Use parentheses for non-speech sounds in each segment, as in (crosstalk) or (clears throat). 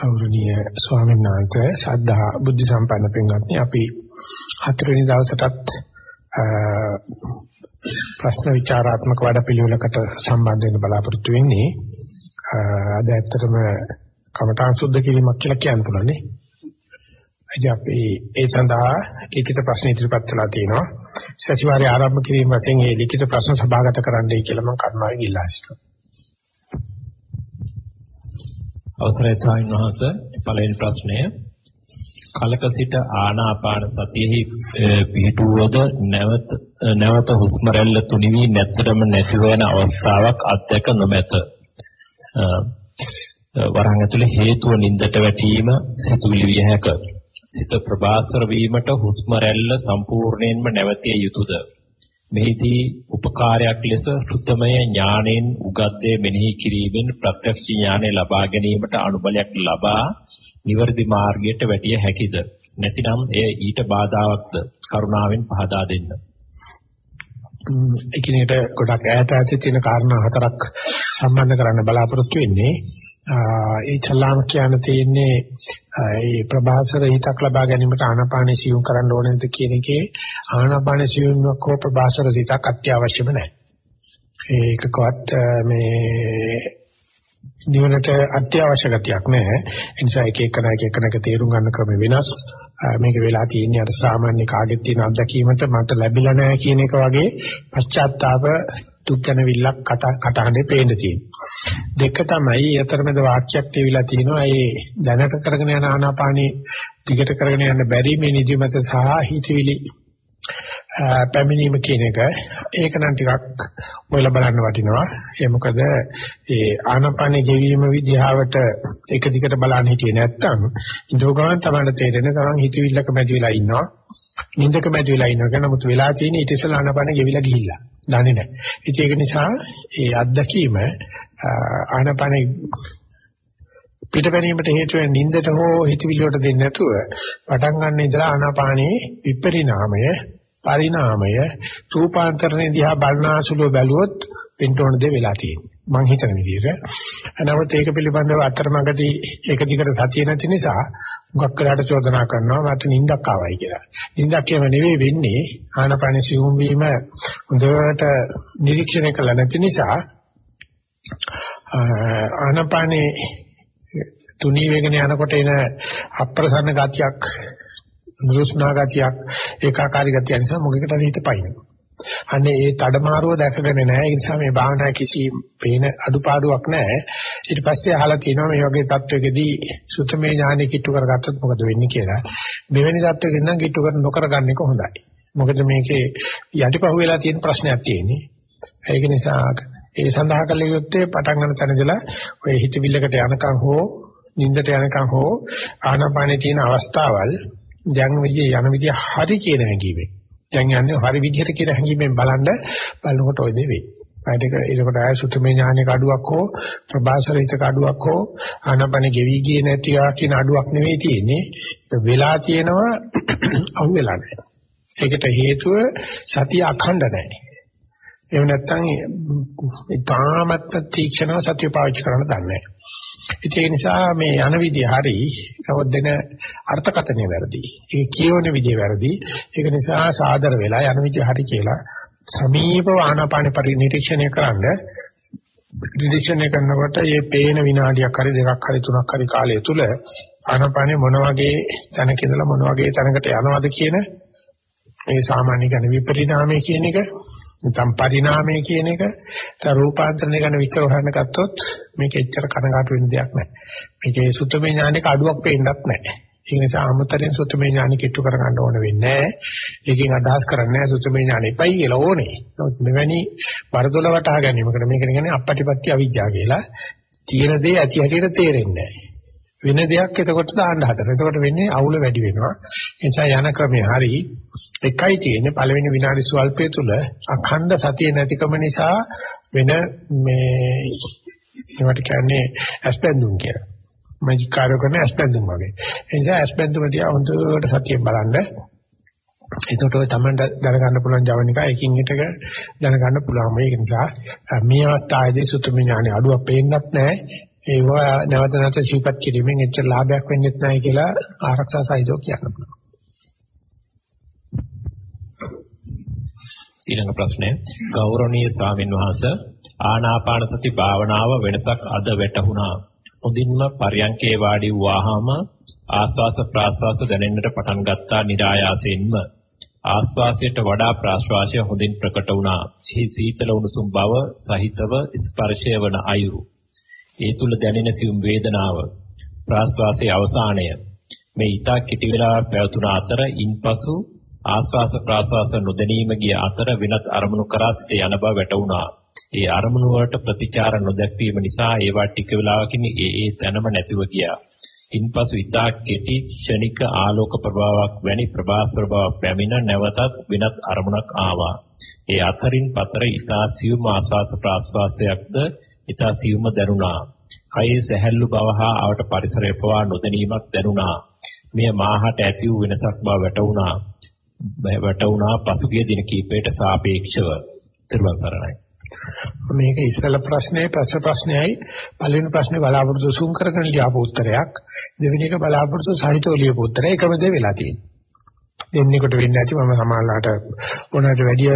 ගෞරවනීය ස්වාමීන් වහන්සේ සද්ධා බුද්ධ සම්පන්න පින්වත්නි අපි හතරවෙනි දවසටත් ප්‍රශ්න විචාරාත්මක වැඩපිළිවෙලකට සම්බන්ධ වෙන්න බලාපොරොත්තු වෙන්නේ අද ඇත්තටම කමඨාන් සුද්ධ කිරීමක් කියලා කියන්න පුළුවන් නේ. අද අපි ඒ සඳහා ලිඛිත ප්‍රශ්න ඉදිරිපත් කළා තියෙනවා. සතිವಾರයේ ආරම්භ කිරීම වශයෙන් මේ ලිඛිත ප්‍රශ්න සභාගත කරන්නයි කියලා මම කරුණාවෙන් ඉල්ලා සිටිනවා. අවසරයි ස්වාමීන් වහන්ස. පළවෙනි ප්‍රශ්නය. කලක සිට ආනාපාන සතියෙහි පිහිටුවද නැවත නැවත හුස්ම රැල්ල තුනිවි නැතරම නැති වෙන අවස්ථාවක් අත්දැක නොමැත. වරහන් ඇතුලේ හේතුව නින්දට වැටීම සිතුවිලි විය හැක. සිත ප්‍රබාසර වීමට හුස්ම රැල්ල සම්පූර්ණයෙන්ම නැවතිය යුතුයද මෙහිදී උපකාරයක් ලෙස සුත්තමය ඥාණයෙන් උගත්දේ මෙනෙහි කිරීමෙන් ප්‍රත්‍යක්ෂ ඥානය ලබා ගැනීමට අනුබලයක් ලබා නිවර්දි මාර්ගයට වැටිය හැකිද නැතිනම් එය ඊට බාධාවත්ද කරුණාවෙන් පහදා දෙන්න. එකිනෙකට ගොඩක් ඈත ඈත තියෙන කාරණා හතරක් සම්බන්ධ කරන්න බලාපොරොත්තු වෙන්නේ. ඒ චලාම කියන්න තියෙන්නේ ඒ ප්‍රභාසර හිතක් ලබා ගැනීමට ආනාපාන සියුම් කරන්න ඕනේද කියන එකේ ආනාපාන සියුම්ක හෝ ප්‍රභාසර හිතක් අත්‍යවශ්‍යම නැහැ. ඒකකවත් මේ නිවනට අත්‍යවශ්‍ය ගතියක් නැහැ. ඒ නිසා එක එකන එක එකනක තේරුම් ගන්න ක්‍රම වෙනස්. මේක වෙලා තියෙන්නේ අර සාමාන්‍ය කාගෙත් තියෙන අත්දැකීමට මට ලැබිලා නැහැ කියන එක වගේ පශ්චාත්තාප දුක් ගැනවිල්ලක් කට කටහඬේ පේන්න තියෙනවා. දෙක තමයි අතරමැද වාක්‍යයක් තියවිලා තිනවා ඒ දැනට කරගෙන යන ආනාපානී දිගට කරගෙන යන්න බැරි මේ නිදිමත සහ හිතවිලි පැමිණීම කියන එක ඒක නම් ටිකක් ඔයලා බලන්න වටිනවා. ඒ මොකද ඒ ආනාපානේ ගෙවීම විදිහාවට එක දිගට බලන්න හිටියේ නැත්තම් ඉඳෝගමන් තමයි තේරෙන්නේ තමන් හිතවිල්ලක මැදි වෙලා ඉන්නවා. නිින්දක මැදි වෙලා ඉන්නවා. නමුත් වෙලා තියෙන ඊට ඉස්සෙල්ලා ආනාපානේ ගෙවිලා ගිහිල්ලා. දන්නේ නැහැ. ඉතින් ඒක නිසා ඒ අත්දැකීම ආනාපානේ පිටපැනීමට හේතු වෙන නිින්දට හෝ හිතවිලි වලට දෙන්නේ නැතුව පටන් ගන්න ඉඳලා ආනාපානයේ විපරිණාමය පරිණාමය රූපාන්තරණය දිහා බලනාසුලව බැලුවොත් වෙන්න ඕන දේ වෙලා තියෙනවා. මං හිතන විදිහට. නමුත් ඒක පිළිබඳව අතරමඟදී ඒක දිගට සතිය නැති නිසා මුගක් කරාට චෝදනා කරනවා මට නිින්දක් ආවයි කියලා. නිින්දක් කියව නෙවෙයි වෙන්නේ ආනපන සිවුම් වීම හොඳට නිරීක්ෂණය කළ නැති නිසා ආනපනේ තුනී වේගන යනකොට එන අප්‍රසන්න ගතියක් නුරුස්නා ගතියක් ඒකාකාරී ගතිය නිසා මොකෙකට හිත පයින්නවා. අනේ ඒ තඩමාරුව දැකගෙන නැහැ. ඒ නිසා මේ භාවනා කිසි පේන අඩුපාඩුවක් නැහැ. ඊට පස්සේ අහලා තියෙනවා මේ වගේ තත්වයකදී සුතමේ ඥානෙ කිට්ටු කරගත්තොත් මොකද වෙන්නේ කියලා. මෙවැනි තත්වයකින් නම් කිට්ටු කර නොකර ගන්න එක හොඳයි. මොකද මේකේ යටිපහුව වෙලා තියෙන ප්‍රශ්නයක් තියෙන්නේ. ඒක නිසා ඒ සඳහා කළ යුත්තේ පටන් ගන්න තැන ඉඳලා ඔය හිතවිල්ලකට යනකම් හෝ නිින්දට යනකම් හෝ ආනාපානේ තියෙන අවස්ථාවල් දැන් විදිය යන විදිය හරි කියන හැඟීමෙන්. දැන් යන්නේ හරි විදිහට කියන හැඟීමෙන් බලන්න බලනකොට ඔය දේ වෙයි. ඒකට ඒකට ආය සුතුමේ ඥානයක අඩුවක් හෝ ප්‍රභාසරිත අඩුවක් හෝ ආනපන ගෙවි ගියේ නැතිවා කියන අඩුවක් නෙවෙයි තියෙන්නේ. වෙලා තියෙනවා (clears throat) අහු වෙලා නැහැ. ඒකට හේතුව සතිය අඛණ්ඩ නැහැ. එහෙම නැත්නම් ඊටාමත් තීක්ෂණ සතිය පාවිච්චි කරන්න දන්නේ නැහැ. ඒ නිසා මේ යන විදිය හරි නමුත් දෙන අර්ථකථනය වැරදි. ඒක කියවන විදිය වැරදි. ඒක නිසා සාදර වෙලා යන විදිය හරි කියලා සමීපව ආනාපාන පරිනිරීක්ෂණය කරන්න නිරීක්ෂණය කරනකොට මේ පේන විනාඩියක් හරි දෙකක් හරි තුනක් හරි කාලය තුල ආනාපානේ මොන වගේ තැනක ඉඳලා මොන වගේ තැනකට යනවද කියන ඒ සාමාන්‍ය ගැන විපරිණාමය කියන එක නැත්නම් පරිණාමය කියන එක රූපාන්තරණය ගැන විස්තර හොයන්න ගත්තොත් මේක එච්චර කනගාටු වෙන්න දෙයක් නැහැ. මේකේ සුත්තමේ ඥානයක අඩුවක් පේන්නත් නැහැ. ඒ නිසා අමුතරෙන් සුත්තමේ ඥානෙ කිට්ටු කරගන්න ඕන වෙන්නේ නැහැ. ඒකෙන් අදහස් කරන්නේ සුත්තමේ ඥානෙපයි කියලා ඕනේ. නමුත් මෙවැනි වරදොල වටහා ගැනීමකට මේක කියන්නේ අපපටිපත්‍ය අවිජ්ජා කියලා. තියෙන දේ ඇති හැටියට තේරෙන්නේ නැහැ. වෙන දෙයක් එතකොට දාන්න හදනවා. එතකොට වෙන්නේ අවුල වැඩි වෙනවා. ඒ නිසා යන ක්‍රමය හරි එකයි තියෙන්නේ පළවෙනි විනාඩි ස්වල්පය තුල අඛණ්ඩ සතිය නැතිකම නිසා වෙන මේ ඒවට කියන්නේ ඇස්පෙන්දුම් කියලා. මැජික් කාර්ය කරන ඇස්පෙන්දුම් වගේ. ඒ නිසා ඇස්පෙන්දුම තියා හොඳට සතිය බලන්න. ඒකට ඔය Tamanට දැනගන්න පුළුවන් ජවනිකා එකින් එකක දැනගන්න පුළුවන්. ඒක නිසා මේ අවස්ථාවේදී සුතුමි ඥානෙ අඩුවක් පේන්නත් නැහැ. ඒවා නැවත නැවත සිහිපත් කිරීමෙන් එච්චර ලාභයක් වෙන්නේ නැහැ කියලා ආරක්ෂා සහිතව කියන්න පුළුවන්. ඊළඟ ප්‍රශ්නය ගෞරවනීය ස්වාමින් වහන්සේ ආනාපාන සති භාවනාව වෙනසක් අද වැටහුණා. හොඳින්ම පර්යංකේ වාඩි වූාම ආස්වාස ප්‍රාස්වාස දැනෙන්නට පටන් ගත්තා નિરાයාසයෙන්ම. ආස්වාසයට වඩා ප්‍රාශ්වාසය හොඳින් ප්‍රකට වුණා. එහි සීතල උණුසුම් බව සහිතව ස්පර්ශය වන අයුරු. ඒ තුල දැනෙන සියුම් වේදනාව ප්‍රාශ්වාසයේ අවසානය මේ ඊතා කිටි වෙලා පැවතුන අතර ඉන්පසු ආස්වාස ප්‍රාස්වාස නොදැනීම ගිය අතර වෙනත් අරමුණු කරා සිට යන බව වැටුණා. ඒ අරමුණු වලට ප්‍රතිචාර නොදැක්වීම නිසා ඒවා ටික වේලාවකින් ඒ ඒ තැනම නැතිව ගියා. ඉන්පසු ඊතා කෙටි ක්ෂණික ආලෝක ප්‍රභාවක් වැනි ප්‍රභාස්වර බවක් පැමිණ නැවතත් වෙනත් අරමුණක් ආවා. ඒ අතරින් පතර ඊතා සියුම් ආස්වාස ප්‍රාස්වාසයක්ද ඊතා සියුම්ම දැනුණා. කයේ සැහැල්ලු බව හා ආවට පරිසරය පවා නොදැනීමක් දැනුණා. මෙය මාහට ඇති වූ වෙනසක් බව වැටහුණා. වැටුණා පසුගිය දින කිහිපයට සාපේක්ෂව. ත්‍රිවන් සරණයි. මේක ඉස්සල ප්‍රශ්නේ පස්ස ප්‍රශ්නයයි පළවෙනි ප්‍රශ්නේ බලාපොරොත්තු සුන් කරගෙන ලියාපු උත්තරයක් දෙවෙනි එක බලාපොරොත්තු සහිතව ලියපු උත්තරය එකම දේ වෙලා තියෙනවා. දෙන්නෙකුට වෙන්න ඇති. මම සමානලාට ඕනකට වැඩි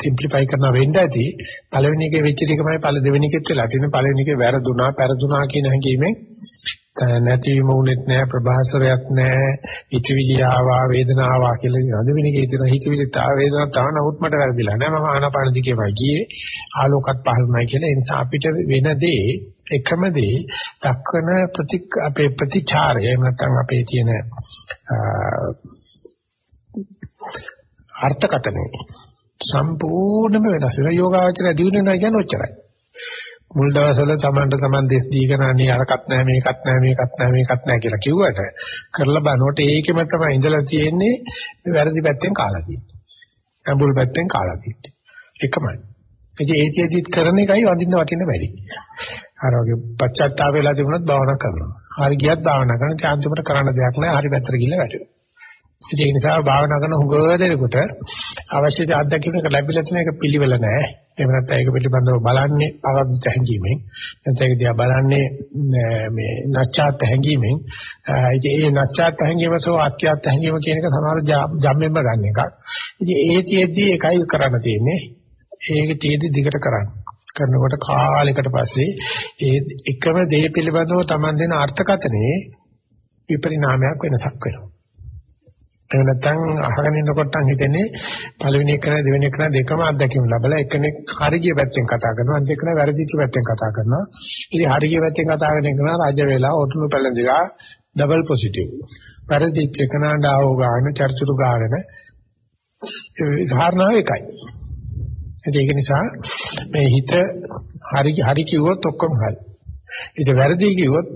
සිම්ප්ලිෆයි කරනවා වෙන්න ඇති. පළවෙනි එකේ වෙච්ච ටිකමයි පළ දෙවෙනි එකෙත් වෙලා තියෙන පළවෙනි එකේ වැරදුනා පෙරදුනා කියන හැඟීමෙන් නැතිවීම උනේත් නැහැ ප්‍රභාසරයක් නැහැ හිතවිලි ආවා වේදනාව ආවා කියලා නේද? වෙන එකේ තියෙන හිතවිලි තා වේදනාව තා නමුත් මට වැරදිලා නැහැ මම ආනාපාන දිගේමයි ගියේ. ආලෝකත් පහළුණයි කියලා. ඒ නිසා අපිට වෙන දේ එකම දේ දක්වන ප්‍රති අපේ ප්‍රතිචාරය එහෙම නැත්නම් අපේ තියෙන අර්ථකතනෙ සම්පූර්ණයෙන්ම වෙනස් වෙනවා යෝගාවචර දිනුනවා කියන්නේ ඔච්චරයි මුල් දවස්වල Tamanට Taman දෙස් දීගෙන අනේ අරකට නැහැ මේකත් නැහැ මේකත් නැහැ මේකත් නැහැ කියලා කිව්වට කරලා බලනකොට ඒකෙම තමයි ඉඳලා තියෙන්නේ වැරදි පැත්තෙන් කාලා තියෙන්නේ. අඹුල් පැත්තෙන් කාලා තියෙන්නේ. එකමයි. ඉතින් ඒචේදිත් කරන එකයි වඳින්න වටින වැඩි. අර වගේ පච්චත්තාප වෙලා තිබුණත් භාවනා කරනවා. හරි ගියත් භාවනා කරන චාන්තිමට කරන්න දෙයක් නැහැ. හරි පැත්තට ගිහලා වැටෙනවා. ඒ නිසා භාවනා කරන හුඟ දෙනකොට අවශ්‍ය අත්දැකීමක් ලැබිලා තියෙන එක පිළිවෙල නැහැ. එහෙම නැත්නම් ඒක පිළිබඳව බලන්නේ පරද්දිත හැඟීමෙන්. නැත්නම් ඒක දිහා බලන්නේ මේ නැච්ඡාත් හැඟීමෙන්. ඉතින් ඒ නැච්ඡාත් හැඟීම සෝ අත්‍යත් හැඟීම කියන එක සමහර ජම්මෙන්ම ගන්න එකක්. ඉතින් ඒ තියේදී එකයි කරන්න තියෙන්නේ. ඒක තියේදී දිගට කරන්න. කරනකොට කාලයකට පස්සේ ඒ එකම දේ පිළිබඳව Taman දෙන අර්ථකථනයේ විපරිණාමයක් වෙනසක් වෙනවා. එහෙම නැත්නම් අහගෙන ඉන්නකොට හිතෙන්නේ පළවෙනි එක නේ දෙවෙනි එක නේ දෙකම අත්දැකීම් ලැබලා එකෙනෙක් හරි ගිය පැත්තෙන් කතා කරනවා අනිත් එකන වැරදිච්ච පැත්තෙන් කතා කරනවා. ඉතින් හරි ගිය පැත්තෙන් කතා කරන එක නා රාජ්‍ය වේලා ඔටුනු පැලඳිලා ඩබල් පොසිටිව් වැරදිච්ච එක නා ඩාවෝ ගන්න චර්චුරු ගන්න ධාරණාව එකයි. ඒක නිසා මේ හිත හරි හරි කිව්වොත් ඔක්කොම හරි. ඒක වැරදි කිව්වොත්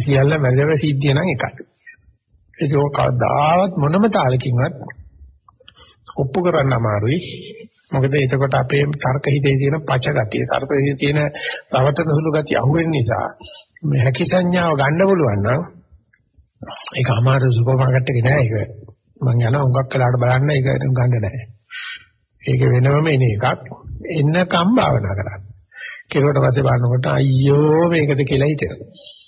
සියල්ල වැරදිව සිද්ධිය නම් එකයි. ඒක කවදාවත් මොනම තාලකින්වත් ඔප්පු කරන්න අමාරුයි. මොකද එතකොට අපේ තර්ක හිතේ තියෙන පච ගතිය, තර්ක හිතේ තියෙන රවටන සුළු ගතිය අහුවෙන නිසා මේ හැකි සංඥාව ගන්න පුළුවන් නම් ඒක අමාරු සුපර් මාකට් එකේ නෑ ඒක. මම යනවා හුඟක් වෙලාවට බලන්න ඒක ගන්න නෑ. ඒක වෙනම එන එකක්. එන්නකම් භාවනා කරන්න. කෙරුවට පස්සේ බලනකොට අයියෝ මේකද කියලා හිතෙනවා.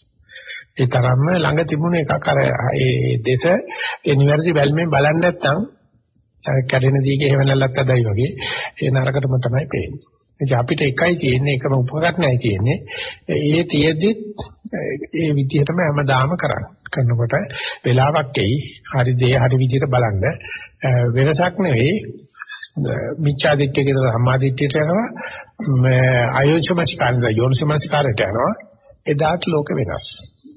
ඒ තරම්ම ළඟ තිබුණ එකක් අර ඒ දේශ ඒ නිවැරදි බැල්මෙන් බලන්නේ නැත්නම් කැඩෙන දීගේ හේවණල්ලක් අදයි වගේ ඒ නරකටම තමයි පේන්නේ. ඉතින් අපිට එකයි තියෙන්නේ එකම උපකරණයි තියෙන්නේ. ඒ තියෙද්දි ඒ විදිහටම හැමදාම කරන්න. කරනකොට වෙලාවක් එයි හරි දේ හරි විදිහට බලන්න වෙනසක් නෙවෙයි මිච්ඡා දිට්ඨිය කියන සම්මා දිට්ඨියට යනවා අයෝචමස්කාරය යෝනිසමස්කාරයට යනවා එදාට ලෝක වෙනස්.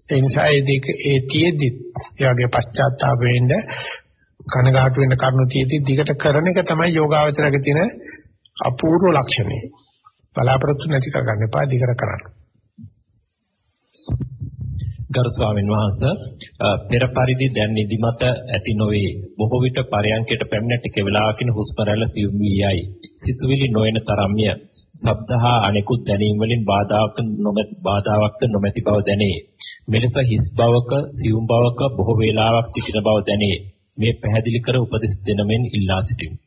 ඒ නිසා ඒ දෙක ඒ තියෙද්දි ඒ වගේ පශ්චාත්තාප වෙන්න කනගාටු වෙන කරුණු තියෙද්දි දිගට කරන එක තමයි යෝගාවචරයේ තියෙන අපූර්ව ලක්ෂණය. බලාපොරොත්තු නැති කරගන්න එපා දිගට කරන්න. ගරු ස්වාමීන් වහන්ස පෙර පරිදි දැන් නිදිමත ඇති නොවේ. බොහෝ විට පරයන්කයට පැමිණ ටික වේලාවකින් හුස්ම රැල්ල සියුම් වී යයි. සිතුවිලි නොයන තරම්ය. ශබ්දහා අනෙකුත් දැනීම් වලින් බාධාවක් නොමැති බාධාවක්ද නොමැති බව දැනේ. මෙලෙස හිස් බවක සියුම් බවක බොහෝ වේලාවක් සිටින බව දැනේ. මේ පැහැදිලි කර උපදෙස් දෙනමෙන් ඉල්ලා සිටිමි.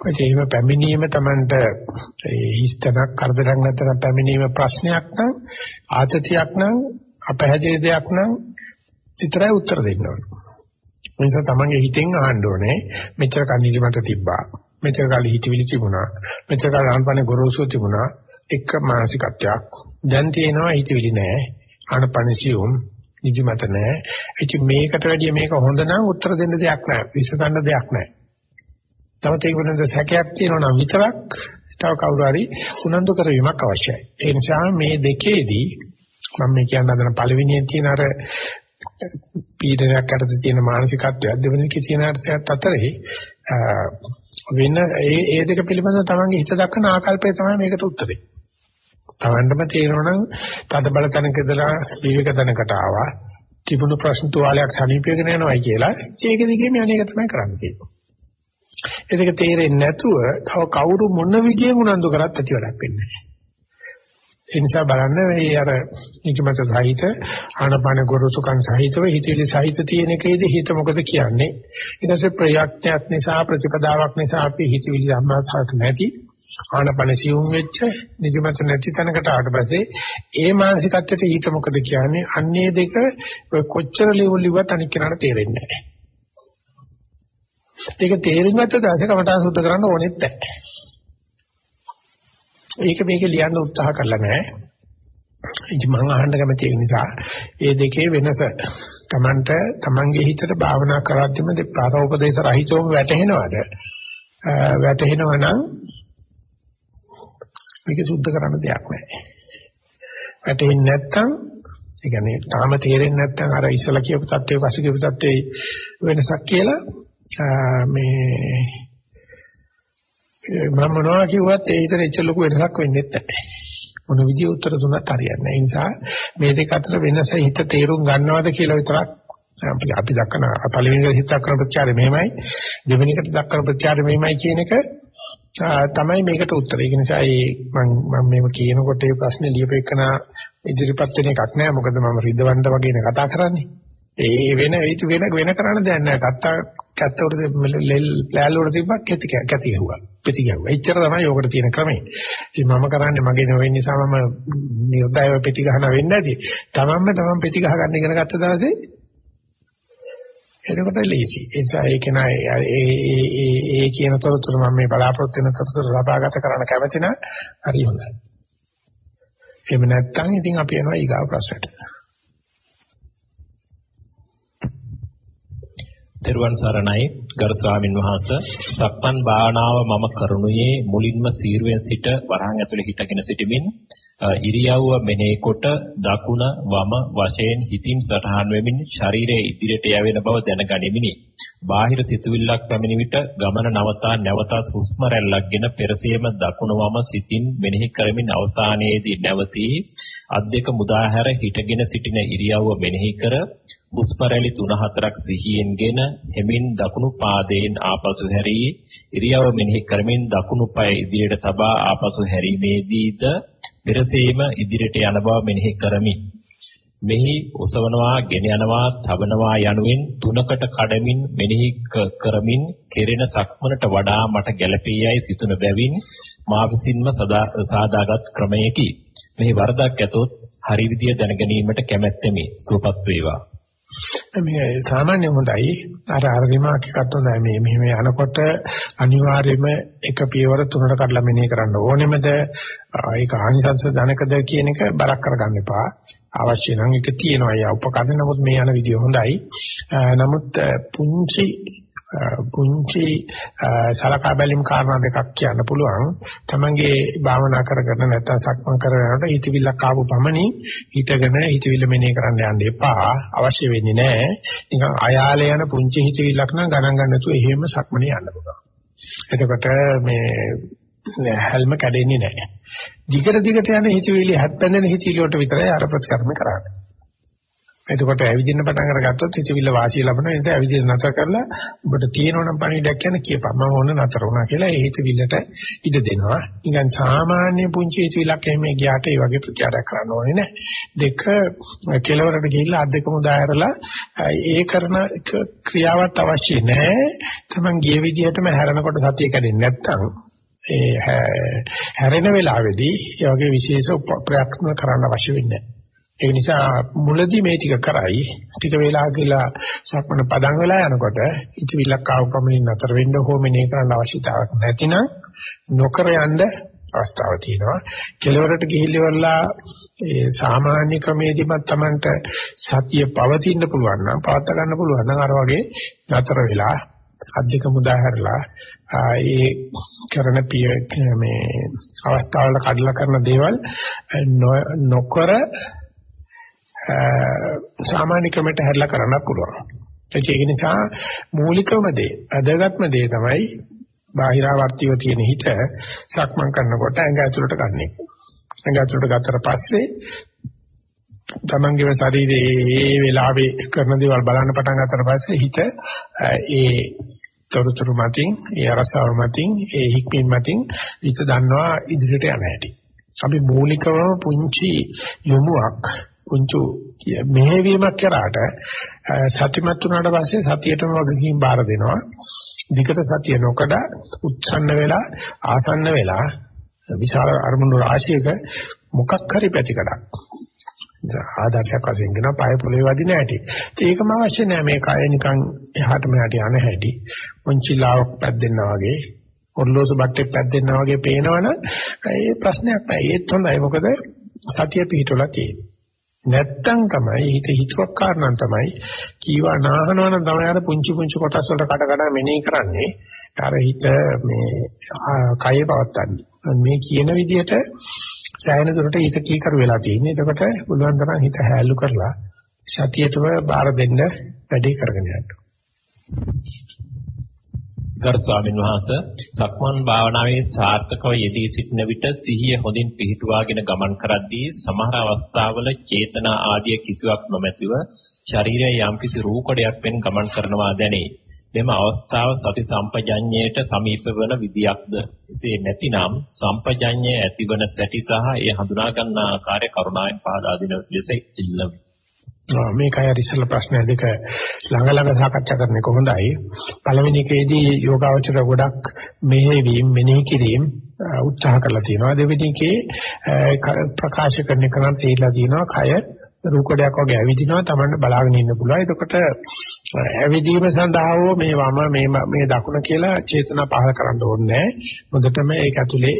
ඔය එහෙම පැමිණීම Tamanට ඒ හිස්තනක් කරදරයක් නැත්නම් පැමිණීම ප්‍රශ්නයක් නම් ආතතියක් නම් අපහැදිලි දෙයක් නම් විතරයි උත්තර දෙන්න ඕනේ. ඒ නිසා Tamanගේ හිතෙන් අහන්න ඕනේ මෙච්චර කන්නේජ මත තිබ්බා. මෙච්චර කාලෙ හිතවිලි තිබුණා. මෙච්චර කාලෙ ආනපනේ ගොරෝසු තිබුණා. එක මානසිකත්වයක්. දැන් තියෙනවා හිතවිලි නෑ. ආනපනසියුම් නිදිමත නෑ. ඉතින් මේකට වැඩිය මේක හොඳ නම් උත්තර දෙන්න දෙයක් නෑ. විසඳන්න දෙයක් නෑ. තවත් ඒක වෙනද සැකයක් තියෙනවා නම් විතරක් තව කවුරු හරි උනන්දු කරවීමක් අවශ්‍යයි. ඒ නිසා මේ දෙකේදී මම මේ කියන්න හදන පළවෙනියෙන් තියෙන අර පීඩනයක් යටතේ තියෙන මානසිකත්වයක් දෙවෙනි එකේ තියෙන අර්ථයත් අතරේ වෙන ඒ ඒ දෙක පිළිබඳව තමන්ගේ හිත දක්වන ආකල්පය තමයි මේකට උත්තරේ. තමන්ටම තේරෙනවා නම් තද බල තැනක ඉඳලා විවේක තැනකට ආවා. තිබුණු ප්‍රශ්න තුවාලයක් සනීපයගෙන යනවායි කියලා ඒක දිගේම අනේක තමයි කරන්න තියෙන්නේ. ඒක තේරෙන්නේ නැතුව තව කවුරු මොන විදියෙන් උනන්දු කරත් ඇති වැඩක් වෙන්නේ නැහැ. ඒ නිසා බලන්න මේ අර නිකමත සහිත ආනපාන ගොරසුකන් සහිතව හිතවිලි සහිත තියෙන එකේදී හිත මොකද කියන්නේ? ඊට පස්සේ ප්‍රයත්නයක් නිසා ප්‍රතිපදාවක් නිසා අපි හිතවිලි සම්මාසහක නැති ආනපන සිවුම් වෙච්ච නිදිමත නැති තැනකට ආවට පස්සේ ඒ මානසිකත්වයට හිත මොකද කියන්නේ? අන්නේ දෙක කොච්චර ලියුලිවත් අනික් කෙනාට තේරෙන්නේ නැහැ. ඒක තේරුම් ගත්ත දවසේ කමටහන් සුද්ධ කරන්න ඕනෙත් නැහැ. ඒක මේක ලියන්න උත්සාහ කළා නෑ. ඉතින් මම අහන්න කැමති ඒ නිසා ඒ දෙකේ වෙනස Tamanට Tamanගේ හිතට භාවනා කරද්දිම ප්‍රාරෝපදේශ රහිතවම වැටහෙනවද? වැටහෙනවා නම් මේක සුද්ධ කරන්න දෙයක් නැහැ. වැටෙන්නේ නැත්නම් ඒ කියන්නේ තාම තේරෙන්නේ නැත්නම් අර ඉස්සලා කියපු தත්ත්වයේ පස්සේ කියපු தත්ත්වයේ වෙනසක් කියලා මේ මම මොනවා කිව්වත් ඒ හිතට එච්චර ලොකු වෙනසක් වෙන්නේ නැහැ. මොන විදිය උත්තර දුන්නත් හරියන්නේ නැහැ. ඒ නිසා මේ දෙක අතර වෙනස හිත තේරුම් ගන්නවද කියලා විතරක් අපි දක්වන පළවෙනි හිත දක්වන ප්‍රචාරය මෙහෙමයි දෙවෙනිකට දක්වන ප්‍රචාරය මෙහෙමයි කියන එක තමයි මේකට උත්තරය. ඒ නිසා මම මම මේව කියනකොට මේ ප්‍රශ්නේ ලියපෙකන ඉදිරිපත් වෙන එකක් නෑ. මොකද මම රිදවන්න වගේ කතා කරන්නේ. ඒ වෙන වෙන වෙන කරන්න දෙයක් නෑ. කත්තා කැත්තවල ලෑල් වල තිබ්බක් කැති කැති ඇහුවා. පිටි ගැහුවා. එච්චර තමයි යෝගට තියෙන ක්‍රමය. ඉතින් මම කරන්නේ මගේ නොවෙන නිසා මම නිර්දයව පිටි ගහන වෙන්නේ නැති. තමන්ම තමන් පිටි ගහ ගන්න ඉගෙන ගත්ත දවසේ එතකොට ලේසි. ඒ නිසා ඒක නෑ ඒ ඒ ඒ කියන තොරතුරු මම මේ බලාපොරොත්තු වෙන තොරතුරු ලබාගත කරන්න කැමති නම් හරි හොඳයි. එහෙම නැත්නම් ඉතින් අපි යනවා ඊගාව ප්‍රශ්නට. තෙරුවන් සරණයි ගරු ස්වාමින් වහන්සේ සක්මන් භාවනාව මම කරුණුයේ මුලින්ම සීරුවෙන් සිට වරහන් ඇතුලේ හිටගෙන සිටිමින් ඉරියව්ව මෙනෙහි කොට දකුණ වම වශයෙන් හිතින් සටහන් වෙමින් ශරීරයේ ඉදිරියට යැවෙන බව දැනගනිමිනි. බාහිර සිතුවිල්ලක් පැමිණි විට ගමන නවතා නැවතත් හුස්ම රැල්ලක්ගෙන පෙරසියම දකුණ වම සිතින් මෙනෙහි කරමින් අවසානයේදී නැවතී අත් දෙක මුදා හැර හිටගෙන සිටින ඉරියව්ව මෙනෙහි කර හුස්ම රැලි 3-4ක් සිහියෙන්ගෙන හෙමින් දකුණු පාදයෙන් ආපසු හැරී ඉරියව්ව මෙනෙහි කරමින් දකුණු පාය ඉදිරියට තබා ආපසු හැරීමේදීද පෙරසීම ඉදිරියට යන බව මෙනෙහි කරමි. මෙහි ඔසවනවා, ගෙන යනවා, තබනවා යනුවෙන් තුනකට කඩමින් මෙනෙහි කරමින් කෙරෙන සක්මනට වඩා මට ගැළපෙයයි සිතුන බැවින් මා විසින්ම සාදාගත් ක්‍රමයකි. මෙහි වරදක් ඇතොත් හරි විදිය දැනගැනීමට කැමැත්තෙමි. සුවපත් වේවා. මේ සාමාන්‍ය හොඳයි අර අර රිමාක් එකක් හොඳයි මේ මෙහෙම යනකොට අනිවාර්යයෙන්ම එක පියවර තුනකට කඩලා මෙනෙහි කරන්න ඕනෙමද? ඒක ආනිසංස ධනකද කියන එක බරක් කරගන්න එපා. අවශ්‍ය නම් ඒක තියෙනවා. යා උපකරණ. නමුත් මේ යන විදිය හොඳයි. නමුත් පුංචි පුංචි සලකා බැලීම් කාරණා දෙකක් කියන්න පුළුවන්. තමන්ගේ භාවනා කරගෙන නැත්නම් සක්මන් කරනකොට හිතවිල්ලක් ආපු පමණින් හිතගෙන හිතවිල්ල මෙනේ කරන්න යන්න එපා. අවශ්‍ය වෙන්නේ නැහැ. නිකන් අයාලේ යන පුංචි හිතවිල්ලක් නම් ගණන් ගන්න නැතුව එහෙම සක්මනේ යන්න පුළුවන්. එතකොට මේ හැල්ම කැඩෙන්නේ නැහැ. දිගට දිගට යන හිතවිලි හැප්පෙන හිතවිලි වලට විතරයි අර ප්‍රතිකර්ම කරන්නේ. එතකොට ඇවිදින්න පටන් අරගත්තොත් හිතවිල්ල වාසිය ලබන නිසා ඇවිදින්න නැතර කරලා ඔබට තියෙනවනම් පණිඩක් කියන කියපන් මම ඕන නතර වුණා කියලා ඒ හිතවිල්ලට ඉඩ දෙනවා. නිකන් සාමාන්‍ය පුංචි හිතවිල්ලක් එහෙම ගියාට ඒ වගේ ප්‍රචාරයක් කරන්න ඕනේ නැහැ. දෙක කෙලවරට ගිහිල්ලා අත් දෙකම දායරලා ඒ කරන ක්‍රියාවත් අවශ්‍ය නැහැ. Taman ගිය විදිහටම හැරෙනකොට සතිය කැඩෙන්නේ නැත්තම් ඒ හැරෙන වෙලාවේදී ඒ වගේ විශේෂ ප්‍රයත්න කරන්න අවශ්‍ය වෙන්නේ නැහැ. ඒ නිසා මුලදී මේ ටික කරයි. ටික වෙලා කියලා සක්මන පදන් වෙලා යනකොට ඉතිවිලක් ආව පමණින් නතර වෙන්න හෝ මෙනේ කරන්න අවශ්‍යතාවක් නැතිනම් නොකර යන්න අවස්ථාවක් තියෙනවා. කෙලවරට ගිහිල්ලා ඒ සාමාන්‍ය ක්‍රමයේදීමත් Tamanට සතිය පවතින්න පුළුවන් නම් පවත් ගන්න පුළුවන් නම් අර වගේ නතර වෙලා අධික මුදාහැරලා ඒ කරන පිය මේ අවස්ථාවල කඩලා කරන දේවල් නොකර සාමාන්‍ය ක්‍රමයට හැදලා කරන්න පුළුවන්. ඒක නිසා මූලිකම දේ, අදගත්ම දේ තමයි බාහිරාවර්තිව තියෙන හිත සක්මන් කරනකොට ඇඟ ඇතුළට ගන්න එක. ඇඟ ඇතුළට ගත්තට පස්සේ තමන්ගේම ශරීරයේ මේ වෙලාවේ කරන දේවල් බලන්න පටන් ගන්නතර පස්සේ හිත ඒ තොරතුරු මතින්, ඒ අරසාව මතින්, ඒ හික්මින් මතින් හිත දන්නවා ඉදිරියට යන හැටි. අපි මූලිකවම පුංචි යොමුක් පුංචු මෙහෙවීමක් කරාට සතිමත් වුණාට පස්සේ සතියටම වගකීම් බාර දෙනවා. දිකට සතිය නොකඩ උත්සන්න වෙලා ආසන්න වෙලා විශාල අරමුණු රාශියක මොකක් හරි පැතිකඩක්. ආදර්ශයක් වශයෙන් කියන පය පොළවේ වදින හැටි. ඒකම අවශ්‍ය නෑ මේ කය නිකන් එහාට මෙහාට යන හැටි. මොන්චිලාවක් පැද්දෙනා වගේ ඔර්ලෝසු බට්ටේ පැද්දෙනා වගේ පේනවනම් ඒ ප්‍රශ්නයක් නෑ. ඒත් හොඳයි. මොකද සතිය පිහිටවලා තියෙන්නේ. නැත්තම් තමයි හිත හිතුවක්කාර නම් තමයි කීවා නාහනවනම් තමයි අර පුංචි පුංචි කොටස් වලට කඩ කඩ මෙනෙහි කරන්නේ. අර හිත මේ කය පවත්තන්නේ. මේ කියන විදිහට සෑහෙන දුරට හිත කීකරු වෙලා තියෙන්නේ. එතකොට පුළුවන් තරම් හිත හැලු කරලා සතියටම බාර දෙන්න වැඩේ කරගෙන යන්න. ගරු ස්වාමීන් වහන්සේ සක්මන් භාවනාවේ සාර්ථකව යෙදී සිටින විට සිහිය හොඳින් පිහිටුවාගෙන ගමන් කරද්දී සමහර අවස්ථාවල චේතනා ආදිය කිසිවක් නොමැතිව ශරීරයේ යම්කිසි රූකඩයක් වෙන් ගමන් කරනවා දැනේ. මෙම අවස්ථාව සති සම්පජඤ්ඤයට සමීප වන විදියක්ද? එසේ නැතිනම් සම්පජඤ්ඤය ඇතිවන සැටි සහ ඒ හඳුනා ගන්නා ආකාරය කරුණාවෙන් පහදා දෙන ලෙස ඉල්ලමි. මේකයි අර ඉස්සෙල්ලා ප්‍රශ්න දෙක ළඟ ළඟ සාකච්ඡා කරන්නේ කොහොඳයි පළවෙනි එකේදී යෝගාවචර ගොඩක් මෙහෙවීම මෙනෙහි කිරීම උත්සාහ කරලා තියෙනවා. දෙවෙනි එකේ ප්‍රකාශ කරන එක නම් තේරිලා තියෙනවා කය රූකඩයක් වගේ ඇවිදිනවා Tamanne බලාගෙන ඉන්න පුළුවන් එතකොට ඇවිදීම සඳහා හෝ මේ වම මේ මේ දකුණ කියලා චේතනා පහල කරන්න ඕනේ මොකදටම ඒක ඇතුලේ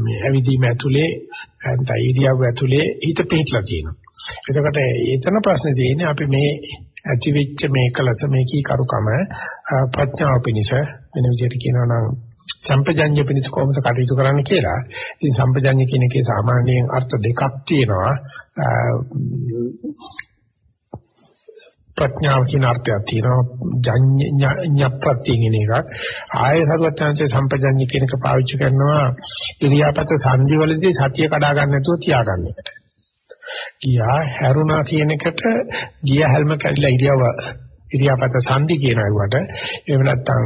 මේ ඇවිදීම ඇතුලේ නැත්නම් ඉරියව් ඇතුලේ හිත පිටලා තියෙනවා එතකොට ඒතන ප්‍රශ්නේ තියෙන්නේ අපි මේ ඇතිවෙච්ච මේ කලස මේ කී කරුකම ප්‍රඥාව පිණිස වෙන විදිහට කියනවා නම් සම්පජඤ්ඤ පිණිස කොහොමද කටයුතු කරන්න කියලා. ඉතින් සම්පජඤ්ඤ කියන එකේ සාමාන්‍යයෙන් අර්ථ දෙකක් තියෙනවා. ප්‍රඥාව කියන අර්ථයක් තියෙනවා. ඥාප්‍රත්‍ය කියන එකක්. ආය සරුවත්‍යංශේ සම්පජඤ්ඤ කියන එක පාවිච්චි කරනවා ඉරියාපත සංදිවලදී සතිය කඩා ගන්න නැතුව තියාගන්න එකට ගියා හැරුණා කියන එකට ගිය හැල්ම කැඩිලා ඉරියව ඉරියාපත සංදි කියන අයවට එහෙම නැත්නම්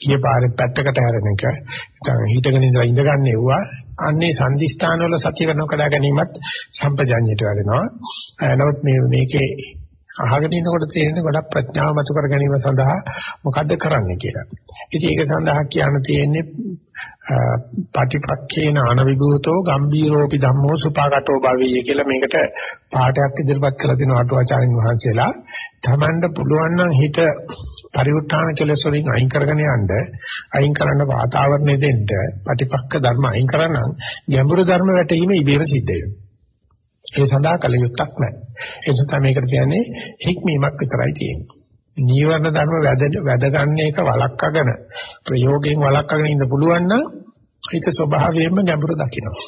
ගිය පාරේ පැත්තකට හැරෙන එක. නැත්නම් හිටගෙන ඉඳලා ඉඳ ගන්න එවුවා. අන්නේ සංදි ස්ථාන වල සත්‍ය කරනව කඩා ගැනීමත් සම්පජාඤ්ඤයට වැඩෙනවා නමුත් මේ මේකේ අහගෙන ඉන්නකොට තේරෙන්නේ ගොඩක් ප්‍රඥාව මතු කර ගැනීම සඳහා මොකද්ද කරන්න කියලා. ඉතින් ඒක සඳහා කියන්න තියෙන්නේ පටිපක්ඛේන අනවිභූතෝ ගම්බීරෝපි ධම්මෝ සුපාගතෝ භවෙය කියලා මේකට පාඩයක් ඉදිරිපත් කරලා තිනවා අටුවාචාරින් වහන්සේලා. තමන්ට පුළුවන් නම් හිත පරිඋත්ථාන කෙලෙස් වලින් අයින් කරගෙන යන්න අයින් කරන්න වාතාවරණය දෙන්න පටිපක්ඛ ධර්ම අයින් කරනම් ගැඹුරු ධර්ම වැටීම ඉබේම සිද්ධ වෙනවා. ඒ සඳහා කල යුත්තක් නැහැ. ඒ නිසා මේකට කියන්නේ හික්මීමක් විතරයි තියෙන්නේ. නීවරණ ධර්ම වැද වැද ගන්න එක වළක්වාගෙන ප්‍රයෝගයෙන් වළක්වාගෙන ඉන්න පුළුවන් නම් හිත ස්වභාවයෙන්ම ගැඹුරු දකිනවා.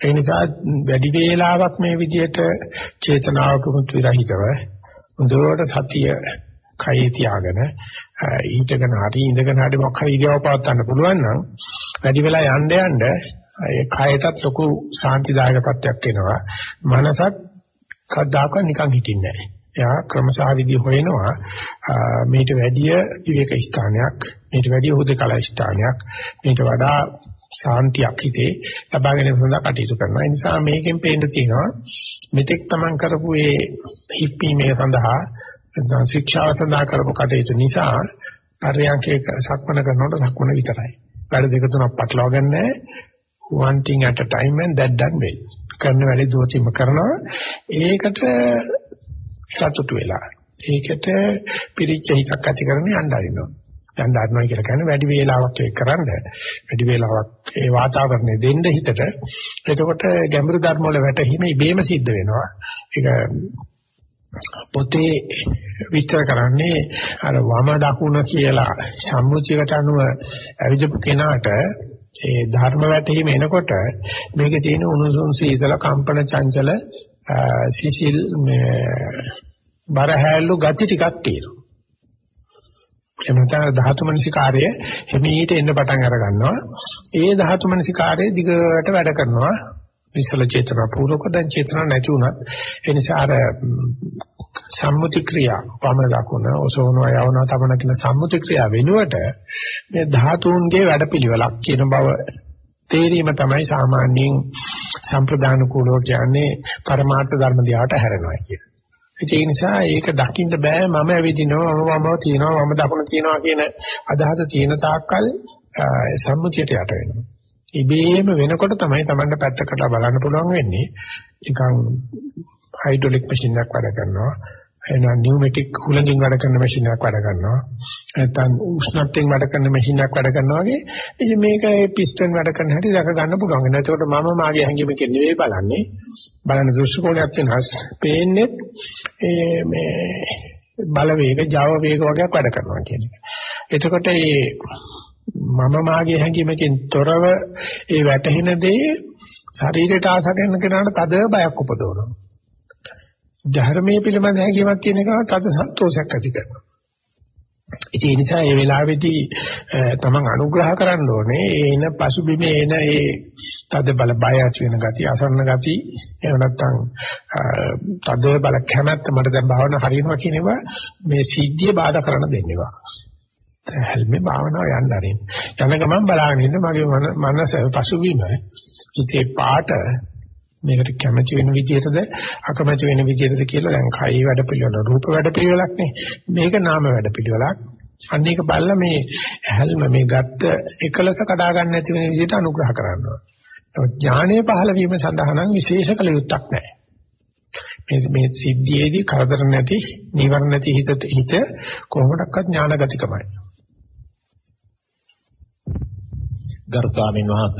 ඒ නිසා වැඩි වේලාවක් මේ විදිහට චේතනාවක මුත් විරහිතව හොඳට සතිය කයේ තියාගෙන ඊටගෙන හරි ඉඳගෙන හරි මොකක් හරි ඉරියව් පවත්වන්න පුළුවන් නම් වැඩි වෙලා යන්න යන්න ඒ කයටත් ලොකු සාන්තිදායක තත්ත්වයක් එනවා. මනසත් කවදාකවත් නිකන් හිටින්නේ නැහැ. එයා ක්‍රමසහ විදි හොයනවා මේට වැඩිය විවේක ස්ථානයක්, මේට වැඩිය හුදකලා ස්ථානයක්, මේට වඩා සාන්තියක් හිතේ ලබා ගැනීම සඳහා කටයුතු කරනවා. ඒ නිසා මේකෙන් පේන්න තියෙනවා මෙතෙක් තමන් කරපු ඒ හිප්පීමේ සඳහා නැත්නම් ශික්ෂාව සඳහා කරපු කටයුතු නිසා පරියන්කේ සක්මන කරනකොට සක්මන විතරයි. වැඩ දෙක තුනක් පටලවා ගන්නෑ. one thing at a time and that done well. කරන වැඩේ දුවතිම කරනවා. ඒකට සතුටු වෙලා. ඒකට පිරිච්ච හිතක් ඇති කරගෙන යන්න හරිනවා. යන්න හරිනවා කියලා කියන්නේ වැඩි වේලාවක් ඒක කරන්න. වැඩි වේලාවක් ඒ වාතාවරණය දෙන්න හිතට. එතකොට ගැඹුරු ධර්ම වල වැටහිම ඉබේම සිද්ධ වෙනවා. ඒක පොතේ විස්තර කරන්නේ අර වම දකුණ කියලා සම්මුතියකට අනුව අවිජපු කෙනාට ඒ ධර්ම වැටීම එනකොට මේකේ තියෙන උණුසුම් සීසල කම්පන චංචල සිසිල් බරහැලු ගති ටිකක් තියෙනවා. එහෙම නැත්නම් ධාතු මනසිකාර්ය හිමීට එන්න පටන් අර ගන්නවා. ඒ ධාතු මනසිකාර්ය දිගට වැඩ කරනවා. විසල චේතනා පූර්වක දැන් චේතනා නැති වුණත් ඒ නිසා අර සම්මුති ක්‍රියා වම දකුණ ඔසවනවා යවනවා තමන කියන සම්මුති ක්‍රියා වෙනුවට මේ ධාතුන්ගේ වැඩපිළිවෙලක් කියන බව තේරීම තමයි සාමාන්‍යයෙන් සම්ප්‍රදාන කුලෝ කියන්නේ පරමාර්ථ ධර්ම දිහාට හැරෙනවා කියන්නේ. ඒ නිසා ඒක දකින්න බෑ මම ඇවිදිනවා මම මම තියනවා මම දකුණ තියනවා කියන අදහස තියෙන තාක්කල් සම්මුතියට යට වෙනවා. ඉබේම වෙනකොට තමයි Tamanne පැත්තකට බලන්න පුළුවන් වෙන්නේ. නිකන් හයිඩ්‍රොලික් මැෂින් එකක් වැඩ කරනවා. එන නියුමැටික් හුලඟින් වැඩ කරන මැෂින් එකක් වැඩ කරනවා. නැත්නම් උෂ්ණත්වයෙන් වැඩ කරන මැෂින් එකක් වැඩ කරනවා වගේ. ඉතින් මේක ඒ පිස්ටන් වැඩ කරන හැටි දැක ගන්න පුළුවන්. එතකොට මම මාගේ හැඟීමකින් නෙවෙයි බලන්නේ. බලන දෘෂ්ටි කෝණයක් වෙනස්. පේන්නේ ඒ මේ බල වේග, Java වේග වගේ වැඩ කරනවා කියන එක. එතකොට මේ මම මාගේ හැඟීමකින් තොරව ඒ වැටහෙන දේ ශරීරයට ආස කරන කෙනාට තද බයක් උපදවනවා. ධර්මයේ පිළිබඳ හැඟීමක් තියෙන කෙනාට තද සන්තෝෂයක් ඇති කරනවා. ඒ නිසා මේ වෙලාවේදී තමන් අනුග්‍රහ කරන්න ඕනේ එන පසුබිමේ එන ඒ තද බල බය ඇති වෙන ගතිය අසරණ ගතිය එහෙම නැත්නම් තද බල කැමැත්ත මට දැන් භාවනා හරියනවා කියනවා මේ සිද්ධිය බාධා කරන්න දෙන්නවා. හැල්මේ භාවනාව යන්න ආරින්. යන ගමන් බලාගෙන ඉන්න මගේ මනස පසුබිම හිතේ පාට මේකට කැමැති වෙන විදිහටද අකමැති වෙන විදිහටද කියලා දැන් කයි වැඩ පිළිවෙල රූප වැඩ පිළිවෙලක් නේ. මේක නාම වැඩ පිළිවෙලක්. අන්න ඒක බලලා මේ හැල්ම මේ ගත්ත එකලස කඩා ගන්න නැති වෙන විදිහට අනුග්‍රහ කරනවා. ඥානයේ පහළ වීම සඳහා නම් විශේෂ කල යුත්තක් නැහැ. මේ මේ සිද්ධියේදී කරදර නැති, නිවර්ණ නැති හිත හිත කොහොමඩක්වත් ඥානගතිකමයි. ගරු ස්වාමීන් වහන්ස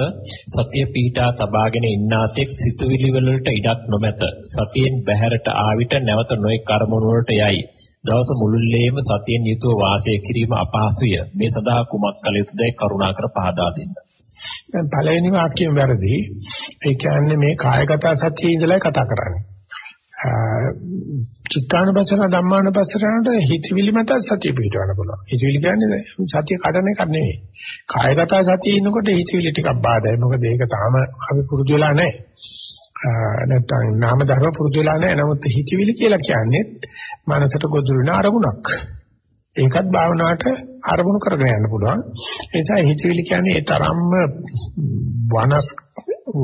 සතිය පීඨා තබාගෙන ඉන්නාතෙක් සිතුවිලි වලට ඉඩක් නොමැත. සතියෙන් බැහැරට ආවිත නැවත නොයෙක් කර්මණු වලට යයි. දවස මුළුල්ලේම සතියෙන් යුතුව වාසය කිරීම අපහසුය. මේ සඳහා කුමක් කළ යුතුදයි කරුණාකර පහදා දෙන්න. දැන් පළවෙනි වාක්‍යයෙන් වැරදි. ඒ කියන්නේ මේ කායගත සතියේ ඉඳලා කතා කරන්නේ. චිත්තානුපස්සන ධම්මානුපස්සනට හිතවිලි මත සතිය පිටවන්න පුළුවන්. හිතවිලි කියන්නේ සතිය කඩන එකක් නෙවෙයි. කායගත සතිය ඉන්නකොට හිතවිලි ටිකක් බාධායි. මොකද ඒක තාම අපි පුරුදු වෙලා නැහැ. නැත්තම් නාම ධර්ම පුරුදු වෙලා නැහැ. නමුත් හිතවිලි කියලා කියන්නේ මනසට ගොදුරු වෙන අරමුණක්. ඒකත් භාවනාවට අරමුණු කරගෙන යන්න පුළුවන්. ඒ නිසා හිතවිලි කියන්නේ ඒ තරම්ම වනස්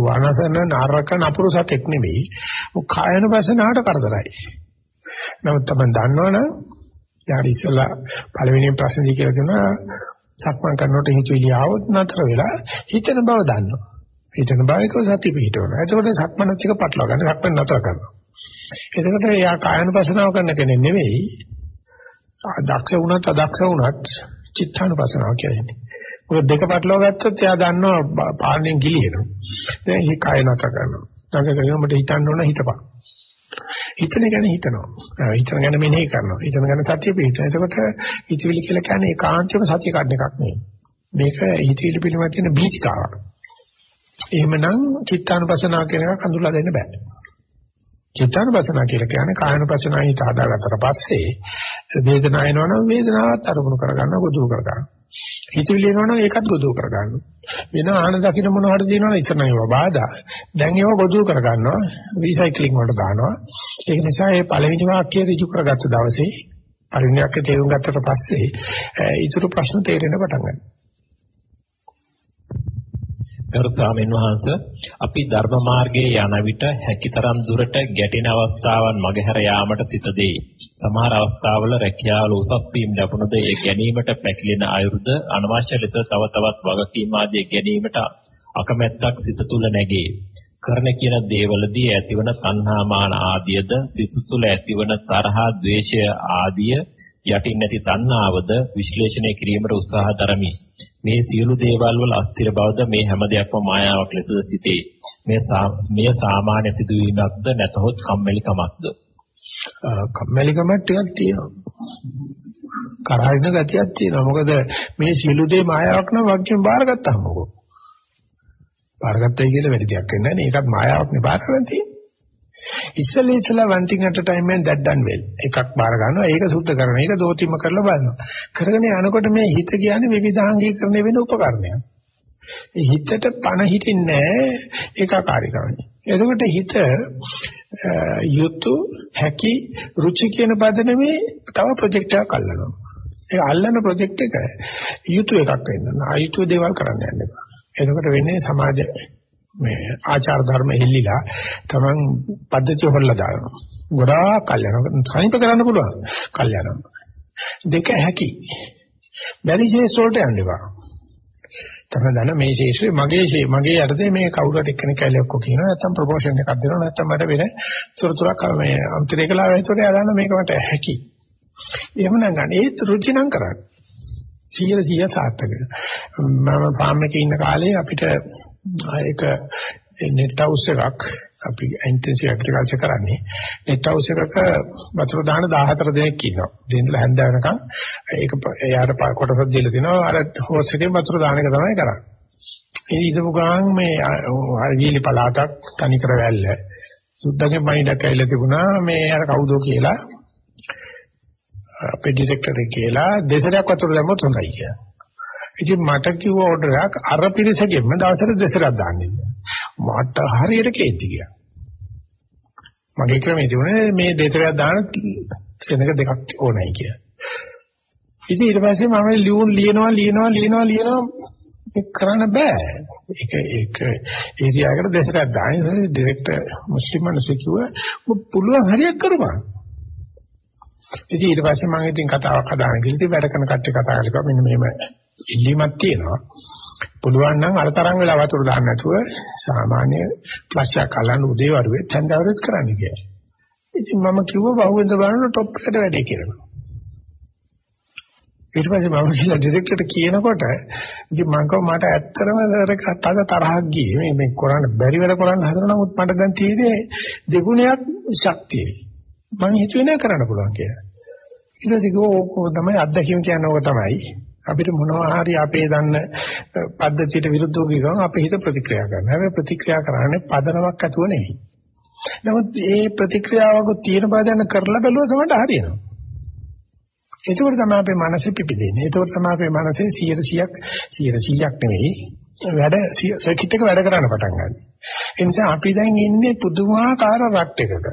වනසන නරක නපුරු සතෙක් නෙවෙයි. කායන වසනාවට කරදරයි. නමුත් තමයි දන්නවනම් යාරි ඉස්සලා පළවෙනි ප්‍රශ්නේ කියලා කියනවා සක්මන් කරනකොට හිතවිලි ආවොත් නතර වෙලා හිතන බව දන්නවා. හිතන බව එක සතිය පිටවනවා. එතකොට සක්මනත් එක පටලවා ගන්න සක්මන් නතර කරනවා. එතකොට යා කායන වසනාව කරන කෙනෙක් නෙවෙයි. දක්ෂ වුණත් අදක්ෂ වුණත් චිත්තානුපසනාව කියන්නේ. මොකද දෙක පටලවා ගත්තොත් එයා දන්නවා පාණයෙන් ගිලිනවා. දැන් හි කය නැත කරනවා. නැත කරගෙන මට හිතන්න ඕන හිතපන්. හිතන ගැන හිතනවා. හිතන ගැන මෙනෙහි කරනවා. හිතන ගැන සත්‍ය පිළිපදින. එතකොට හිතවිලි කියලා කියන්නේ ඒකාන්තව සත්‍ය කඩන එකක් නෙවෙයි. මේක හිතවිලි පිළිබඳ තියෙන බීජිකාවක්. එහෙමනම් චිත්තානුපසනාව කියන එක හඳුල්ලා දෙන්න බෑ. චිත්තානුපසනාව කියලා කියන්නේ කායනුපසනාව හිත හදාගත්තට පස්සේ වේදනාව එනවනම් වේදනාවත් අරමුණු කරගන්න ගොදුරු කරගන්න. හිතවිලි එනවනම් ඒකත් ගොදුව කර ගන්නවා. වෙන ආන දකින්න මොන හරි දිනවනම් ඉස්සන ඒවා බාධා. දැන් ඒවා ගොදුව කර ගන්නවා. රීසයික්ලිං වලට දානවා. ඒක නිසා මේ පළවෙනි වාක්‍යය ඍජු කරගත්ත දවසේ පළවෙනි වාක්‍යය තේරුම් ගත්තට පස්සේ ඊටු ප්‍රශ්න තේරෙන්න පටන් ගන්නවා. ගරු ස්වාමීන් වහන්ස අපි ධර්ම මාර්ගයේ යන විට හැකිතරම් දුරට ගැටෙන අවස්ථාවන් මගහැර යාමට සිත දෙයි. සමහර අවස්ථාවල රැකියාවල උසස් වීම ලැබුණද ඒ ගැනීමට පැකිලෙන අයුරුද අනවශ්‍ය ලෙස තව තවත් වගකීම් ආදී ගැනීමට අකමැත්තක් සිත තුළ නැගේ. කරන කියන දේවලදී ඇතිවන තණ්හා මාන ආදියද සිත තුළ ඇතිවන තරහා ද්වේෂය ආදිය යටින් නැති තණ්හාවද විශ්ලේෂණය කිරීමට උත්සාහ දරමි. මේ සියලු දේවල් වල අස්තිර බවද මේ හැම දෙයක්ම මායාවක් ලෙසද සිටේ. මේ මේ සාමාන්‍ය සිදුවීමක්ද නැතහොත් කම්මැලිකමක්ද? කම්මැලිකමක් ටිකක් තියෙනවා. කරහින ගතියක් තියෙනවා. මොකද මේ සියලු දේ මායාවක් නම් වාක්‍යයෙන් බාරගත්තාම මොකෝ. බාරගත්තයි කියලා වැඩි දෙයක් වෙන්නේ නැහැ. ඒකත් මායාවක් නේ බාර කරන් තියෙන්නේ. ඉස්සෙල්ලා ඉස්සෙල්ලා one thing at a time and that done well. එකක් බාර ගන්නවා. ඒක සුද්ධ කරනවා. ඒක දෝතිම කරලා බලනවා. කරගෙන යනකොට මේ හිත කියන්නේ විවිධාංගීකරණය වෙන උපකරණයක්. ඒ හිතට පණ හිටින්නේ ඒකාකාරීකමනේ. එතකොට හිත යුතු හැකි රුචි කියන පදනමේ තව ප්‍රොජෙක්ට් එකක් අල්ලනවා. ඒ අල්ලන ප්‍රොජෙක්ට් එක යුතු එකක් වෙන්න. ආයුතු දේවල් කරන්න යන්න එපා. එතකොට වෙන්නේ සමාජ මේ ආචාර ධර්ම හෙල්ලිලා තමන් පද්ධතිය හොල්ලා දානවා. ගොඩාක් කල් යනවා. සනීප කරන්න පුළුවන්. කල් යනවා. දෙක හැකි. බැරි ශේෂ වලට යන්න එපා. තමයි දන්න මේ ශේෂ්ත්‍රේ මගේ ශේ මගේ යටතේ මේ කවුරුහට එක්කෙනෙක් කියලා ඔක්කො කියනවා නැත්නම් ප්‍රොපෝෂන් එකක් දෙනවා නැත්නම් මට වෙන සුරතුරක් මේ අන්තිරේකලා වෙනතොට යනවා මේක මට හැකි. එහෙම නැත්නම් ඒ රුචි නම් කරන්නේ. 100 100 සාර්ථක. මම ෆාම් එකේ ඉන්න කාලේ අපිට ඒක නෙට් හවුස් එකක් අපි ඉන්ටෙන්සිව් ඇග්‍රිකල්චර් කරන්නේ. නෙට් හවුස් එකක වතුර දාන 14 දෙනෙක් ඉන්නවා. දෙන්දලා හැන්ද වෙනකන් ඒක එයාට කොටසක් දීලා තිනවා අර හෝස් එකෙන් වතුර දාන එක තමයි කරන්නේ. ඒ ඉදපු ගමන් මේ වීලි පළාතක් තනිකර වැල්ල. සුද්දගේ මයින්ඩක් ඇවිල්ලා තිබුණා මේ අර කවුදෝ කියලා අපේ ඩිරෙක්ටර් කියලා දෙසරයක් වතුර දැම්මොත් හොඳයි කියලා. ඉතින් මට කිව්ව ඕඩර් එකක් අර පිරිසගෙම දවසට දෙසරක් දාන්න මට හරියට කේන්ති ගියා. මගේ ක්‍රමයේ තිබුණේ මේ දෙසරයක් දාන සෙනඟ දෙකක් ඕනයි කියලා. ඉතින් ඊට පස්සේ මම ලියුම් ලියනවා ලියනවා ලියනවා ලියනවා ඒක කරන්න බෑ. ඒක ඒක ඒරියාවකට දෙසරක් දාන්න ඩිරෙක්ටර් මුස්ලිම් මිනිස්සු කිව්වා පුළුවන් හරියක් කරපන්. ඉතින් ඊට පස්සේ මම ඉතින් කතාවක් හදාගෙන ගිහින් ඉතින් වැඩ කරන කට්ටිය කතා කරලා මෙන්න මෙහෙම ඉල්ලීමක් තියෙනවා. පුළුවන් නම් අර තරම් වෙලා වතුර දාන්න නැතුව සාමාන්‍ය ෆ්ලෂ් එකක් අල්ලන්න උදේ වරුවේ තැන්දවරෙත් කරන්න කියලා. ඉතින් මම කිව්වා බහුවෙන්ද බලන්න টොප් එකට වැඩේ කියලා. ඊට පස්සේ මම කියලා ඩිරෙක්ටර්ට කියනකොට ඉතින් මම කව මට ඇත්තටම තද තරහක් ගියේ මේ මේ කරන්න බැරි වැඩ කරන්න හදන නමුත් මට දැන් තියෙන්නේ දෙගුණයක් ශක්තිය. මම හිතුවේ නෑ කරන්න පුළුවන් කියලා. ඊට පස්සේ ඕක තමයි අත්දැකීම කියන්නේ ඕක තමයි. අපිට මොනවා හරි අපේ දන්න පද්ධතියට විරුද්ධව ගියොත් අපේ හිත ප්‍රතික්‍රියා කරනවා. හැබැයි ප්‍රතික්‍රියා කරන්නේ පදනමක් ඇතුව නෙවෙයි. නමුත් මේ ප්‍රතික්‍රියාවක තියෙන බව දැන කරලා බැලුවොත් තමයි හරියනවා. ඒකවල තමයි අපේ මනස පිපිදෙන්නේ. ඒකවල තමයි අපේ මනසේ 100ක් 100ක් නෙවෙයි වැඩ සර්කිට් එක වැඩ කරන්න පටන් ගන්නවා. ඒ නිසා අපි දැන් ඉන්නේ පුදුමාකාර රට් එකක.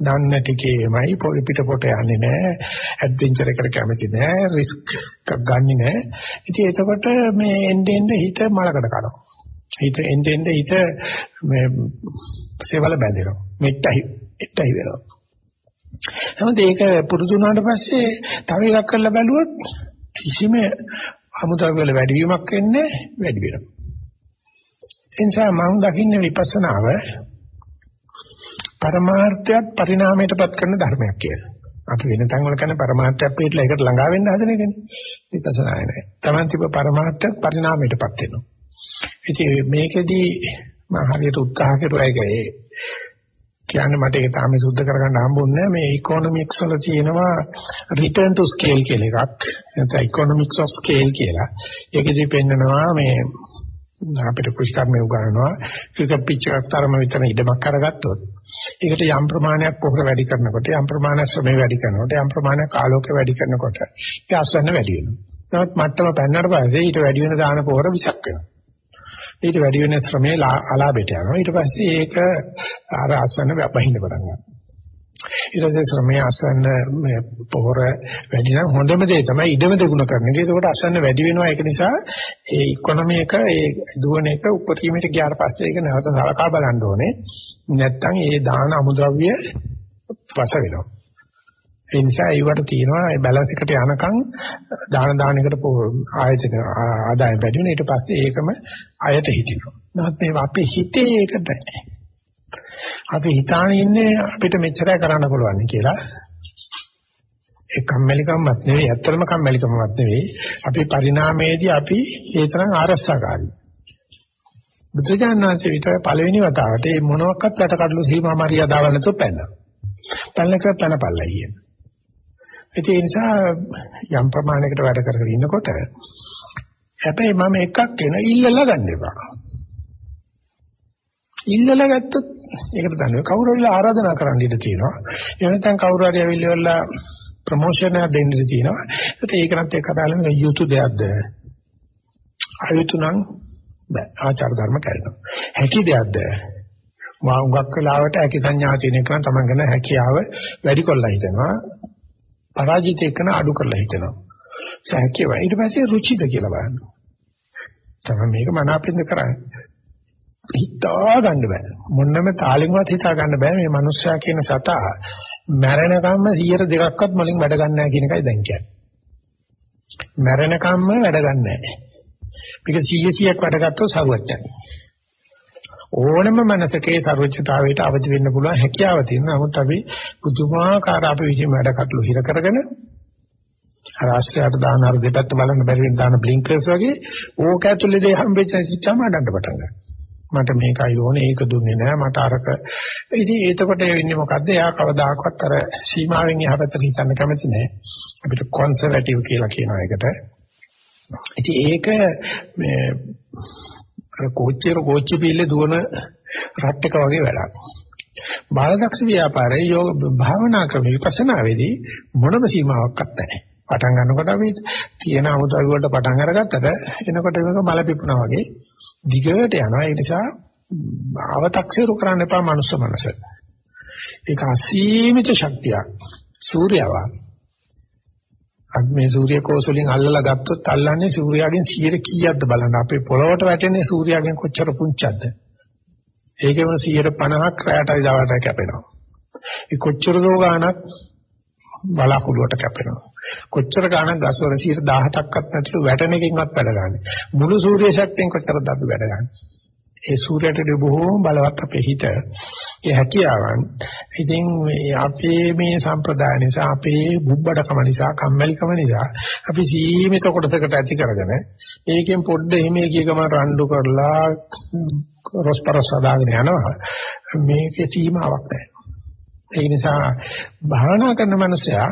දන්න ටිකේමයි පොඩි පිට පොට යන්නේ නැහැ. ඇඩ්වෙන්චර් එකට කැමති නැහැ. රිස්ක් එකක් ගන්නෙ නැහැ. ඉතින් එතකොට මේ එන්න එන්න හිත මලකට කනවා. හිත එන්න එන්න හිත මේ සේවල බැඳෙනවා. මෙට්ටයි. එට්ටයි වෙනවා. නමුත් ඒක පුරුදු වුණාට පස්සේ තව එකක් කරලා බැලුවොත් කිසිම අමුද්‍රව්‍ය වල වැඩිවීමක් වෙන්නේ වැඩි වෙනවා. එනිසා මම දකින්නේ විපස්සනාව පරමාර්ථයත් පරිණාමයටපත් කරන ධර්මයක් කියලා. අපි වෙන තැන් වල කරන පරමාර්ථයක් පිටලා ඒකට ළඟා වෙන්න හදන එකනේ. විපස්සනාය නෑ. Taman තිබ පරමාර්ථයත් පරිණාමයටපත් වෙනවා. ඉතින් මේකෙදී මම හරියට උත්සාහ කරුවා ඒකේ කියන්නේ මට ඒක තාම සුද්ධ කරගන්න හම්බුන්නේ මේ ඉකොනොමික්ස් වල තියෙනවා return to scale කියලා එකක්. නැත්නම් economics of scale කියලා. ඒකෙදි පෙන්නනවා මේ අපිට කෘෂිකර්මය උගන්වනවා ක්‍රිකට් පිච් එකක් තරම විතර ඉඩමක් කරගත්තොත් ඒකට යම් ප්‍රමාණයක් පොහොර වැඩි කරනකොට යම් ප්‍රමාණයක් ශ්‍රමය වැඩි කරනකොට යම් ප්‍රමාණයක් ආලෝකය වැඩි කරනකොට ඒ අස්වැන්න වැඩි වෙනවා නමුත් මට්ටම පැන්නට පස්සේ ඊට වැඩි වෙන දාන පොහොර විසක් වෙනවා. ඊට වැඩි වෙන ශ්‍රමයේ අලාභයට යනවා. ඊට පස්සේ ඒක අර ආසන්න බහින්න පටන් ගන්නවා. ඊට පස්සේ ශ්‍රමයේ ආසන්න මේ පොහොර වැඩි නම් හොඳම දේ තමයි ඉඩම දෙගුණ කරන එක. ඒකට ආසන්න වැඩි වෙනවා. ඒක නිසා ඒ ඉකොනොමි එක ඒ දුවන එක උපරිමයට ගියාට පස්සේ ඒක නැවත සලකා බලන්න ඕනේ. නැත්තම් ඒ දාන අමුද්‍රව්‍ය වස වෙනවා. ඒ නිසා ඒවට තියෙනවා ඒ බැලන්ස් එකට යනකම් දාන දාන එකට ආයතන ආදායම් වැඩි වෙන ඊට පස්සේ ඒකම අයට හිටිනවා. නමුත් මේ අපේ හිතේ ඒක නැහැ. අපි හිතාන ඉන්නේ අපිට මෙච්චරයි කරන්න පුළුවන් කියලා. ඒ කම්මැලිකමක් නෙවෙයි, ඇත්තටම කම්මැලිකමක් නෙවෙයි. අපි පරිණාමයේදී අපි ඒ තරම් ආරස්සකාරී. බුදුජානනාංශ විතර පළවෙනි වතාවට මේ මොනවාක්වත් රට කඩළු සීමා මරියාදාව නැතුව පැනනවා. පැනලක පැනපල්ලා කියන. ඒ නිසා යම් ප්‍රමාණයකට වැඩ කරගෙන ඉන්නකොට හැබැයි මම එකක් වෙන ඉල්ලලා ගන්න එපා. ඉල්ලලා ගත්තොත් ඒකට දන්නේ කවුරු හරි ආරාධනා කරන්න ඉඩ තියෙනවා. එහෙම නැත්නම් කවුරු හරි ඇවිල්ලා ප්‍රොමෝෂන් එකක් දෙන්න ඉඩ තියෙනවා. ඒකට ඒකනත් එක්ක කතාලම යුතු දෙයක්ද? අයුතු නම් බෑ ආචාර ධර්ම කැඩෙනවා. හැකි දෙයක්ද? මා උගක් වෙලාවට හැකි සංඥා තියෙන එක නම් තමන් ගන්න හැකියාව වැඩි කරලා හිතනවා. පරාජිත එකන අඩු කරලා හිතනවා. සහැකියව. ඊට පස්සේ රුචිද කියලා බලන්න. තමයි මේක මනාපින්ද කරන්නේ. හිතා ගන්න බෑ. මොන්නම තාලෙන්වත් හිතා ගන්න බෑ මේ මිනිස්සයා කියන සතා. මැරෙනකම්ම 100 දෙකක්වත් මලින් වැඩ ගන්න නැහැ කියන එකයි දැන් කියන්නේ. මැරෙනකම්ම වැඩ ගන්න නැහැ මේක 100 100ක් වැඩ ගත්තොත් සරුවච්චයි ඕනම මනසකේ ਸਰවඥතාවයට අවදි වෙන්න පුළුවන් හැකියාව තියෙන නමුත් අපි පුදුමාකාර අපි විශ්ව වැඩ කටළු හිර කරගෙන රාष्ट्रයට දාන අර දෙපැත්ත බලන්න බැරි වෙන දාන බ්ලින්කර්ස් වගේ ඕක ඇතුලේ දේ හම්බෙච්ච සිච්චාම අඩන්න පටන් ගන්නවා. මට මේකයි ඕනේ ඒක දුන්නේ නැහැ මට අරක ඉතින් එතකොට වෙන්නේ මොකද්ද එයා කවදාකවත් අර සීමාවෙන් එහා පැත්තට හිතන්න කැමති නැහැ අපිට කොන්සර්වටිව් කියලා කියනවා ඒකට ඉතින් ඒක මේ අර කෝච්චියර කෝච්චි පිල්ලේ දුවන රට් එක වගේ වැඩක්. බාලදක්ෂ ව්‍යාපාරයේ යෝග භාවනා ක්‍රම විපස්සනාවේදී මොනම සීමාවක්වත් නැහැ. පටන් ගන්නකොට අපි තියෙන අමුදල් වලට පටන් අරගත්තට එනකොට මේක මල පිපුණා වගේ දිගට යනවා. ඒ නිසා අව탁සිරු කරන්න එපා මනුස්ස මනස. ඒක අසීමිත ශක්තියක්. සූර්යවා අපි මේ සූර්ය කෝෂ වලින් අල්ලලා ගත්තොත් අල්ලන්නේ සූර්යාගෙන් 100 කීයක්ද බලන්න. අපේ පොළොවට වැටෙන්නේ සූර්යාගෙන් කොච්චර පුංචිද? ඒකෙම 150ක් රැයටයි දවල්ටයි කැපෙනවා. ඒ කොච්චර දෝ ගාණක් බලාකුළුවට කැපෙනවා. කොච්චර ගාණක් ගස්වල 17ක්වත් නැතුළු වැටෙන එකකින්වත් වැඩ ගන්න. මුළු සූර්ය ශක්තියෙන් කොච්චරද අපි වැඩ ගන්න. ඒ සූර්යයට බොහෝම බලවත් අපේ හිත. ඒ හැකියාවන්. ඉතින් අපේ මේ සම්ප්‍රදාය නිසා අපේ බුබ්බඩකම නිසා කම්මැලිකම නිසා අපි සීමිත කොටසකට ඇති කරගෙන ඒකෙන් පොඩ්ඩ හිමේ කියකම රණ්ඩු කරලා රොස්පරස් සදාගෙන යනවා. මේකේ සීමාවක් නැහැ. ඒ නිසා භාවනා කරන මනුස්සයා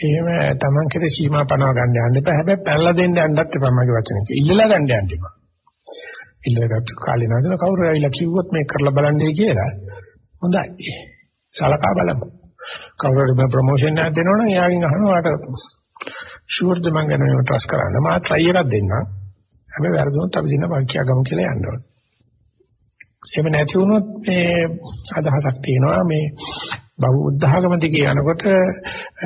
එහෙම Taman කෙරේ සීමා පනව ගන්න යන්න එපා. හැබැයි පැනලා දෙන්න යන්නත් එපා මගේ වචනේ. ඉල්ලලා ගන්න යන්න එපා. ඉල්ලගත්තු කාලේ නැසන කවුරු ඇවිල්ලා කිව්වොත් මේක කරලා බලන්නේ කියලා. හොඳයි. සලකා බලමු. කවුරු හරි මම ප්‍රොමෝෂන් එකක් දෙනවනම් එයාගෙන් අහනවා වාට ෂුවර්ද මම ගැන මේව ට්‍රස් කරන්න. මා ට්‍රයි එකක් දෙන්නම්. හැබැයි වැරදුනොත් අපි දින වාක්‍යය ගමු කියලා යන්න ඕනේ. එහෙම නැති වුණොත් මේ අදහසක් තියෙනවා. මේ බෞද්ධ ආගම දිගේ යනකොට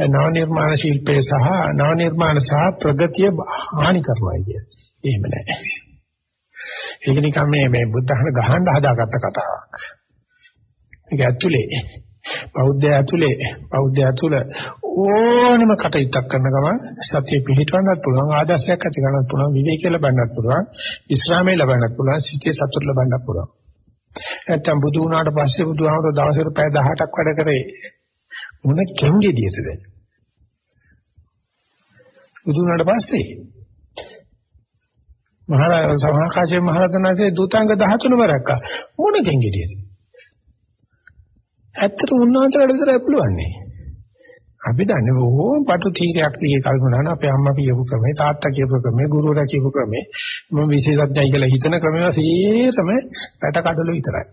නව නිර්මාණ ශිල්පයේ සහ නව නිර්මාණ සහ ප්‍රගතිය හානි කරනවා කිය. එහෙම නැහැ. ඒක නිකන් මේ මේ බුද්ධහන ගහන්න හදාගත්ත කතාවක්. ඒක ඇතුලේ බෞද්ධය ඇතුලේ බෞද්ධය ඇතුල ඕනම කටයුත්තක් කරන ගමන් සතිය පිහිටවන්නත් පුළුවන් ආදර්ශයක් ඇති කරන්නත් පුළුවන් විවේකී ලබන්නත් පුළුවන් විශ්‍රාමයේ ලබන්නත් පුළුවන් සිතේ සතුට ලබන්නත් පුළුවන්. නැත්තම් බුදු වුණාට පස්සේ බුදුහාමර දවසට පැය 18ක් වැඩ කරේ මොන කෙන්ගෙඩියටද? බුදු වුණාට පස්සේ මහා සමහාකාශයේ මහරතනසේ දුතාංග 13 වරක් මොන කෙන්ගෙඩියද? ඇත්තට උන්වහන්සේලාට විතරයි පුළුවන්නේ. අපි දන්නේ බොහෝම පටු තීරයක් දිගේ කල්පනා කරන අපේ අම්මා කියපු ක්‍රමේ තාත්තා කියපු ක්‍රමේ ගුරුවරයා කියපු ක්‍රමේ මම විශේෂඥයි කියලා හිතන ක්‍රමේ සීරම පැට කඩළු විතරයි.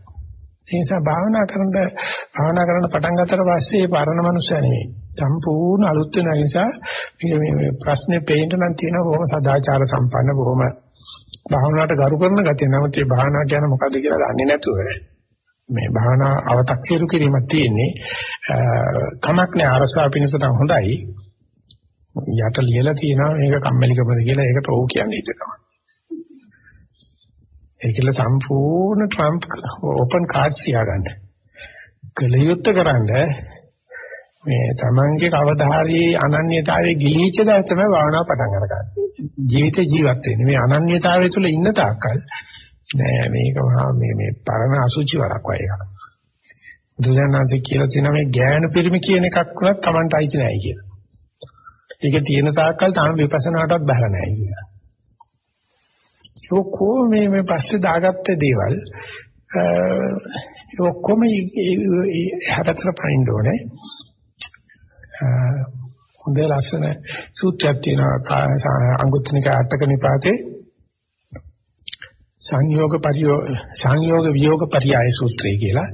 ඒ නිසා භාවනා කරන භාවනා කරන පටන් ගත්තට පස්සේ පරණ මනුස්සයා නෙවෙයි. සම්පූර්ණ අලුත් වෙන නිසා මේ මේ ප්‍රශ්නේ පේන්න නම් තියෙනවා බොහොම සදාචාර සම්පන්න බොහොම භාවනාවට ගරු කරන ගතිය. නමුත් මේ භාවනාව කියන්නේ මොකද්ද කියලා දන්නේ නැතුව මේ භාවනා අව탁සිරු කිරීමක් තියෙන්නේ. කමක් නෑ අරසා පිණිස නම් හොඳයි. යට ලියලා තියෙනවා මේක කම්මැලිකමද කියලා ඒකට ඔව් කියන්නේ හිතනවා. ඒකල සම්පූර්ණ ට්‍රම්ප් ඕපන් කාඩ්ස් තියාගන්න. කලියුත් කරන්නේ මේ තමන්ගේ කවදා හරි අනන්‍යතාවයේ ගිලිච්ච දවස් තමයි භාවනාව පටන් අරගන්නේ. ජීවිතේ ජීවත් වෙන්නේ. මේ අනන්‍යතාවය තුළ ඉන්න තාක්කල් නෑ මේක මේ මේ පරණ අසුචි වරක් වගේ එකක්. බුදුරජාණන්සේ කියලා තියෙනවා මේ ඥාන පිරිමි කියන එකක් වුණත් Tamanට අයිති නෑ කියලා. ඒක තියෙන තාක්කල් තාම විපස්සනාටවත් බහලා නෑ කියලා. ඔක්කොම මේ මේ පස්සේ දාගත්ත දේවල් ඔක්කොම හැරතර පයින්න ඕනේ. හොඳ ලස්සන සූත්‍රයක් තියෙනවා අංගුත්තනික අටක නිපාතේ සංයෝග පරියෝග සංයෝග වියෝග පරියාය සූත්‍රය කියලා.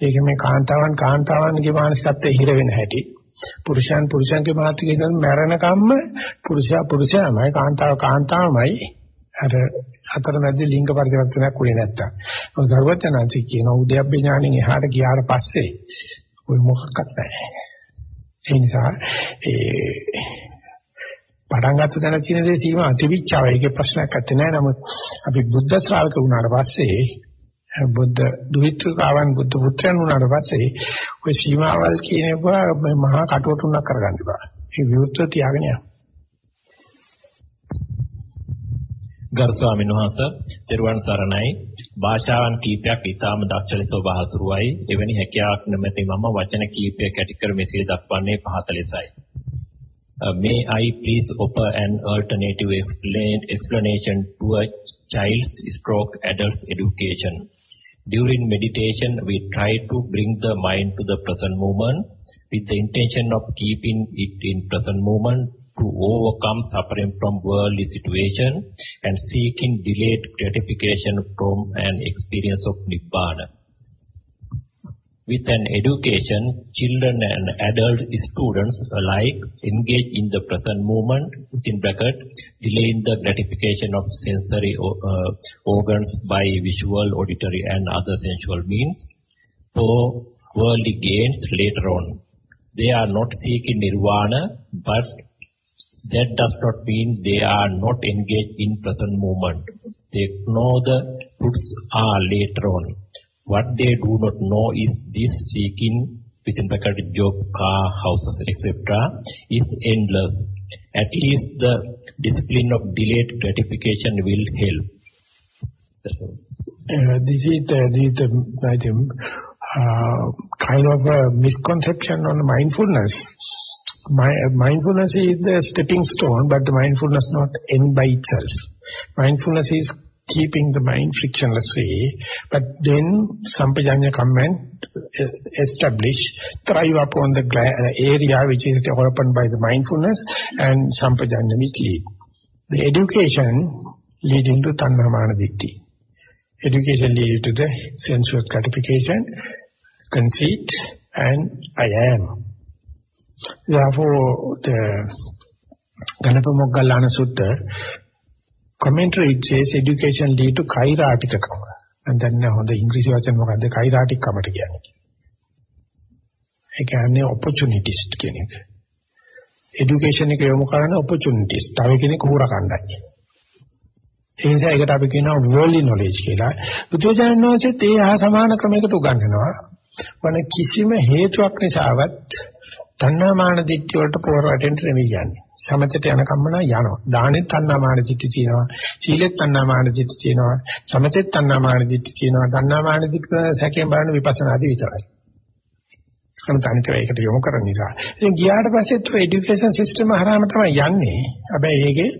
ඒක මේ කාන්තාවන් කාන්තාවන්ගේ මානසිකත්වයේ හිර වෙන හැටි. පුරුෂයන් පුරුෂයන්ගේ මානසිකයේ ඉඳන් මැරෙනකම්ම පුරුෂයා පුරුෂයාමයි කාන්තාව කාන්තාවමයි අර අතරමැද ලිංග පරිවර්තනයක් උනේ නැත්තම්. මොකද සර්වඥාන්සේ කියන උද්‍යප්පේ ඥාණයෙන් එහාට ගියාට පස්සේ ওই මොකක්වත් නැහැ. ඒ නිසා ඒ පටන් ගත්ත තැන තියෙන දේ සීමා අතිවිච්චාව ඒකේ ප්‍රශ්නයක් නැත්තේ නෑ. නමුත් අපි බුද්ධ ශ්‍රාවක වුණාට පස්සේ බුද්ධ දුහිතෘකාවන් බුද්ධ පුත්‍රයන් වුණාට පස්සේ ඔය සීමාවල් කියන ඒවා මහා කටවටුණක් කරගන්න බෑ. ඒ විවෘත තියාගෙන යන්න. ගරු ස්වාමීන් වහන්සේ ත්‍රිවන් සරණයි. භාෂාවන් කීපයක් ඊටාම දක්ෂ ලෙස ඔබ හසුරුවයි. එවැනි හැකියාවක් නැමැති මම වචන කීපයක් ඇති කර මෙසේ දක්වන්නේ පහත ලෙසයි. uh, Uh, may I please offer an alternative explanation to a child's stroke adult's education during meditation we try to bring the mind to the present moment with the intention of keeping it in present moment to overcome suffering from worldly situation and seeking delayed gratification from an experience of Nibbana. With an education, children and adult students alike engage in the present moment, within bracket, delaying the gratification of sensory uh, organs by visual, auditory and other sensual means for worldly gains later on. They are not seeking nirvana, but that does not mean they are not engaged in present moment. They know the fruits are later on. What they do not know is this seeking within bracket job, car, houses, etc. is endless. At least the discipline of delayed gratification will help. That's all. Uh, this is the, this is the, I think, uh, kind of a misconception on mindfulness my, mindfulness is the stepping stone, but the mindfulness not end by itself. Mindfulness is keeping the mind frictionless way, but then sampajanya comment uh, establish, thrive upon the area which is opened by the mindfulness and sampajanya which lead. The education leading to tannamana ditti. Education leading to the sensuous gratification, conceit, and I am. Therefore, the Ganapamoggallana Sutta commentary it says education lead to kaiراටිකකම. and then හොඳ ඉංග්‍රීසි වචන මොකද්ද කෛරාටිකකමට කියන්නේ? ඒ කියන්නේ opportunities කියන එක. education එක යොමු කරන opportunities. තව කෙනෙක් හොරකණ්ඩයි. ඒ නිසා ඒකට අපි කියනවා worldly knowledge කියලා. බුදුජානක වහන්සේත් ඒ හා සමාන ක්‍රමයකට උගන්වනවා. වන කිසිම හේතුවක් නිසාවත් තණ්හාමාන දිට්ඨිය වලට පොර වැටෙන්න නෙමෙයි යන්නේ. සමතයට යන කම්මන යනවා. දානෙත් තණ්හාමාන දිට්ඨිය තියෙනවා. සීලෙත් තණ්හාමාන දිට්ඨිය තියෙනවා. සමතෙත් තණ්හාමාන දිට්ඨිය තියෙනවා. තණ්හාමාන දිට්ඨිය සැකයෙන් බලන විපස්සනාදී විතරයි. සම්තන්ට ඒකට යොමු කරන නිසා. ඉතින් ගියාට පස්සෙත් ඔය এডুকেෂන් සිස්ටම් හරහාම තමයි යන්නේ. හැබැයි ඒකේ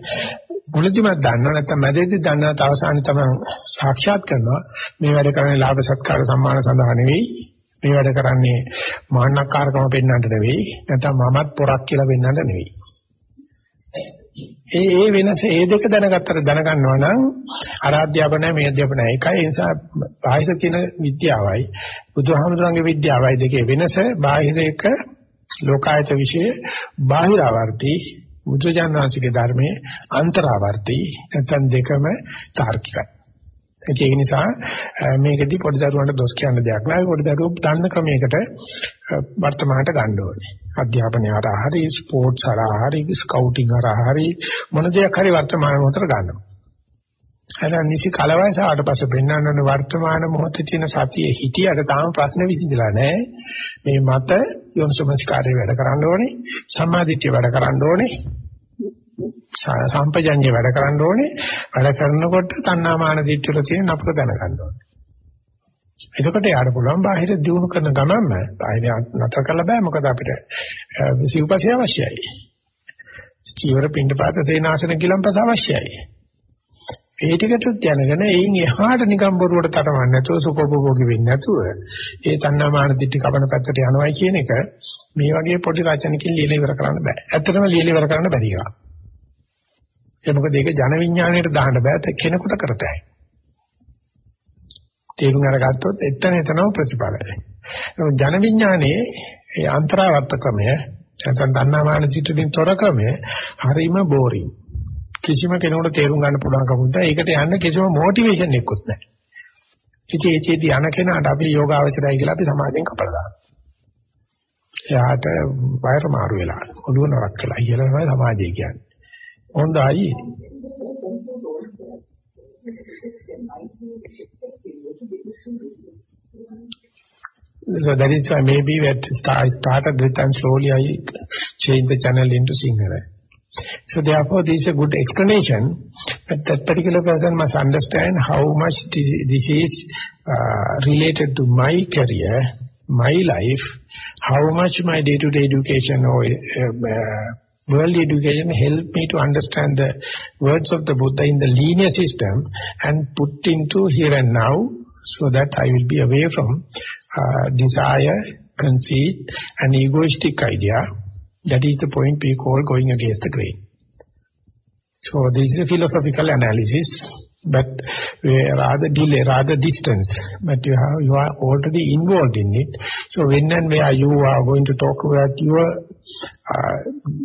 මුලදි මම දන්නා නැත්නම් මැදදී දන්නා තවසානි තමයි සාක්ෂාත් කරනවා. මේ වැඩ කරන්නේ ලාභ සත්කාර සම්මාන සඳහා නෙවෙයි. මේ වැඩ කරන්නේ මාන්නකාරකම පෙන්වන්නට නෙවෙයි නැත්නම් මමත් පොරක් කියලා පෙන්වන්නට නෙවෙයි. ඒ ඒ වෙනස ඒ දෙක දැනගත්තට දැනගන්නවා නම් අර අධ්‍යාපනය මේ අධ්‍යාපනය එකයි. ඒ නිසා බාහිර තියෙන විද්‍යාවයි බුදුහාමුදුරන්ගේ විද්‍යාවයි දෙකේ වෙනස. බාහිර එක ලෝකායත વિશે බාහිරාවර්ති බුදුජානනාංශිකේ ධර්මයේ අන්තරාවර්ති නැත්නම් දෙකම තාර්කිකයි. ඒක නිසා මේකෙදි පොඩි දරුවන්ට දොස් කියන්න දෙයක් නෑ. පොඩි දරුවෝ දන්න ක්‍රමයකට වර්තමානට ගන්න ඕනේ. අධ්‍යාපනය හරහා හරි ස්පෝර්ට්ස් හරහා හරි ස්කවුටින් හරහා හරි මොන දෙයක් හරි වර්තමාන මොහොතට ගන්නවා. අර නිසි කලවයස ආවට පස්සේ පෙන්වන්න වර්තමාන මොහොතේ තියෙන සතියේ හිටියට තාම ප්‍රශ්න විසඳලා නැහැ. මේ මත යොන්සමස්කාරය වැඩ කරන්න ඕනේ. සම්මාදිට්ඨිය වැඩ කරන්න ඕනේ. සම්පජඤ්ඤය වැඩ කරන්න ඕනේ. වැඩ කරනකොට තණ්හාමාන දිට්ඨිය තියෙන අපක දැනගන්න ඕනේ. එතකොට යාට පුළුවන් බාහිර දියුණු කරන ගමන්ම බාහිර නතර කරලා බෑ මොකද අපිට සිව්පසය අවශ්‍යයි. චීවර පින්ඩපාත සේනාසන කිලම්පස අවශ්‍යයි. ඒ ටිකට දැනගෙන එයින් එහාට නිකම් බොරුවට තටමන්නේ නැතුව සුඛෝපභෝගී වෙන්නේ නැතුව ඒ තණ්හාමාන දිට්ඨි කපන පැත්තට යනවයි කියන එක මේ වගේ පොඩි රචනකින් ලියලා ඉවර කරන්න බෑ. ඇත්තටම ලියලා ඉවර කරන්න බැරි එකක්. ඒ මොකද ඒක ජන විඥාණයට දාන්න බෑ කෙනෙකුට කරතයි. තේරුම් අරගත්තොත් එතන එතනම ප්‍රතිඵලයි. ජන විඥානයේ ඒ අන්තරාවර්ත ක්‍රමය නැත්නම් දන්නාමාන සිතුලින් තොර ක්‍රමය හරිම බෝරින්. කිසිම කෙනෙකුට තේරුම් ගන්න පුළුවන් කමක් නැහැ. ඒකට යන්න කිසිම මොටිවේෂන් එකකුත් නැහැ. ඉතින් ඒ චේති යන කෙනාට අපි යෝගාවචරයි කියලා අපි සමාජයෙන් කපලා දානවා. එයාට වයර් මාරු වෙලා ඔළුව නරක් කළා කියලා තමයි සමාජය කියන්නේ. on the So that is why maybe that I started with and slowly I changed the channel into singer. So therefore this is a good explanation, but that particular person must understand how much this is uh, related to my career, my life, how much my day-to-day -day education or uh, uh world education helped me to understand the words of the Buddha in the linear system and put into here and now so that I will be away from uh, desire, conceit and egoistic idea. That is the point we call going against the grain. So this is a philosophical analysis but we rather delay, rather distance. But you have you are already involved in it. So when and where you are going to talk about your uh,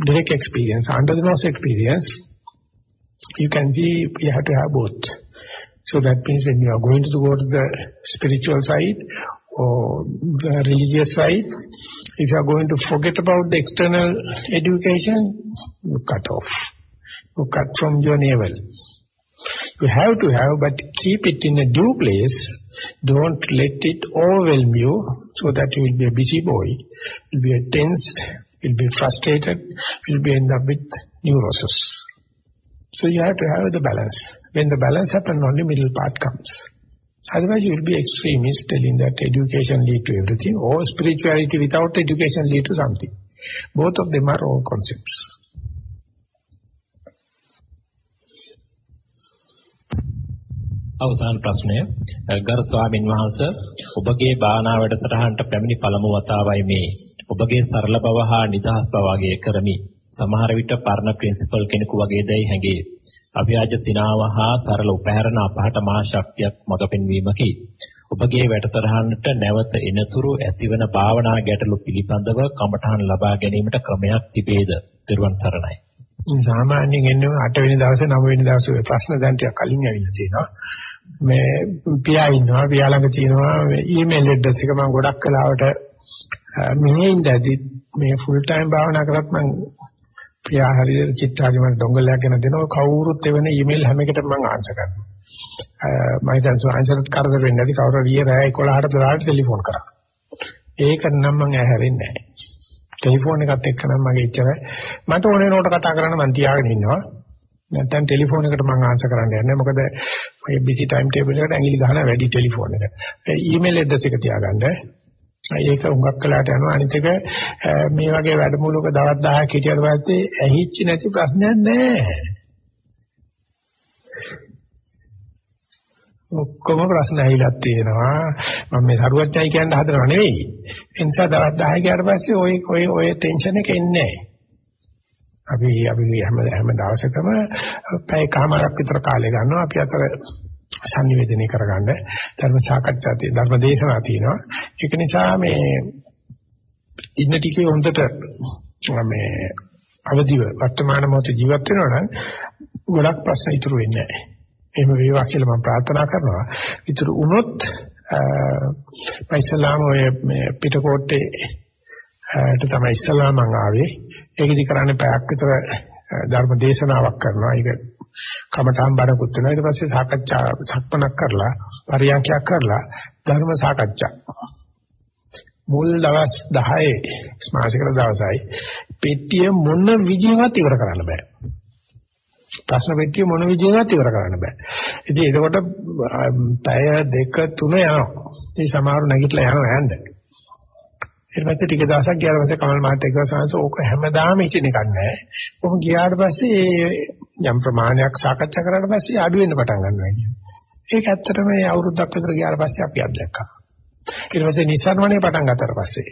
direct experience, under the nose experience, you can see you have to have both. So that means when you are going to go to the spiritual side or the religious side, if you are going to forget about the external education, you cut off. You cut from your navel. You have to have, but keep it in a due place. Don't let it overwhelm you so that you will be a busy boy. You will be a tensed, you will be frustrated, you will be end up with neurosis. So you have to have the balance. When the balance happens, only the middle part comes. Otherwise you will be extremist telling that education lead to everything or spirituality without education lead to something. Both of them are wrong concepts. අවසාන ප්‍රශ්නය ගරු ස්වාමින් වහන්සේ ඔබගේ භාවනා වැඩසටහනට පැමිණි පළමු වතාවයි මේ ඔබගේ සරල බව හා නිදහස් බව වගේ කරමි සමහර විට පරණ ප්‍රින්සිපල් කෙනෙකු වගේ දැයි හැඟේ අභ්‍යාජ සිනාව හා සරල උපහැරණ අපහට මා ශක්තියක් මඟ පෙන්වීමකි ඔබගේ වැඩසටහනට නැවත එනතුරු ඇතිවන භාවනා ගැටලු පිළිබඳව කමඨහන් ලබා ගැනීමට ක්‍රමයක් තිබේද? ත්වන් සරණයි. සාමාන්‍යයෙන් එන්නේ 8 වෙනි දවසේ 9 වෙනි දවසේ ප්‍රශ්න දැන් ටික කලින් ඇවිල්ලා තියෙනවා. මේ පියා ඉන්නවා පියා ළඟ තියෙනවා ඊමේල් ඇඩ්‍රස් එක මම ගොඩක් කලාවට මෙහේ ඉඳදී මේ ෆුල් ටයිම් භාවනා කරත් මම පියා හරියට චිත්තාරි මම ඩොංගලයක් ගැන දෙනවා. කවුරුත් එවන ඊමේල් හැම එකටම මම ආන්සර් කරනවා. මම දැන් ආන්සර්ත් කරදර වෙන්නේ නැති. කවුරු හරි රෑ 11ට 12ට ටෙලිෆෝන් කරා. ඒක නම් මම ඇහැරෙන්නේ නැහැ. ටෙලිෆෝන් එකත් එක්ක නම් මගේ ඉච්චර. මට ඕනේ නෝට කතා කරන්න මම තියාගෙන ඉන්නවා. නැත්නම් ටෙලිෆෝන් එකට මම ආන්සර් කරන්න යන්නේ මොකද මේ බිසි ටයිම් ටේබල් එකට ඇඟිලි ගහන වැඩි ටෙලිෆෝන් එක. ඒ ඊමේල් ඇඩ්‍රස් එක තියාගන්න. ඒක හුඟක් කලකට යනවා අනිත් එක මේ වගේ වැඩමුළුවක දවස් 10ක් හිටියට පස්සේ ඇහිච්ච නැති ප්‍රශ්නයක් නැහැ. ඔක්කොම ප්‍රශ්න ඇහිලා තියෙනවා මම මේ හරුවච්චයි කියන්න හදනව නෙවෙයි ඒ නිසා දවස් 10 ගියාට පස්සේ ඔය ඔය ඔය ටෙන්ෂන් එක එන්නේ නැහැ අපි අපි හැම හැම දවසකම පැය කමාරක් විතර කාලය ගන්නවා අපි අතර සංනිවේදනය කරගන්න ධර්ම සාකච්ඡා තියෙන ධර්ම දේශනා තියෙනවා ඒක නිසා මේ ඉන්න ටිකේ හොඳට මේ අවදිව වර්තමාන මොහොතේ ජීවත් වෙනවා නම් ගොඩක් ප්‍රශ්න ඉතුරු වෙන්නේ නැහැ. එහෙම වේවා කියලා මම ප්‍රාර්ථනා කරනවා. ඉතුරු වුණොත් මම ඉස්ලාම ඔය පිටකොටේ ඒට තමයි ඉස්ලාම මං ආවේ. ඒකෙදි කරන්නේ පැයක් විතර ධර්ම දේශනාවක් කරනවා. ඒක කමඨාන් බණකුත් වෙනවා. ඊට පස්සේ සාකච්ඡා සක්මනක් කරලා පරියන්කයක් කරලා ධර්ම සාකච්ඡා. මුල් දවස් 10 මාසිකර දවසයි පෙට්ටිය මොන විදිහවත් ඉවර කරන්න බෑ. ප්‍රශ්න පෙට්ටිය මොන විදිහකට ඉවර කරන්න බෑ. ඉතින් ඒකකොට පැය දෙක තුන යනවා. ඉතින් සමහරව නැගිටලා යනවා යන්න. ඊට පස්සේ ටික දවසක් ගියාට පස්සේ කමල් මහත්තයා කිව්වා සංස ඕක හැමදාම ඉතින් එකක් නෑ. කොහොම ගියාට පස්සේ යම් ප්‍රමාණයක් සාකච්ඡා කරාට පස්සේ අඩු වෙන්න පටන් ගන්නවා කියන්නේ. ඒක ඇත්තටම මේ අවුරුද්දක් විතර ගියාට පස්සේ අපි අත්දැක්කා. ඊට පස්සේ නිසන්වනේ පටන් ගත්තට පස්සේ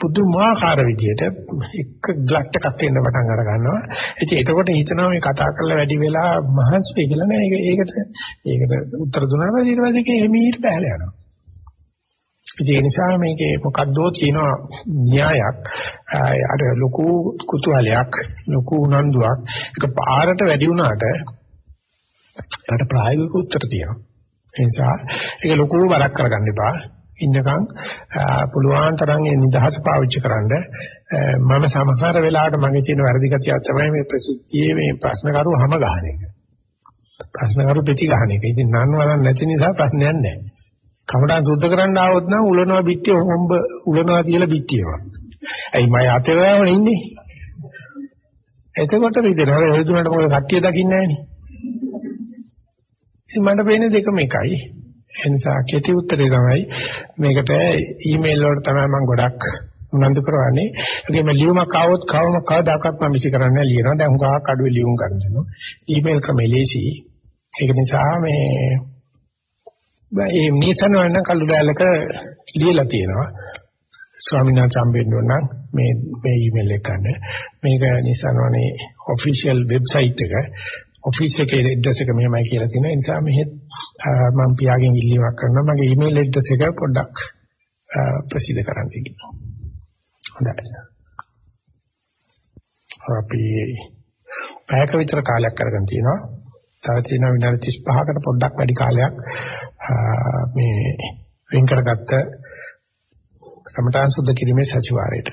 පුදුමාකාර විදියට එක ග්ලට් එකක් එන්න පටන් අර ගන්නවා. ඉතින් එතකොට හිතනවා මේ කතා කරලා වැඩි වෙලා මහන්සි වෙයි කියලා නෑ. ඒකට ඒකට උත්තර දුන්නා පස්සේ ඊට පස්සේ ඒක එමීට බහලා යනවා. ඒ නිසා මේකේ මොකද්දෝ තියෙනවා න්‍යායක් අර ලොකු කුතුහලයක් ලොකු උනන්දුවක් ඒක පාරට වැඩි වුණාට ඒකට ප්‍රායෝගික උත්තර තියෙනවා. ඒ නිසා ඒක ලොකු බරක් කරගන්න එපා. ඉන්නකම් පුළුවන් තරම් ඒ නිදහස පාවිච්චි කරන්න මම සමහර වෙලාවට මගේ තියෙන වැරදි ගතියක් තමයි මේ ප්‍රසිද්ධියේ මේ ප්‍රශ්න කරු හැම ගහන එක. ප්‍රශ්න කරු පිටි ගහන එක. ඉතින් නන් වලන් නැති නිසා ප්‍රශ්නයක් නැහැ. කමඩන් සුද්ධ කරන්න ආවොත් නම් උලනවා පිටිය හොම්බ උලනවා කියලා පිටියව. ඇයි මම අතේ ගාවනේ ඉන්නේ. එතකොට රිදෙනවා. ඒ දුන්නට මොකද කට්ටිය දකින්නේ නැහනේ. ඉතින් මට පේන්නේ දෙකම එකයි. ඒ නිසා කෙටි උත්තරේ තමයි මේකට ඊමේල් වලට තමයි මම ගොඩක් උනන්දු කරවන්නේ. ඒකෙම ලියුමක් ආවොත් කවම කවදාකවත් මම විසි කරන්නේ නැහැ ලියනවා. දැන් හුඟක් අඩුවේ ලියුම් ගන්නවා. ඊමේල් ක්‍රමේ ලේසි. ඒක නිසා මේ මේ නිසන වෙන කළු දැලක ලියලා තියෙනවා. ස්වාමීන් වහන්සේ හම්බෙන්න ඕන නම් මේ මේ ඊමේල් එක ගන්න. මේක නිසනවනේ ඔෆිෂියල් වෙබ්සයිට් එක. ඔෆිස් එකේ ඇඩ්‍රස් එක මෙහෙමයි කියලා තියෙනවා. ඒ නිසා මෙහෙත් මම පියාගෙන් ඉල්ලීමක් කරනවා. මගේ ඊමේල් ඇඩ්‍රස් එක පොඩ්ඩක් ප්‍රසිද්ධ කරන්න කියලා. හොඳයි. අපි පැයක විතර කාලයක් කරගෙන තිනවා. තව තියෙනවා විනාඩි 35කට පොඩ්ඩක් වැඩි කාලයක් මේ වෙන් කරගත්ත කමඨාන් සුද්ධ කිරීමේ සතිವಾರයට.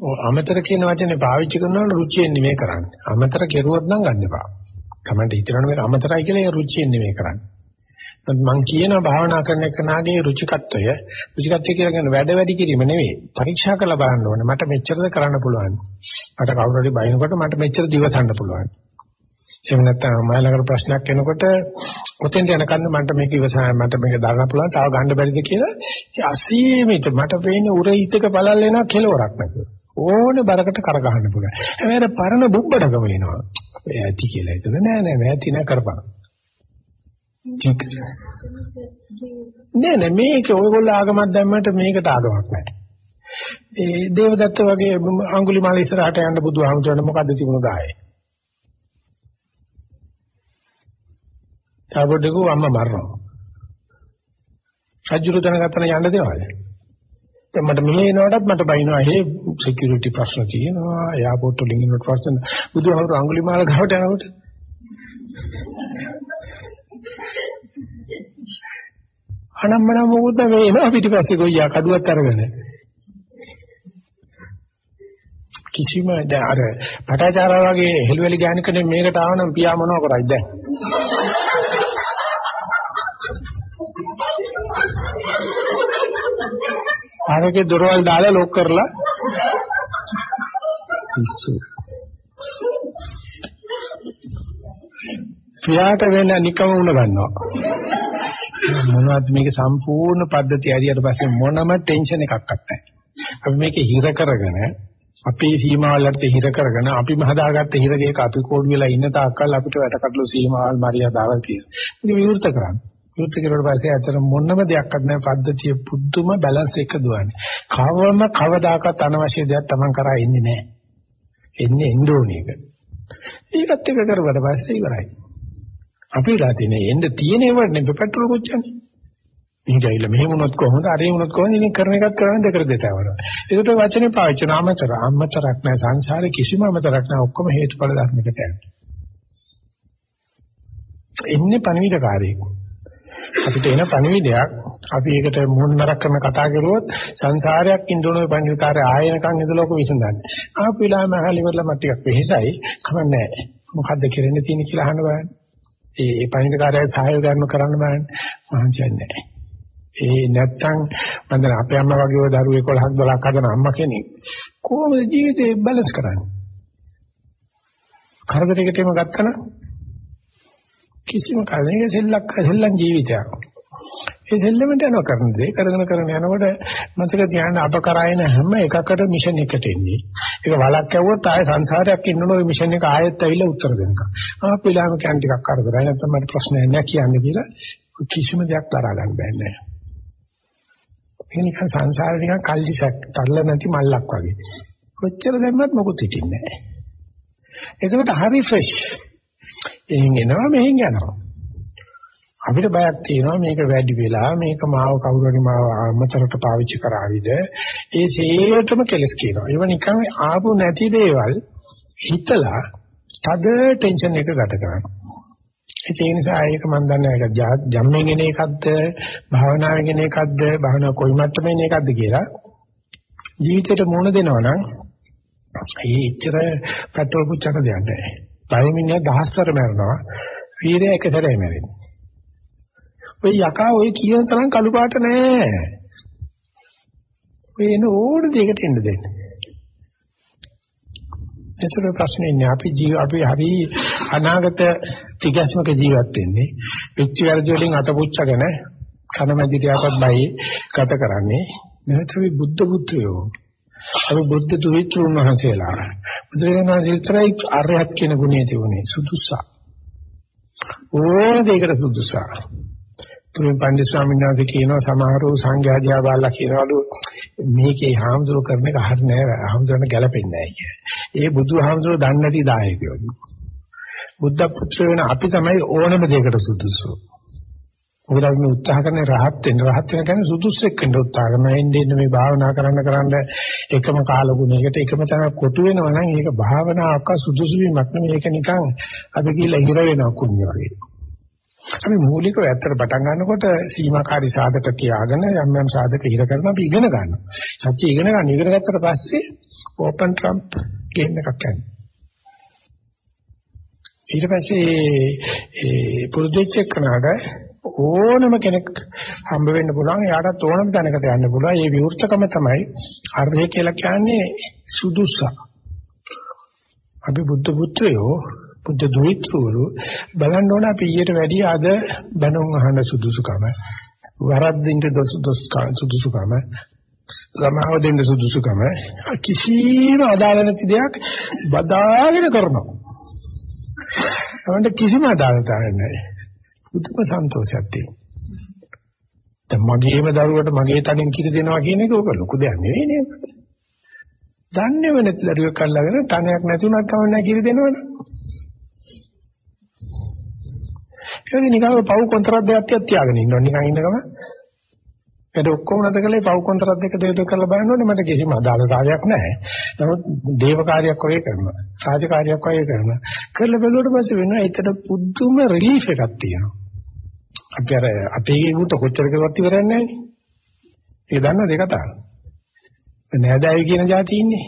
ඔය අමතර කියන වචනේ පාවිච්චි කරනකොට රුචියෙන් නෙමෙයි කරන්නේ. අමතර කෙරුවොත් නම් ගන්න එපා. කමෙන්ට් හිතනවා මේක අමතරයි කියලා ඒ රුචියෙන් නෙමෙයි කරන්නේ. මම කියනවා භාවනා කරන එකනාගේ රුචිකත්වය රුචිකත්වය කියලා කියන වැඩ වැඩි කිරීම නෙවෙයි. පරීක්ෂා කරලා බලන්න ඕනේ. මට මෙච්චරද කරන්න පුළුවන්. මට කවුරු හරි බයිනකොට මට මෙච්චර දිවසන්න පුළුවන්. එහෙම නැත්නම් මම ළඟට ප්‍රශ්නයක් එනකොට කොතෙන්ද යනකන්ද මට මේක ඉවසන්න මට මේක දාන්න පුළුවන් තව ගන්න බැරිද කියලා අසීමිත මට පේන්නේ උර හිතක බලල් එනවා කෙලවරක් නැතුව ඕනේ බරකට කර ගහන්න පුළුවන් හැබැයි පරණ බුබ්බඩකම එනවා ඇති කියලා හිතන නෑ නෑ නෑ ඇති නෑ කරපන් නෑ නෑ මේක ඔයගොල්ලෝ ආගමක් දැම්මට මේකට ආගමක් නෑ ඒ දේවදත්ත වගේ අඟුලිමාල ඉස්සරහට යන්න බුදුහාමුදුරනේ මොකද්ද තිබුණ ගායේ තාපොඩේක අම්ම මරනවා. රජුරු දැනගත්තන යන්න දෙනවද? දැන් මට මෙහෙ එනකොටත් මට බයිනවා හේ සිකියුරිටි ප්‍රශ්න තියෙනවා එයාපෝට් වලින් ඉන්නකොට ප්‍රශ්න බුදුහාමුදුරු අඟුලිමාල ගාවට යනකොට අනම්මන මොකද මේ එනවා පිටිපස්සේ ගොයියා කඩුවත් අරගෙන. කිසිම දැන් අර පටාචාරා වගේ හෙළුවෙලි ගෑනිකනේ මේකට ආවනම් පියා මොනව කරයිද දැන්? ආරකේ දොරවල් දාලා ලොක් කරලා. පිස්සු. පියාට වෙන නිකම උණ ගන්නවා. මොනවද මේක සම්පූර්ණ පද්ධතිය හරියට පස්සේ මොනම ටෙන්ෂන් එකක්වත් නැහැ අපි මේක හිර කරගෙන අපේ සීමාවලට හිර කරගෙන අපිම හදාගත්ත හිරගේක අපි කෝඩු වෙලා ඉන්න තාක්කල් අපිට වැටකටළු සීමාවල් මරියාදාවල් තියෙනවා. මේක විවෘත කරන්න. විවෘත කෙරුවට පස්සේ අතර මොනම දෙයක්වත් නැහැ පද්ධතිය පුදුම බැලන්ස් එක දුවන්නේ. කවම කවදාකවත් අනවශ්‍ය දෙයක් Taman කරා එන්නේ නැහැ. එන්නේ එන්ඩෝනි එක. ඒකත් එක කරුවට පස්සේ ඉවරයි. අපි ලා තියෙන එන්න තියෙන ඒවට නෙවෙයි පෙට්‍රල් කොච්චරනේ. මේක ඇවිල්ලා මෙහෙම වුණොත් කොහොමද අර වුණොත් කොහොමද ඉතින් කරන එකත් කරන්නේ දෙකට දෙතවර. ඒකට වචනේ පාවිච්චි කරන අමතර අමතරක් නැහැ සංසාරේ කිසිම අමතරක් නැහැ ඔක්කොම හේතුඵල ධර්මයකට යනවා. එන්නේ පණිවිඩකාරයෙක්. අපිට එන පණිවිඩයක් අපි ඒකට මුහුණ නරක කරන කතා කරුවොත් සංසාරයක් ඉන්ද්‍රණෝ පණිවිඩකාරය ආයනකම් ඉදලෝක විසඳන්නේ. ආපු වෙලාවම අහලි වල මට ටිකක් වෙහෙසයි. කමන්නේ නැහැ. මොකද්ද කරන්න තියෙන්නේ කියලා අහන්න බලන්න. ඒ ඒ පණිවිඩකාරය සහයෝගය කරන්න බලන්න. මහන්සියක් නැහැ. ඒ නැත්තම් මම දැන් අපේ අම්මා වගේ ඔය දරුවෝ 11ක් 12ක් හදන අම්මා කෙනෙක් කොහොමද ජීවිතේ බැලන්ස් කරන්නේ? කරදරයකටම ගත්තනම් කිසිම කාලයක සෙල්ලක් සෙල්ලම් ජීවිතයක්. ඒ සෙල්ලමට යනවා කරන දේ කරගෙන කරගෙන යනකොට මතක තියාගන්න අප කරායන හැම එකකට මිෂන් එකට එන්නේ. ඒක වලක් ඇව්වොත් ආය සංසාරයක් ඉන්නකොට ওই මිෂන් එක ආයෙත් ඇවිල්ලා උත්තර දෙනවා. ආ පිළාම කැන් ටිකක් කරදරයි නැත්නම් මට ප්‍රශ්නයක් නැහැ කියන්නේ කියලා කිසිම දෙයක් දරා ගන්න බෑ නෑ. ඒක නිකන් සංසාරේ නිකන් කල්ලිසක් තල්ල නැති මල්ලක් වගේ. කොච්චර දැම්මත් මොකුත් හිටින්නේ නැහැ. ඒකට හරි ෆ්‍රෙෂ්. එහෙන් එනවා මෙහෙන් යනවා. අපිට බයක් තියෙනවා මේක වැඩි වෙලා මේක මාව කවුරු හරි මාව අමතරට පාවිච්චි කරාවිද ඒ සියයටම කෙලස් කියනවා. ඒව නිකන් ආපු නැති දේවල් හිතලා තද ටෙන්ෂන් එක ගත කරනවා. ඒ නිසා ඒක මම දන්නේ ඒක ජම්මෙන් එන එකක්ද භාවනාවෙන් එන එකක්ද භාවනාව කොයි මට්ටමේ එන එකක්ද කියලා ජීවිතේට මුණ දෙනවා නම් ඒ ඉච්චර පෙට්‍රල් පුච්චක දෙයක් නැහැ. බයමිනිය දහස්වර මරනවා වීරය එක සැරේ මැරෙන්නේ. ඔය යකා ඔය කියන තරම් කළු පාට නෑ. ඔය එන ඕන දෙයකට එන්න දෙන්න. ඒතර ප්‍රශ්නේ නෑ අපි ජීව අපි හරි අනාගත තිගැස්මක ජීවත් වෙන්නේ. පිච්ච වැරදි වලින් අතපුච්චගෙන කනමැදිරියපත් බයි ගත කරන්නේ. නැත්නම් අපි බුද්ධ පුත්‍රයෝ. අපි බුද්ධ දුහිතෘන් වහන්සේලා. බුදුරජාණන් වහන්සේ විතරයි අරහත් කියන ගුණය තිබුණේ සුදුසා. ඕන දෙයකට සුදුසා. පුරුම පණ්ඩිත ස්වාමීන් වහන්සේ කියනවා සමහරව සංඝයාදියා බාලා කියනවලු මේකේ හාමුදුරුවෝ කරන එක හරිය නෑ හාමුදුරන ගැලපෙන්නේ නෑ කිය. ඒ බුදුහාමුදුරුවෝ දන්නේ නැති දායකයෝ. බුද්ධ පුත්‍ර වෙන අපි තමයි ඕනම දෙයකට සුදුසු. මොකද අපි උත්සාහ කරන්නේ රහත් වෙන්න රහත් වෙන කියන්නේ සුදුස්සෙක් වෙන්න උත්සාහ කරනවා. එන්නේ මේ භාවනා කරන්න කරන්න එකම කාලගුණයකට එකම තැන කොටු වෙනවා නම් ඒක භාවනාවක සුදුසු වීමක් නෙමෙයි. ඒක නිකන් අපි කියලා හිර වෙනවා කුණ්‍ය වගේ. අපි මූලිකව ඇත්තට පටන් ගන්නකොට සීමාකාරී සාධක තියාගෙන යම් යම් සාධක ඉර කරන අපි ඉගෙන ගන්නවා. සත්‍ය ඉගෙන ගන්න ඉගෙන ගත්තට පස්සේ ඕපන් ට්‍රම්ප් ගේම් එකක් යනවා. ඊට පස්සේ ඒ පුරුදුච්ච කනඩ ඕනම කෙනෙක් හම්බ වෙන්න පුළුවන්. එයාටත් ඕනම තැනකට යන්න පුළුවන්. මේ විවෘතකම තමයි අර්ධය කියලා කියන්නේ සුදුසා. අපි බුද්ධ පුත්‍රයෝ බුද්ධ දුහිතෘවරු බලන්න ඕන අපි ඊට වැඩිය අද බණුන් අහන සුදුසුකම වරද්දින්ට දොස් දොස් සුදුසුකම සමාව දෙන්න සුදුසුකම කිසිම අදාළ නැති දෙයක් බදාගෙන කරනවා. ඒකට කිසිම අදාළතාවයක් නැහැ. පුදුම සන්තෝෂයක් තියෙනවා. දැන් මගේම දරුවට මගේ තනින් කිරි දෙනවා කියන එක ඔක ලොකු දෙයක් නෙවෙයි නේද? දන්නේව නැති දරුවෙක් අල්ලගෙන තනයක් නැතුණත් කවන්න කිරි දෙනවනේ. ඒක නිකන් පව් කොන්ත්‍රාත් දෙකක් තියාගෙන ඉන්නවා නිකන් ඉන්න ගම. ඒක ඔක්කොම නැද කලේ පව් කොන්ත්‍රාත් දෙක දෙක කරලා බලනෝනේ මට කිසිම අදාළතාවයක් නැහැ. නමුත් දේව කාර්යයක් වගේ කරනවා. රාජකාරියක් වගේ කරනවා. කරලා බැලුවට පස්සේ වෙනවා ඒතර පුදුම රිලීෆ් එකක් තියෙනවා. අපි අර අපේ උට කොච්චර කරුවත් ඉවරන්නේ නැහැ. ඒක දන්නවද ඒ කතාව? නෑදෑයෝ කියන જાති ඉන්නේ.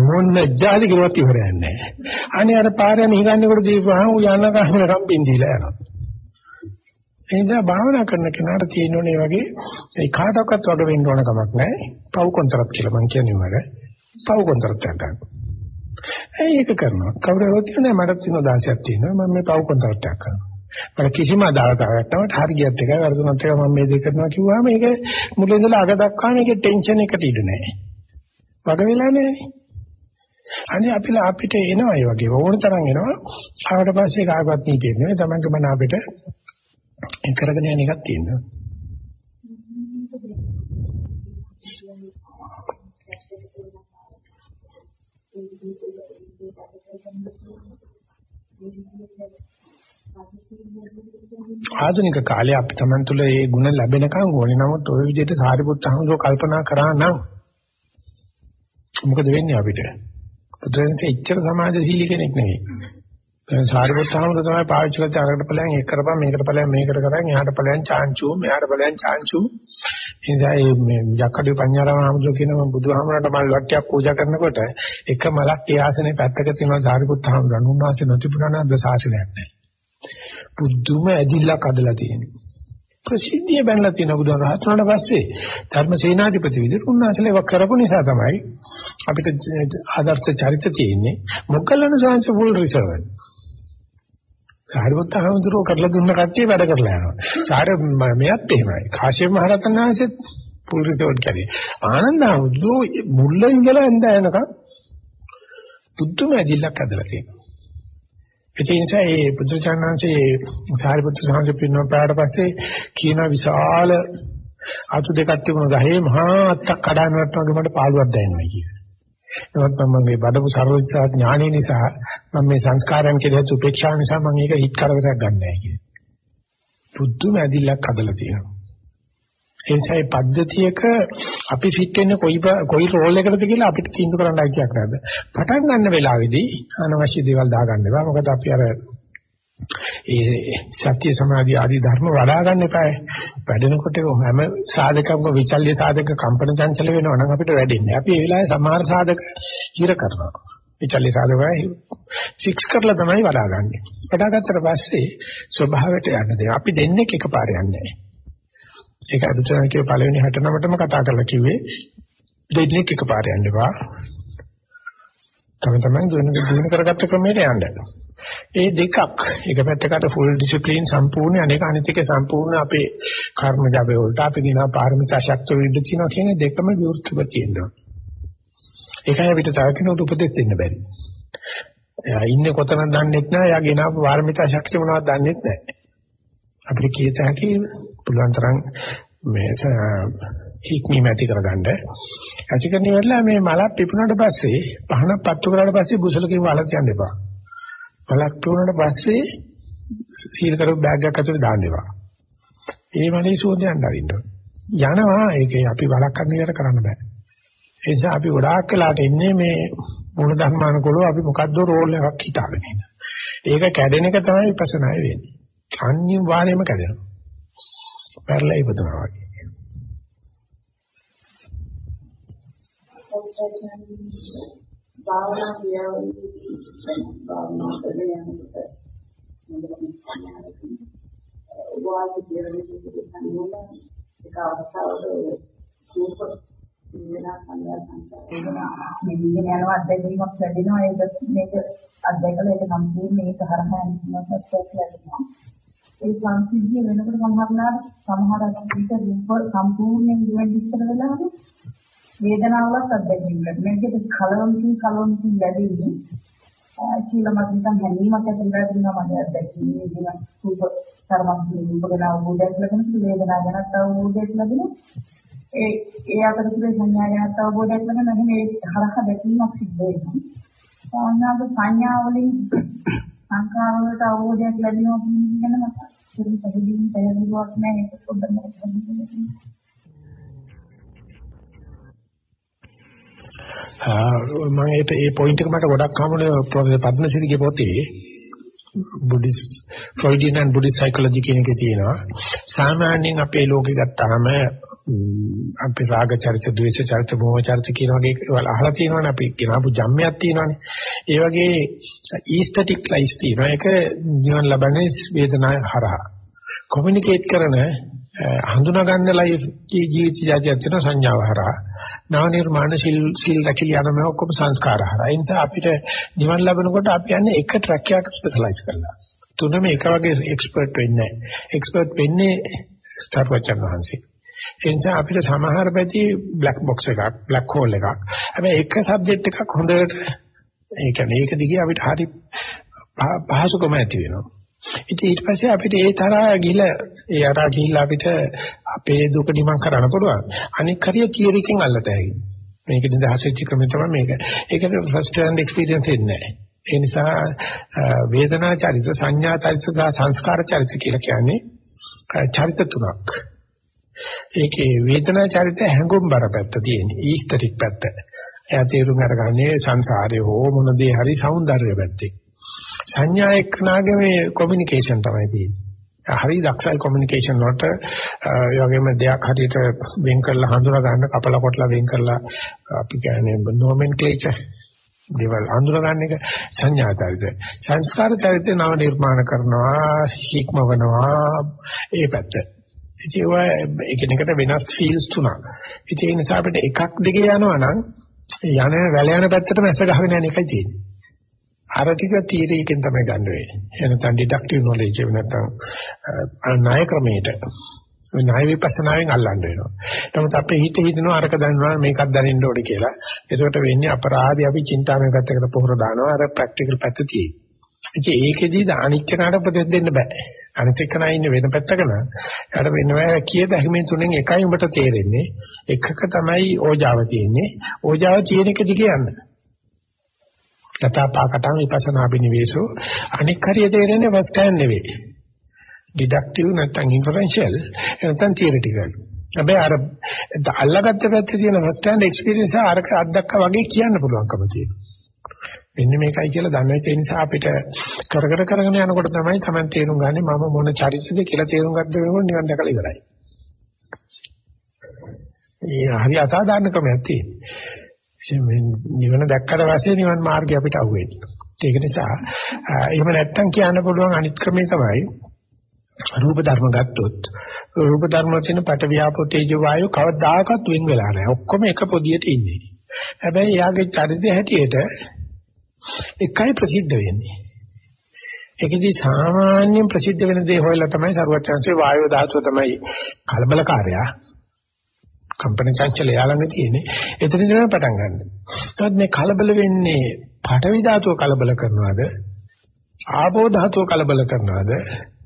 මොන්න જાති කරුවත් ඉවරන්නේ නැහැ. අනේ අර පාරේ නිහගන්නකොට දීපුවාම ඌ යන කම කම්පින් දීලා යනවා. ඒ නිසා භාවනා කරන කෙනාට තියෙනෝනේ වගේ ඒ කාටවත් වග වෙන්න ඕන කමක් නැහැ. පව් කොන්තරත් කියලා මං කියන්නේ වල. පව් කොන්තරත් ගන්න. ඒක කරනවා. කවුරුහරි කියන්නේ මට තියෙන දාශයක් තියෙනවා. මම මේ පව් කොන්තරත් කරනවා. මට කිසිම අදාළතාවයක් නැහැ. හරියට එකයි වරදුනත් එකයි මම මේ දෙක කරනවා කිව්වම ඒක මුලින් ඉඳලා අග දක්වා මේකේ ටෙන්ෂන් එකට ඉඩ නැහැ. වග වෙලා නැහැ. අනේ අපිට අපිට එනවා ඒ වගේ ඕන තරම් එනවා. ආවට පස්සේ කාගවත් නීතිය නෙවෙයි. Tamange මන අපිට ඒ කරගෙන යන එකක් තියෙනවා. ආධුනික කාලේ අපි Taman තුල ඒ ಗುಣ ලැබෙනකන් ඕනේ. නමුත් ওই විදිහට සාරිපුත්ත හඳුෝ කල්පනා කරා නම් මොකද වෙන්නේ අපිට? පුදුරෙන්සේ ඉච්ඡර සමාජශීලී කෙනෙක් නෙවෙයි. දැන් සාරිපුත්ත හඳුෝ තමයි පාවිච්චි කරලා අරකට ඵලයන් එක කරපන් මේකට ඵලයන් මේකට කරන් එහාට ඵලයන් චාන්චු මෙහාට ඵලයන් චාන්චු. ඒ මේ යක්කඩේ පඤ්ඤාරාම හඳුෝ කියන බුදුහාමරට මල් වට්ටියක් පූජා කරනකොට එක මලක් ඒ ආසනේ පැත්තක තියෙනවා සාරිපුත්ත හඳුෝ උන්වහන්සේ නොතිබුණා නම් ද ශාසනයක් නැහැ. පුදුම ඇදිල්ලක් අදලා තියෙනවා. ප්‍රසිද්ධිය බැනලා තියෙන බුදුරහත් වුණාට පස්සේ ධර්ම සේනාධිපති විදිහට උන්වහන්සේලා ඒක කරපු නිසා තමයි අපිට ආදර්ශ චරිත තියෙන්නේ. මොකලන සාංශ ෆුල් රිසර්ව්. සාරිපුත්ත හඳුරෝ කරලා දුන්න කට්ටිය වැඩ කරලා යනවා. සාර මෙයත් එහෙමයි. කාශ්‍යප මහ රහතන් වහන්සේත් ෆුල් රිසර්ව් කරේ. ආනන්ද හඳුරෝ මුල්ල ඉඳලා එඳ යනකම් පුදුම ඇදිල්ලක් අදලා තියෙනවා. ඒ නිසා මේ බුදුචානන්සේ සාරිපුත්‍ර සාංශ පින්නව පාඩ පස්සේ කියන විශාල අතු දෙකක් තිබුණ ගහේ මහා අත්තක් කඩන වට්ටම මට පාළුවක් දැනෙනවා කියන. නමුත් මම මේ බඩපු සර්වඥා ඥානය නිසා මම මේ සංස්කාරයන් කෙරෙහි උපේක්ෂාව නිසා මම මේක හිත් කරදරයක් ගන්න නැහැ කියන. පුදුම ඇදිල්ලක් අදලා තියෙනවා. ඒ නිසා මේ පද්ධතියක අපි ෆිට වෙන්නේ කොයි කොයි රෝල් එකකටද කියලා අපිට තීන්දුව කරන්න අයිතියක් නැහැ. පටන් ගන්න වෙලාවේදී අනවශ්‍ය දේවල් දාගන්න එපා. මොකද අපි අර ඒ සත්‍ය සමාධි ආදී ධර්ම වඩා ගන්න එපා. වැඩෙනකොට හැම සාධකයක්ම විචල්්‍ය සාධක කම්පන චංචල වෙනවා නම් අපිට වැඩෙන්නේ. අපි ඒ වෙලාවේ සමහර සාධක හිර කරනවා. විචල්්‍ය සාධකයි ෆික්ස් කරලා තමයි වඩා ගන්න. වඩා ගත්තට පස්සේ ස්වභාවයට යන්න දෙනවා. අපි දෙන්නේ එකපාර යන්නේ නැහැ. ඒක අදුචාරණ කියේ පළවෙනි 69ටම කතා කරලා කිව්වේ දෙන්නෙක් එකපාර යන්න එපා. තම තමයි දුවන දුවන කරගත්ත ක්‍රමයට යන්න. ඒ දෙකක් එක පැත්තකට ෆුල් ඩිසිප්ලින් සම්පූර්ණ අනේක අනිත් එක සම්පූර්ණ අපේ කර්ම ජබේ වලට අපි දින පාරමිතා ශක්තිය විද්ද තියෙනවා කියන දෙකම විවෘතව තියෙනවා. ඒකයි අපිට තව කෙනෙකුට උපදෙස් දෙන්න බැරි. එයා ඉන්නේ කොතනද දන්නේ නැහැ. එයා ගෙනාවු පාරමිතා ශක්තිය මොනවද දන්නේ නැහැ. අපිට කීත හැකි පුළුවන් තරම් මේ හික්මීම ඇති කරගන්න. ඇති කරන ඉවරලා මේ මලක් පිපුණාට පස්සේ පහනක් පත්තු කරාට පස්සේ බුසලකින් වල තියන්න එපා. මලක් පිපුණාට පස්සේ සීල් කරපු බෑග් එකක් ඇතුලේ දාන්න එපා. ඒ මලේ සුවඳ යන්න අරින්න. යනවා ඒකේ අපි වලක් කරන්න ඉවර කරන්න බෑ. ඒ නිසා අපි ගොඩාක් වෙලාට ඉන්නේ මේ මොන ධර්මානුකූලව අපි මොකද්ද රෝල් එකක් හිතාගෙන ඉන්න. ඒක කැඩෙන එක තමයි විපස්සනාය වෙන්නේ. අනිවාර්යයෙන්ම කැඩෙනවා. පැරලා ඉපදුනා වගේ. භාවනා ක්‍රියාවලියේදී භාවනා කරගෙන යනකොට වාද කියන සංයෝග එක අවස්ථාවක රූප වෙනා සංඥා සංකාර මෙන්න යනවා අත්දැකීමක් ලැබෙනවා ඒක මේක අත්දැකලා ඒක සම්පූර්ණ ඒක හරහා යනවා සත්‍යයක් ලැබෙනවා ඒ සංසිද්ධිය වෙනකොට සමහරවල් සමහර අපිට රූප සම්පූර්ණයෙන් ඉවෙන් ඉස්සර වෙලාම වේදනාවක් අත්දැකීම ලැබෙනවා. මේකේ කලවම්කින් කලවම්කින් ලැබෙන්නේ කියලා මට නිකන් හැඟීමක් ඇති වෙලා තියෙනවා මගේ අත්දැකීම. ඉතින් රූප කර්මස්ථ රූප ගැන අවබෝධයක් ලැබෙනවා වේදනාව ගැන අවබෝධයක් ලැබෙනවා. ඒ ඒ අතරතුර සංඥා ගැන අවබෝධයක් ලැබෙනවා. එහෙනම් ඒ හරහා දැකීමක් සිද්ධ වෙනවා. සාමාන්‍යව සංඥා වලින් සංකාර වලට අවබෝධයක් ලැබෙනවා කියන එක ගැන මට පොඩි පැහැදිලි පැහැදිලිවක් නැහැ ඒක පොඩ්ඩක් මට පැහැදිලි කරන්න. මම ඒ පොයින්ට් එක මට ගොඩක් හමුනේ ප්‍රොෆෙසර් පද්මසිරිගේ පොතේ Buddhist Freudian and Buddhist psychology කියන එකේ තියෙනවා. සාමාන්‍යයෙන් අපේ ලෝකේ ගත්තාම අපි රාග චරිත, ද්වේෂ චරිත, මෝහ චරිත කියන වගේ ඒවා අහලා තියෙනවනේ. අපි කියනපු ජම්මයක් තියෙනවනේ. ඒ වගේ ඊස්තටික් ලයිස් තියෙනවා. ඒක නිවන ලබන්නේ වේදනාව හරහා. කොමියුනිකේට් කරන හඳුනා ගන්න ලයිෆ් ජීවිත ජාතියක් තියෙන සංඥාව හරහා. නව නිර්මාණ සිල් සිල් රැකිය යන මේ ඔක්කොම සංස්කාර හරහා. ඒ නිසා අපිට නිවන් ලැබෙනකොට අපි යන්නේ එක ට්‍රැක් එකක් ස්පෙෂලායිස් කරලා. තුනම එක වගේ එක්ස්පර්ට් වෙන්නේ නැහැ. එක්ස්පර්ට් වෙන්නේ ස්ථාපචන් වහන්සේ. ඒ නිසා අපිට සමහර පැති බ්ලැක් බොක්ස් එකක් බ්ලැක් හෝල් එකක්. හැබැයි එක සබ්ජෙක්ට් එකක් හොඳට ඒ කියන්නේ ඒක දිගේ අපිට හරි පහසුකම ඇති වෙනවා. ඉතින් ඊට පස්සේ අපිට ඒ තරහා ගිහිලා ඒ අරා ගිහිල්ලා අපිට අපේ දුක නිමන් කරන්න පුළුවන්. අනික් හරිය තියරිකින් අල්ලත හැකියි. මේක නිදහස් වෙච්ච ක්‍රමය තමයි මේක. ඒකට ෆස්ට් හෑන්ඩ් එක්ස්පීරියන්ස් එන්නේ නැහැ. ඒ නිසා වේදනා චරිත සංඥා චරිත සහ සංස්කාර චරිත කියලා කියන්නේ චරිත තුනක්. ඒකේ වේදනා චරිත හැඟුම් බර පැත්ත තියෙන්නේ ඊස්තරික් පැත්ත. එයා තේරුම් අරගන්නේ සංසාරේ හෝ මොන දේ හරි సౌందර්ය පැත්තේ. සංඥා එක්කනාගේ මේ කොමියුනිකේෂන් තමයි තියෙන්නේ. හරි දක්ෂයි කොමියුනිකේෂන් වලට ඒ වගේම දෙයක් හරියට වෙන් කරලා හඳුනා ගන්න කපල කොටලා වෙන් කරලා අපි කියන්නේ නොමෙන්ක්ලේචර් දේවල් හඳුනා ගන්න එක සංඥා චරිතය. සංස්කාර චරිතය නව නිර්මාණ කරනවා, හික්මවනවා ඒ පැත්ත. ඉතින් ඒවා එකිනෙකට වෙනස් ෆීල්ස් තුනක්. ඉතින් ඒ නිසා අපිට එකක් දිගේ යනවා නම් යන වැල යන පැත්තටම ඇස ගහගෙන යන එකයි තියෙන්නේ. අර ටික තීරීකෙන් තමයි ගන්න වෙන්නේ. එහෙනම් ඩිඩක්ටිව් නොලෙජ් එක නැත්නම් ණය ක්‍රමයට ණය විපස්සනාවෙන් අල්ලන්න වෙනවා. නමුත් අපේ හිත හිතනවා අරක දන්නවා මේකක් දැනෙන්න ඕනේ කියලා. ඒකට වෙන්නේ අපරාධي අපි චින්තාමය පැත්තකට පොහොර දානවා අර ප්‍රැක්ටිකල් පැත්ත තියෙයි. ඉතින් ඒකෙදී අනිත් කෙනාට උපදෙස් දෙන්න බෑ. අනිත් කෙනා ඉන්නේ වෙන පැත්තක නම් යාට වෙනවා කීයද හිමින් තුනෙන් එකයි උඹට තේරෙන්නේ. එකක තමයි ඕජාව තියෙන්නේ. ඕජාව තියෙන එක දිගේ යන්න. තථාපාකටං විපස්සනා බිනිවේසෝ අනික් හරිය තේරෙන්නේ ෆස්ට් හෑන්ඩ් නෙවෙයි. ඩිඩක්ටිව් නැත්නම් ඉන්ෆරෙන්ෂල් නැත්නම් තියරිටිකල්. හැබැයි අර අල්ලගත්ත පැත්තේ තියෙන ෆස්ට් හෑන්ඩ් එක්ස්පීරියන්ස් එක අරක අත්දක්ක වගේ කියන්න පුළුවන්කම තියෙනවා. මෙන්න මේකයි කියලා දන්නේ ඒ නිසා අපිට කර කර කරගෙන යනකොට තමයි Taman තේරුම් ගන්නේ මම මොන චරිතද කියලා තේරුම් ගත්ත වෙනකොට නිවන් දැකලා ඉවරයි. ඒ හරි අසාධාරණ ක්‍රමයක් තියෙනවා. නිවන දැක්කට පස්සේ නිවන් මාර්ගය අපිට අහුවෙන්නේ. ඒක නිසා එහෙම නැත්තම් කියන්න පුළුවන් අනිත් ක්‍රමේ තමයි රූප ධර්ම ගත්තොත් රූප ධර්ම තියෙන පට වියාපෝ තේජෝ වායෝ කවදාකවත් වෙන් වෙලා නැහැ. ඔක්කොම එක පොදියට ඉන්නේ. හැබැයි යාගේ චරිතය හැටියට එකයි ප්‍රසිද්ධ වෙන්නේ. ඒකදී සාමාන්‍ය ප්‍රසිද්ධ වෙන දේ හොයලා තමයි සරුවචාන්සේ වායෝ ධාතුව තමයි කලබලකාරයා. කම්පන චංචල යාළඟ තියෙන්නේ. එතනින් තමයි පටන් ගන්න. ඒත් මේ කලබල වෙන්නේ පඨවි ධාතුව කලබල කරනවද? ආපෝ ධාතුව කලබල කරනවද?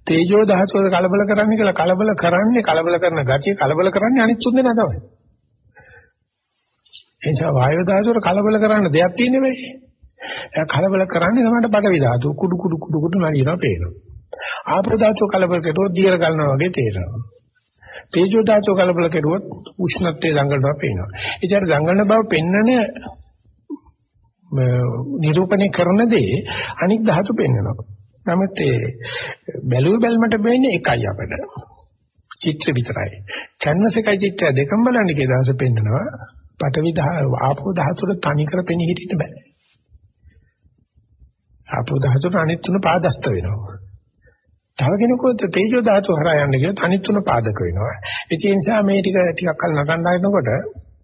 තේජෝ ධාතුව කලබල කරන්නේ කියලා කලබල කරන්නේ කලබල කරන ගතිය කලබල කරන්නේ අනිත් තුන් දෙනා තමයි. එනිසා වායු ධාතුවට කලබල කරන්න දෙයක් තියෙන්නේ වෙයි. එයා කලබල කරන්නේ තමයි පඨවි ධාතුව කුඩු කුඩු කුඩු කුඩු නලියනවා පේනවා. ආපෝ ධාතුව කලබල කරනකොට දියර ගන්නවා වගේ තේරෙනවා. තේජෝ ධාතුව කලබල කෙරුවොත් උෂ්ණත්වයේ දඟලනවා පේනවා. ඒ කියන්නේ දඟලන බව පෙන්නන නිරූපණය කරන දේ අනික් ධාතු පෙන්නනවා. නමුත් ඒ බැලුව බැලමට වෙන්නේ එකයි අපිට. චිත්‍ර විතරයි. කැන්වස් එකයි චිත්‍රය දෙකම බලන්න කියලා දවස පෙන්නනවා. පටවි ආපෝ ධාතුවට තනි කර පෙනී හිටින්න බෑ. ආපෝ ධාතුවට අනිත් තුන පාදස්ත වෙනවා. තව කෙනෙකුට තේජෝ ධාතු හරහා යන්න ගියොත් අනිත් තුන පාදක වෙනවා. ඒ නිසා මේ ටික ටිකක් කල් නගන්න හදනකොට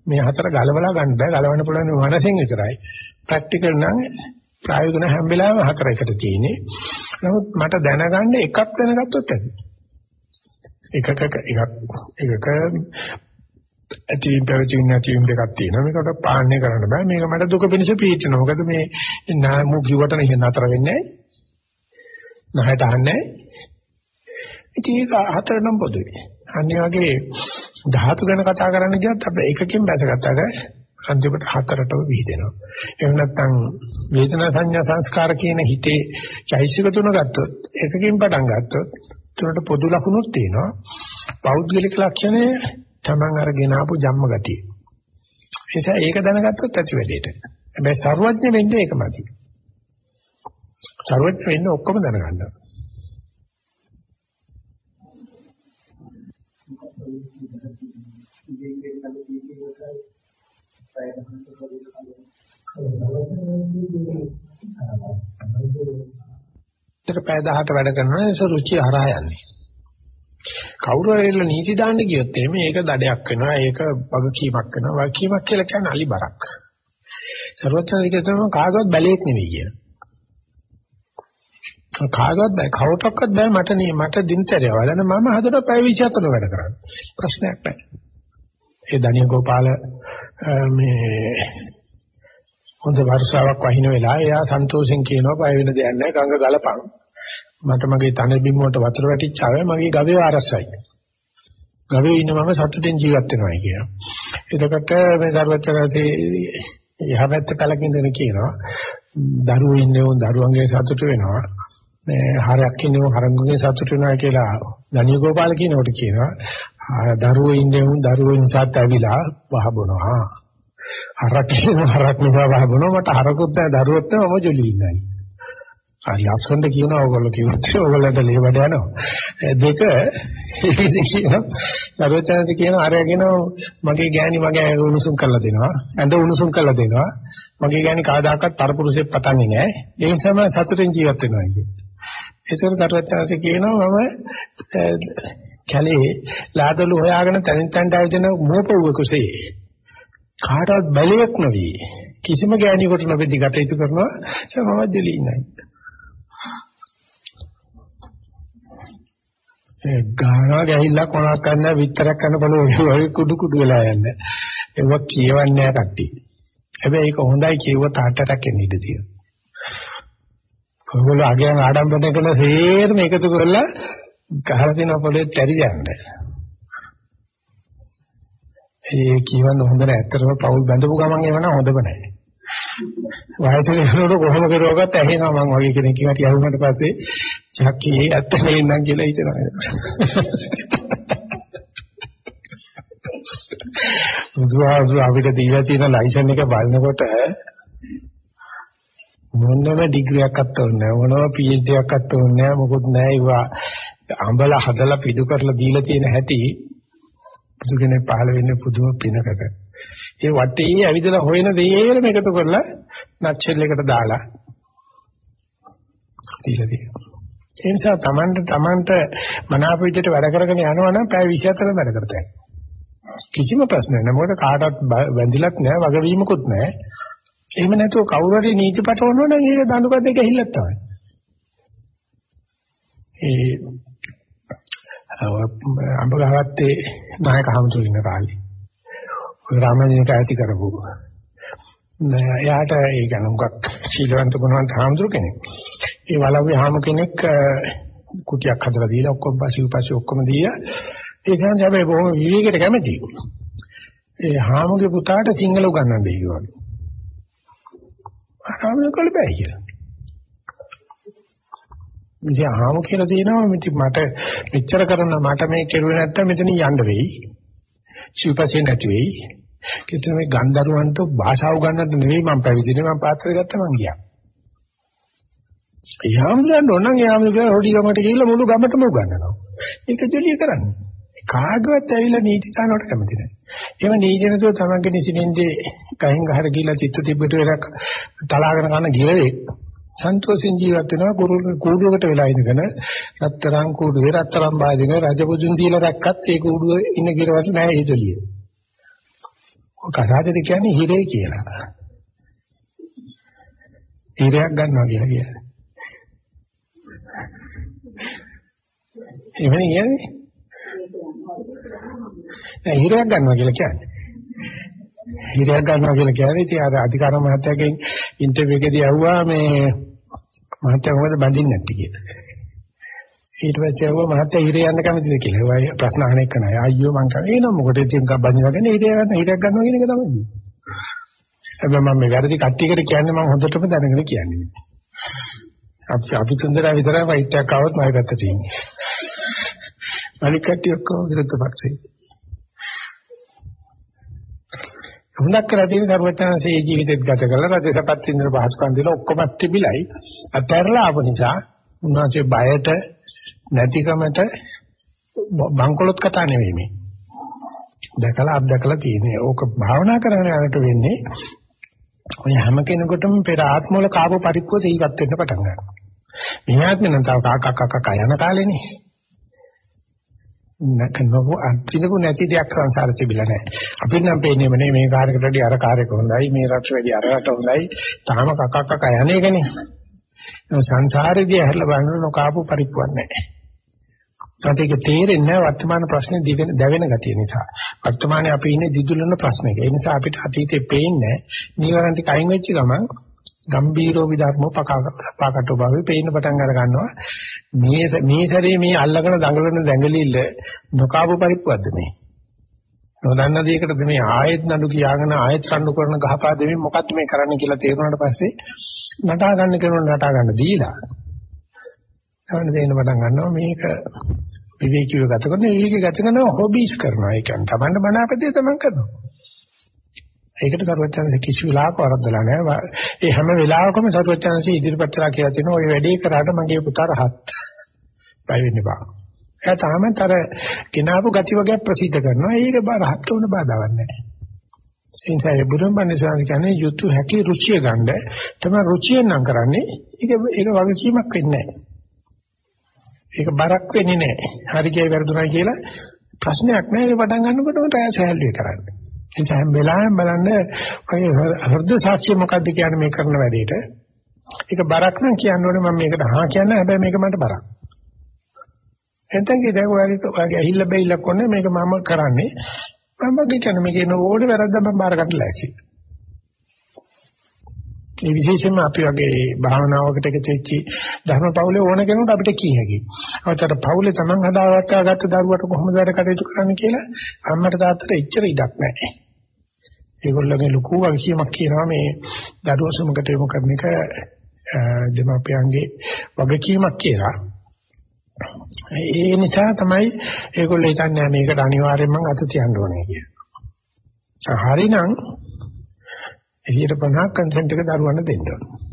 මේ හතර ගලවලා ගන්න බෑ. ගලවන්න පුළුවන් මනසෙන් විතරයි. ප්‍රැක්ටිකල් නම් ප්‍රායෝගික හැම වෙලාවෙම හතර එකට තියෙන්නේ. නමුත් මට දැනගන්න එකක් දැනගත්තොත් ඇති. එකක එකක් එකක ඇතිවීම පැවතීම නැතිවීම දෙකක් තියෙනවා. මේකට පාලනය කරන්න බෑ. මේක මට දුක පිණිස පීඩනවා. මොකද මේ නාමු කිව්වට නතර වෙන්නේ නැහැ. නැහැට අහන්නේ ඉතින් ඒක හතරනම් පොදුයි. අනිත් වගේ ධාතු ගැන කතා කරන්න ගියත් අපි එකකින් බැසගත්තාට අන්තිමට හතරටම විහිදෙනවා. එහෙම නැත්නම් වේදනා සංඥා සංස්කාර කියන හිතේ චෛසික තුන ගත්තොත් එකකින් පටන් ගත්තොත් තුනට පොදු ලක්ෂණුත් තියෙනවා. පෞද්ගලික ලක්ෂණය තමන් අරගෙන ආපු ජම්ම ගතිය. නිසා ඒක දැනගත්තොත් ඇති වෙලෙට. හැබැයි ਸਰවඥ වෙන්නේ ඒකමදි. ਸਰවඥ වෙන්න ඔක්කොම දැනගන්නවා. ඒතර පැය 10ක වැඩ කරනවා ඒක රුචි හරහා යන්නේ. කවුරු හරි නීති දාන්න ගියොත් එimhe ඒක දඩයක් වෙනවා ඒක වගකීමක් වෙනවා වගකීමක් කියලා කියන්නේ අලි බරක්. සර්වඥානික තමයි කාගවත් බැලේක් නෙවෙයි කියන. කාගවත් බෑ කවුරක්වත් බෑ මට නේ මට දිනචරිය වලන මම හදන පැය 24 වැඩ කරන්නේ. ප්‍රශ්නයක් නැහැ. ඒ දනිය ගෝපාල මේ හොඳ වර්ෂාවක් වහින වෙලාව එයා සන්තෝෂෙන් කියනවා පය වෙන දෙයක් නැහැ ගඟ ගලපන් මට මගේ තන බිම් වලට වතුර වැටිච්චාවේ මගේ ගවේ ආරස්සයි. ගවේ ඉන්න මම සතුටින් ජීවත් වෙනවා කියනවා. එතකොට මේ සර්වචරසේ එහා පැත්ත කලකින්දන කියනවා දරුවෝ ඉන්නේ උන් දරුවන්ගේ සතුට වෙනවා. මේ හරයක් ඉන්නේ උන් හරංගුගේ සතුට වෙනවා කියලා දනිය ගෝපාල කියනකොට කියනවා. දරුවෝ ඉන්නේ උන් දරුවෝ නිසා ඇවිලා වහ බොනවා. හරක් ඉන්නේ හරක් නිසා වහ බොනවා මට හරකුත් නැහැ දරුවොත් නැහැ මම ජොලි ඉන්නයි. හරි අස්සන්ට කියනවා ඕගොල්ලෝ කිව්වොත් ඕගොල්ලන්ට ලේවඩ යනවා දෙක කියනවා සර්වචනස කියනවා අරගෙන මගේ ගෑණි මගේ උණුසුම් කරලා දෙනවා ඇඳ උණුසුම් කරලා දෙනවා මගේ ගෑණි කාදාකත් පරපුරුෂෙක් පතන්නේ නැහැ ඒ නිසාම සතුටින් ජීවත් වෙනවා කියන්නේ ඒසොර සර්වචනස කියනවා මම කැලේ ලාදලු හොයාගෙන තනින් තනට ආයතන මෝපුව කුසේ කාටවත් බැලියක් නොවි කිසිම ගෑණියෙකුට නොබෙදි ගත යුතු කරනවා සමවත් දෙලි ඉන්නයි ඒ ගානවා ගහිල්ලා කොනක් කරන්න විතරක් කරන බලෝ වගේ කුඩු කුඩු වෙලා යන්නේ. ඒක කියවන්නේ නැහැ කට්ටිය. හැබැයි ඒක හොඳයි කියුවත් හටටක් එන්නේ ඉඳී තියෙනවා. ඔයගොල්ලෝ අගයන් ආඩම්බරන කරන සේරම එකතු කරලා ගහලා දෙන පොලේ තරි යන්නේ. ඒ කියවන්න හොඳ නැහැ. ඇත්තටම පෞල් බඳපු ගමන් එවනම් හොඳම නැහැ. වයසට යනකොට කොහොම කරුවකට ඇහෙනවා මම වගේ කෙනෙක් කිව්වට යවුනට පස්සේ චක්කී ඇත්ත නෙන්නම් කියලා හිතනවා. බුදුහාමුදුර අපිට දීලා තියෙන ලයිසන් එක බලනකොට මොනම ඩිග්‍රියක් අත්වන්නේ නැහැ මොනම PhD එකක් අත්වන්නේ නැහැ මොකොත් නැහැ ඒවා අඹලා හදලා පිටු කරලා දීලා තියෙන හැටි බුදු කෙනෙක් පහළ වෙන්නේ පුදුම පිනකට ඒ වටේ ඇවිදලා හොයන දේරම එකතු කරලා නක්ෂල් එකට දාලා දීලා තියෙනවා. ඒ නිසා Tamanට Tamanට මනාප විදිහට වැඩ කරගෙන යනවා නම් පැය 24 වැඩ කරතයි. කිසිම ප්‍රශ්නයක් නැහැ. මොකද කාටවත් වැඳිලක් නැහැ, වගවීමකුත් නැහැ. එහෙම නැතුව කවුරු හරි නීති පටවනවා නම් ඒක දඬුකඩ එක ඇහිල්ලක් තමයි. ඒ අඹ ගහත්තේ නායක හමුතු ඉන්න කාලේ රාමණේක ඇති කරපු. එයාට ඒ ගැන මොකක් සීලවන්ත ගුණවන්ත හාමුදුරු කෙනෙක්. ඒ වලව්වේ හාමු කෙනෙක් කුටියක් හදලා දීලා ඔක්කොම පස්සේ පස්සේ ඔක්කොම දීලා ඒ සංස හැබැයි බොහොම විවේකයට කැමතියි. ඒ හාමුගේ පුතාට සිංහල උගන්වන්න දෙයි වගේ. හාමුදුරු කළ බෑ කියලා. ඉතින් හාමු කියලා තියෙනවා මට මෙච්චර කරන මට මේ කෙරුවේ නැත්තම් මෙතන යන්න වෙයි. සිව්පස්සේ නැති වෙයි. කිතුන මේ ගන්දරුවන්ට භාෂාව උගන්නන්න නෙවෙයි මම පැවිදිනේ මම පාත්‍රය ගත්තා මං ගියා. යාම්ලන් ඕනනම් යාම්ලන් රොඩි ගමට ගිහිල්ලා මුළු ගමටම උගන්වනවා. ඒක දෙලිය කරන්නේ. කාගවත් ඇවිල්ලා නීති තානවට කැමති නැහැ. එහෙම නීති නැතුව තමන්ගේ නිසින්ින්දේ ගහින් ගහර ගිහිල්ලා චිත්ත තිබ්බට වෙලක් තලාගෙන කන ගිරෙක් සන්තෝෂෙන් ජීවත් වෙනවා කූඩුවකට වෙලා ඉඳගෙන රත්තරන් කූඩුවේ රත්තරන් බාදින රජපුදුන් දීලා දැක්කත් ඒ කූඩුවේ ඉන්න ගිරවට නැහැ ඒ දෙලිය. ඔක රාජද කියන්නේ හිරේ කියලා. හිරයක් ගන්නවා කියලා කියන්නේ. එවනේ කියන්නේ. නෑ හිරයක් ගන්නවා කියලා කියන්නේ. හිරයක් ගන්නවා කියලා කියන්නේ ඉතින් අර අධිකාර මහත්තයාගෙන් ඉන්ටර්විව් එකදී අහුවා මේ මහත්තයා කොහොමද බඳින්නේ නැති කියලා. ඊට පස්සේ අහුවා මහත්තයා හිරේ යන්න කැමතිද කියලා. ඒ ප්‍රශ්න අහන එක නෑ. අයියෝ මං කියන්නේ නෝ මොකටද ඉතින් බඳිනවගෙන හිරේ ගන්න හිරයක් ගන්නවා කියන එක තමයි. හැබැයි මම මේ වැරදි කට්ටියකට කියන්නේ මම හොඳටම දැනගෙන කියන්නේ. අපි අපි තුන්දෙනා විතරයි ෆයිට් එකක් ආවොත් මගේ පැත්තට ඉන්නේ. අනික කට්ටිය ඔක්කොම විරුද්ධ පක්ෂේ. හුඟක් කරලා තියෙන සර්වඥාන්සේ ජීවිතෙත් ගත කරලා රජසපත් ඉන්ද්‍ර පහසුකම් දීලා ඔක්කොම තිබිලයි අතහැරලා ආපු නිසා උන්වහන්සේ බයට නැතිකමට බංකොලොත් කතා නෙවෙයි මේ. දැකලා අත්දකලා තියෙන්නේ. ඕක භාවනා කරගෙන යනට වෙන්නේ ඔය හැම කෙනෙකුටම පෙර ආත්මවල කාපු පරිප්පුව සිහිපත් වෙන්න පටන් ගන්නවා. මේ ආත්මෙ නම් තව කා කා කා කා යන කාලෙනේ. නැකනව අත්දිනපු නැති දෙයක් සංසාරේ තිබිලා නැහැ. අපිට නම් පේන්නේ මේ මේ කාර්යකට වැඩි අර කාර්යක හොඳයි මේ රට වැඩි අර රට හොඳයි. තාම කක කක යන එකනේ. සංසාරේදී ඇහැරලා බලනකොට නොකාපු පරිප්පුවක් නැහැ. සත්‍යක තේරෙන්නේ වර්තමාන ප්‍රශ්නේ දිවෙන දැවෙන ගතිය නිසා. වර්තමානයේ අපි ඉන්නේ දිදුලන ප්‍රශ්නයක. ඒ නිසා අපිට අතීතේ පේන්නේ නීවරණ ටික අයින් වෙච්ච ගමන් ගම්බීරෝ විධර්මෝ පකාකටෝ භාවේ පේන්න පටන් අර ගන්නවා. මේ මේ සැරේ මේ අල්ලගෙන දඟලන දැඟලිල්ල නොකාපු පරිප්පුවක්ද මේ? නොදන්න දෙයකටද මේ ආයෙත් නඩු කියාගෙන ආයෙත් රණ්ඩු කරන ගහපා දෙමින් මොකක්ද මේ කරන්න කියලා තේරුණාට පස්සේ නටා ගන්න කෙනෙකුට නටා ගන්න දීලා තමයි දෙන්න පටන් ගන්නවා. මේක විවේකීව ගත කරන විවේකී ගත කරන හොබීස් කරනවා. ඒ කියන්නේ තමන්ට මනාපදේ තමන් කරනවා. ඒකට සරුවචනසේ කිසි වෙලාවක වරද්දලා නැහැ. ඒ හැම වෙලාවකම සරුවචනසේ ඉදිරිපත් කරලා කියලා තියෙනවා ඔය වැඩේ කරාට මගේ පුතා රහත්. බය වෙන්න එපා. එයා තාමත් අර කිනාපු ගති වගේ ප්‍රසිද්ධ කරනවා. ඒක රහත් වුණ බාධාවක් නැහැ. ඒ නිසා ඒ බුදුන් වහන්සේ කියන්නේ යුතු හැකි රුචිය ගන්න තමයි රුචිය නම් කරන්නේ. ඒක ඒක වගකීමක් වෙන්නේ නැහැ. ඒක බරක් වෙන්නේ නැහැ. හරි ගියේ වැරදුනා කියලා ප්‍රශ්නයක් නැහැ. ඒක පටන් ගන්නකොටම තය සහැල්ලුවේ කරන්නේ. එනිසා හැම වෙලාවෙම බලන්න ඔය හෘද සාක්ෂිය මොකද්ද කියන්නේ මේ කරන වැඩේට. ඒක බරක් නම් කියන්න ඕනේ මම මේකට හා කියන්නේ හැබැයි මේක මට බරක්. එතෙන් කිව්වා ඔයාලට ඔයාගේ ඇහිල්ල බෙයිල කොන්නේ මේක මම කරන්නේ. මම කියන්නේ මේකේ නෝඩේ වැරද්ද මම බාර ගන්න ලෑස්ති. ඒ විශේෂයෙන්ම අපි වගේ භාවනාවකට එකතු වෙච්ච ධර්ම පවුලේ ඕන කෙනෙකුට අපිට කිය හැකියි. අවතර පවුලේ Taman හදාගත්තා ගත්ත දරුවට කොහොමද වැඩ කටයුතු කරන්න කියලා අම්මට තාත්තට එච්චර ඉඩක් නැහැ. ඒගොල්ලෝගේ ලොකු වගකීමක් කියනවා මේ දරුවෝ සමගට යොමු කරන එක දෙමාපියන්ගේ වගකීමක් කියලා. ඒ නිසා තමයි ඒගොල්ලෝ හිතන්නේ මේකට අනිවාර්යයෙන්ම අත තියන්න ඕනේ කියලා. හරිනම් 150ක් කන්සෙන්ට් එක දරුවන්ට දෙන්න ඕනේ.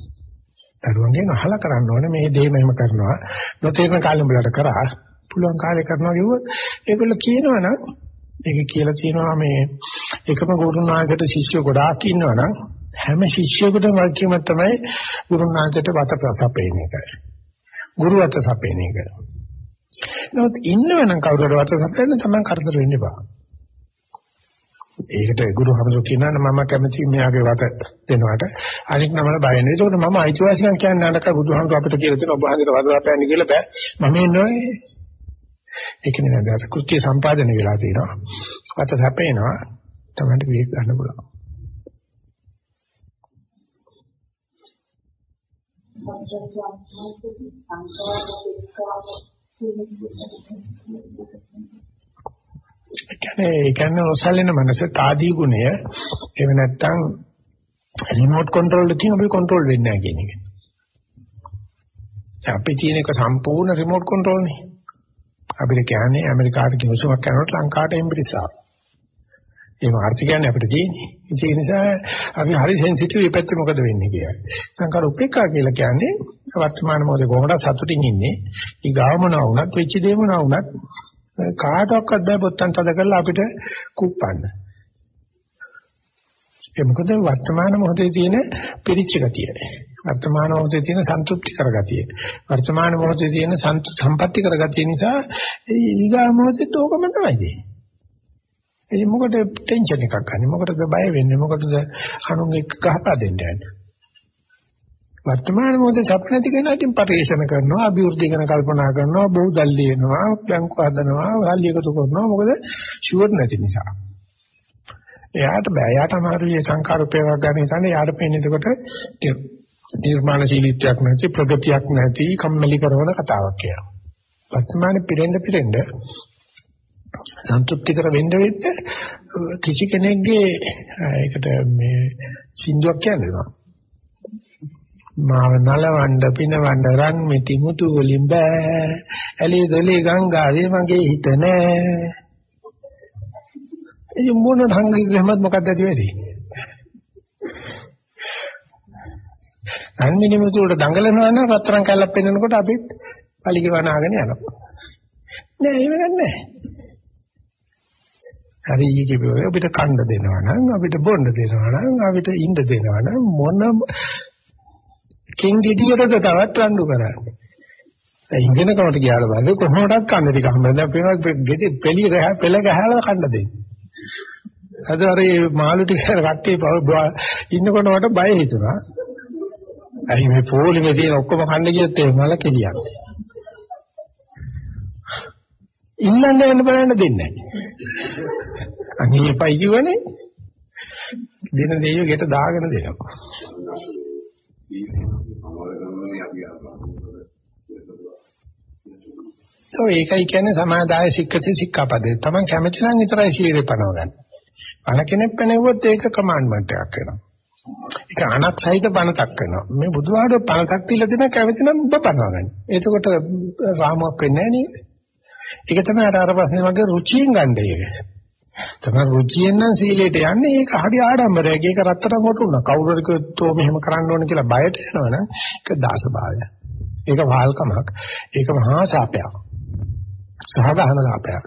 දරුවන්ගෙන් අහලා කරන්න ඕනේ මේ දේ මෙහෙම කරනවා. නොතේරෙන කාලෙ උඹලට කරා පුළුවන් කාලේ කරනවා කිව්වොත් ඒගොල්ලෝ කියනවනම් ඒක කියලා තියෙනවා මේ එකම ගුරුන් වහන්සේට ශිෂ්‍ය ගොඩාක් ඉන්නවනම් හැම ශිෂ්‍යයෙකුටම වගකීම තමයි ගුරුන් වහන්සේට වත ප්‍රසපේන එක. ගුරු වත සපේන එක. නමුත් ඉන්නවනම් කවුරුහරි වත සපේන්න තමයි කරදර වෙන්න බෑ. ඒකට ගුරු හමුදු කියනවා මම කැමති මෙයාගේ වත දෙනවට අනික නමල බය නැහැ. ඒකට මම අයිතිවාසිකම් කියන්නේ නැනක බුදුහාමුදුර අපිට කියලා තියෙන ඔබ හන්දට වද සපයන්න කියලා බෑ. මම එන්නේ ඒක නේ දැස කෘත්‍ය සම්පාදනය වෙලා තියෙනවා. වත සැපේනවා තමයි විවේක ගන්න පුළුවන්. කියන්නේ ඒ කියන්නේ ඔසල්ලෙන මනස තාදී ගුණය එහෙම නැත්නම් රිමෝට් කන්ට්‍රෝල් එකකින් අපි කන්ට්‍රෝල් වෙන්නේ නැහැ කියන එක. අපි තියෙන එක සම්පූර්ණ රිමෝට් කන්ට්‍රෝල් නේ. අපිට කියන්නේ ඇමරිකාට කිව්සමක් කරනකොට ලංකාවට එම්බ්‍රිසා. ඒ මාර්ථ කියන්නේ අපිට තියෙන්නේ. ඒ නිසා අපි හරි සෙන්සිටිව් මේ පැත්තේ මොකද වෙන්නේ කියලා. සංකාර උපේක්ඛා කියලා කියන්නේ වර්තමාන මොහොතේ කොහොමද සතුටින් ඉන්නේ. ඊගාව මොනවා වුණත් වෙච්ච දේ මොනවා වුණත් කාටවත් බෑ පොත්තන් තද කරලා අපිට කුප්පන්න. ඒ මොකද වර්තමාන මොහොතේ තියෙන පිරිච්ච ගතිය. වර්තමාන මොහොතේ තියෙන සන්තුෂ්ටි කරගතිය. වර්තමාන මොහොතේ තියෙන සම්පත්‍ති කරගතිය නිසා ඊගා මොහොතේ ඕකම තමයි තියෙන්නේ. ඒ මොකටද ටෙන්ෂන් එකක් ගන්න? මොකටද බය වෙන්නේ? මොකටද අනුන් එක්ක ගහපා දෙන්න යන්නේ? වර්තමාන මොහොතේ සප්නති කෙනාටින් පරිශන කරනවා අභිවෘද්ධි ගැන කල්පනා කරනවා බහුදල් ලියනවා බැංකු හදනවා වහල් එකතු කරනවා. මොකද ෂුවර් නැති නිසා. එයාට බෑ. එයාට අමාරුයි සංකාරූපයක් ගන්න හිතන්නේ. එයාට පේන්නේ එතකොට නිර්මාණශීලීත්වයක් නැති ප්‍රගතියක් නැති කම්මැලි කරන කතාවක් කියලා වර්තමානයේ පිරෙන්න පිරෙන්න සන්තුෂ්ටි කර වෙන්න වෙන්න කිසි කෙනෙක්ගේ ඒකට මේ සින්දුවක් කියනවා මාව නලවන්න පිනවන්න රන් මෙති මුතු වලින් බෑ. ඇලි දොලි ගංගාවේ මගේ හිත නෑ. ඒ මොන ढंग ඉස්සෙමත් මොකක්ද ඇති වෙන්නේ? අන්මිනි මුතු වල දඟලනවා නම් රත්තරන් කැල්ලක් පෙන්නකොට අපිත් පලිග වනාගෙන යනවා නෑ එහෙම නෑ හරි ඊගේ අපිට කන්න දෙනවා නම් අපිට බොන්න දෙනවා නම් අපිට ඉන්න දෙනවා නම් මොන කිං ගෙඩියටද තවත් රණ්ඩු කරන්නේ. ඒ ඉංගන කමට ගියාට පස්සේ කොහොමඩක් කන්න ටික හම්බෙන්ද පේනවා ගෙඩි පෙළි රහ පෙළ ගහලා කන්න දෙන්නේ. අද අර මාළු ටික කට්ටිය ඉන්නකොට මට බය හිතුණා. අයි මේ පොලිමේ තියෙන ඔක්කොම කන්න ගියොත් ඒ මල කෙලියක්. ඉන්නඳ යන බලන්න දෙන්නේ නැහැ. අනේ පයි කිව්වනේ. දෙන දෙයියෝ ගෙට දාගෙන දෙනවා. તો ඒකයි කියන්නේ සමාදාය සික්කති සික්කාපදේ. Taman කැමති නම් විතරයි සීලේ පනව ගන්න. අන කෙනෙක් පනෙවුවොත් ඒක කමාන්ඩ්මන්ට් එකක් වෙනවා. ඒක අනක් සහිත පණතක් වෙනවා. මේ බුදුහාමුදුර පණතක් තියලා දෙන කැමති නම් ඔබ පනව ගන්න. එතකොට රාමුවක් වෙන්නේ නැහැ නේද? ඒක තමයි අර අර ප්‍රශ්නේ වගේ රුචියෙන් ගන්න එක. තමයි රුචියෙන් නම් සීලයට යන්නේ ඒක හරි ආඩම්බරයක්. ඒක රත්තරන් කොටුන. කවුරු හරි කිව්වොත් මෙහෙම කරන්න ඕන කියලා බයට එනවනම් ඒක දාසභාවය. ඒක වහල්කමක්. ඒක මහා ශාපයක්. සහගහන ලාභයක්.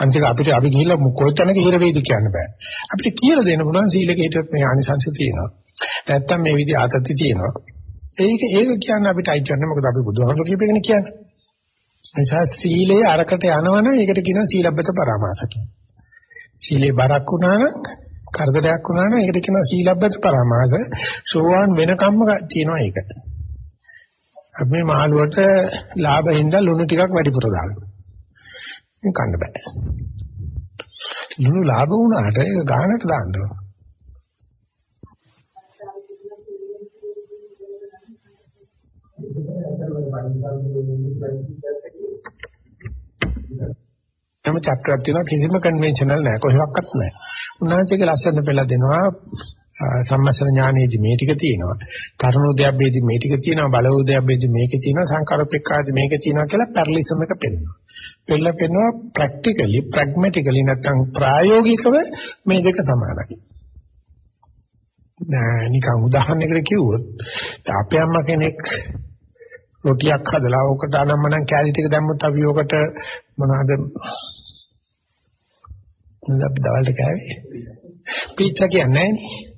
අන්තික අපිට අපි ගිහිල්ලා කොයිතැනක හිර වෙයිද කියන්න බෑ. අපිට කියලා දෙන්න පුළුවන් සීලක හිටියොත් මේ ආනිසංශ තියෙනවා. නැත්තම් මේ විදිහ ආතති තියෙනවා. ඒක ඒක කියන්නේ අපිට අයිති නැහැ මොකද අපි බුදුහාමුදුරු කියපේකනේ කියන්නේ. නිසා සීලේ අරකට යනවනම් ඒකට කියනවා සීලබ්බත පරාමාස කියලා. සීලේ බරක් වුණා නම් කරදරයක් වුණා නම් ඒකට කියනවා සීලබ්බත පරාමාස. සෝවාන් වෙනකම්ම තියෙනවා ඒක. අපි මේ මාළුවට ලාභින්ද ලුණු ටිකක් වැඩිපුර දානවා. මේ කන්න බෑ. ලුණු ලාභ වුණාට ඒක ගානට දාන්න ඕන. තම චක්‍රයක් තියෙනවා කිසිම කන්වෙන්ෂනල් නැහැ කොහෙවත් නැහැ. උන්වහන්සේගේ ලස්සන පෙළ දෙනවා සම්මස්න ඥානයේදී මේ ටික තියෙනවා. තරුණෝදයබ්බේදී මේ ටික තියෙනවා. බලෝදයබ්බේදී මේකේ තියෙනවා. සංකාරපෙක්කාදී මේකේ තියෙනවා කියලා පැරලිසම් එක පෙන්වනවා. පෙළ පෙන්වනවා ප්‍රැක්ටිකලි, ප්‍රැග්මැටිකලි නැත්නම් ප්‍රායෝගිකව මේ දෙක සමානයි. නෑ නිකන් උදාහරණයකට කිව්වොත් අපේ අම්මා කෙනෙක් රොටියක් හදලා ඕකට අනම්මනම් කැලි ටික දැම්මොත් අපි ඕකට මොනවද? මොනවද අපි දවල්ට කෑවේ? පීට්සා කියන්නේ නෑනේ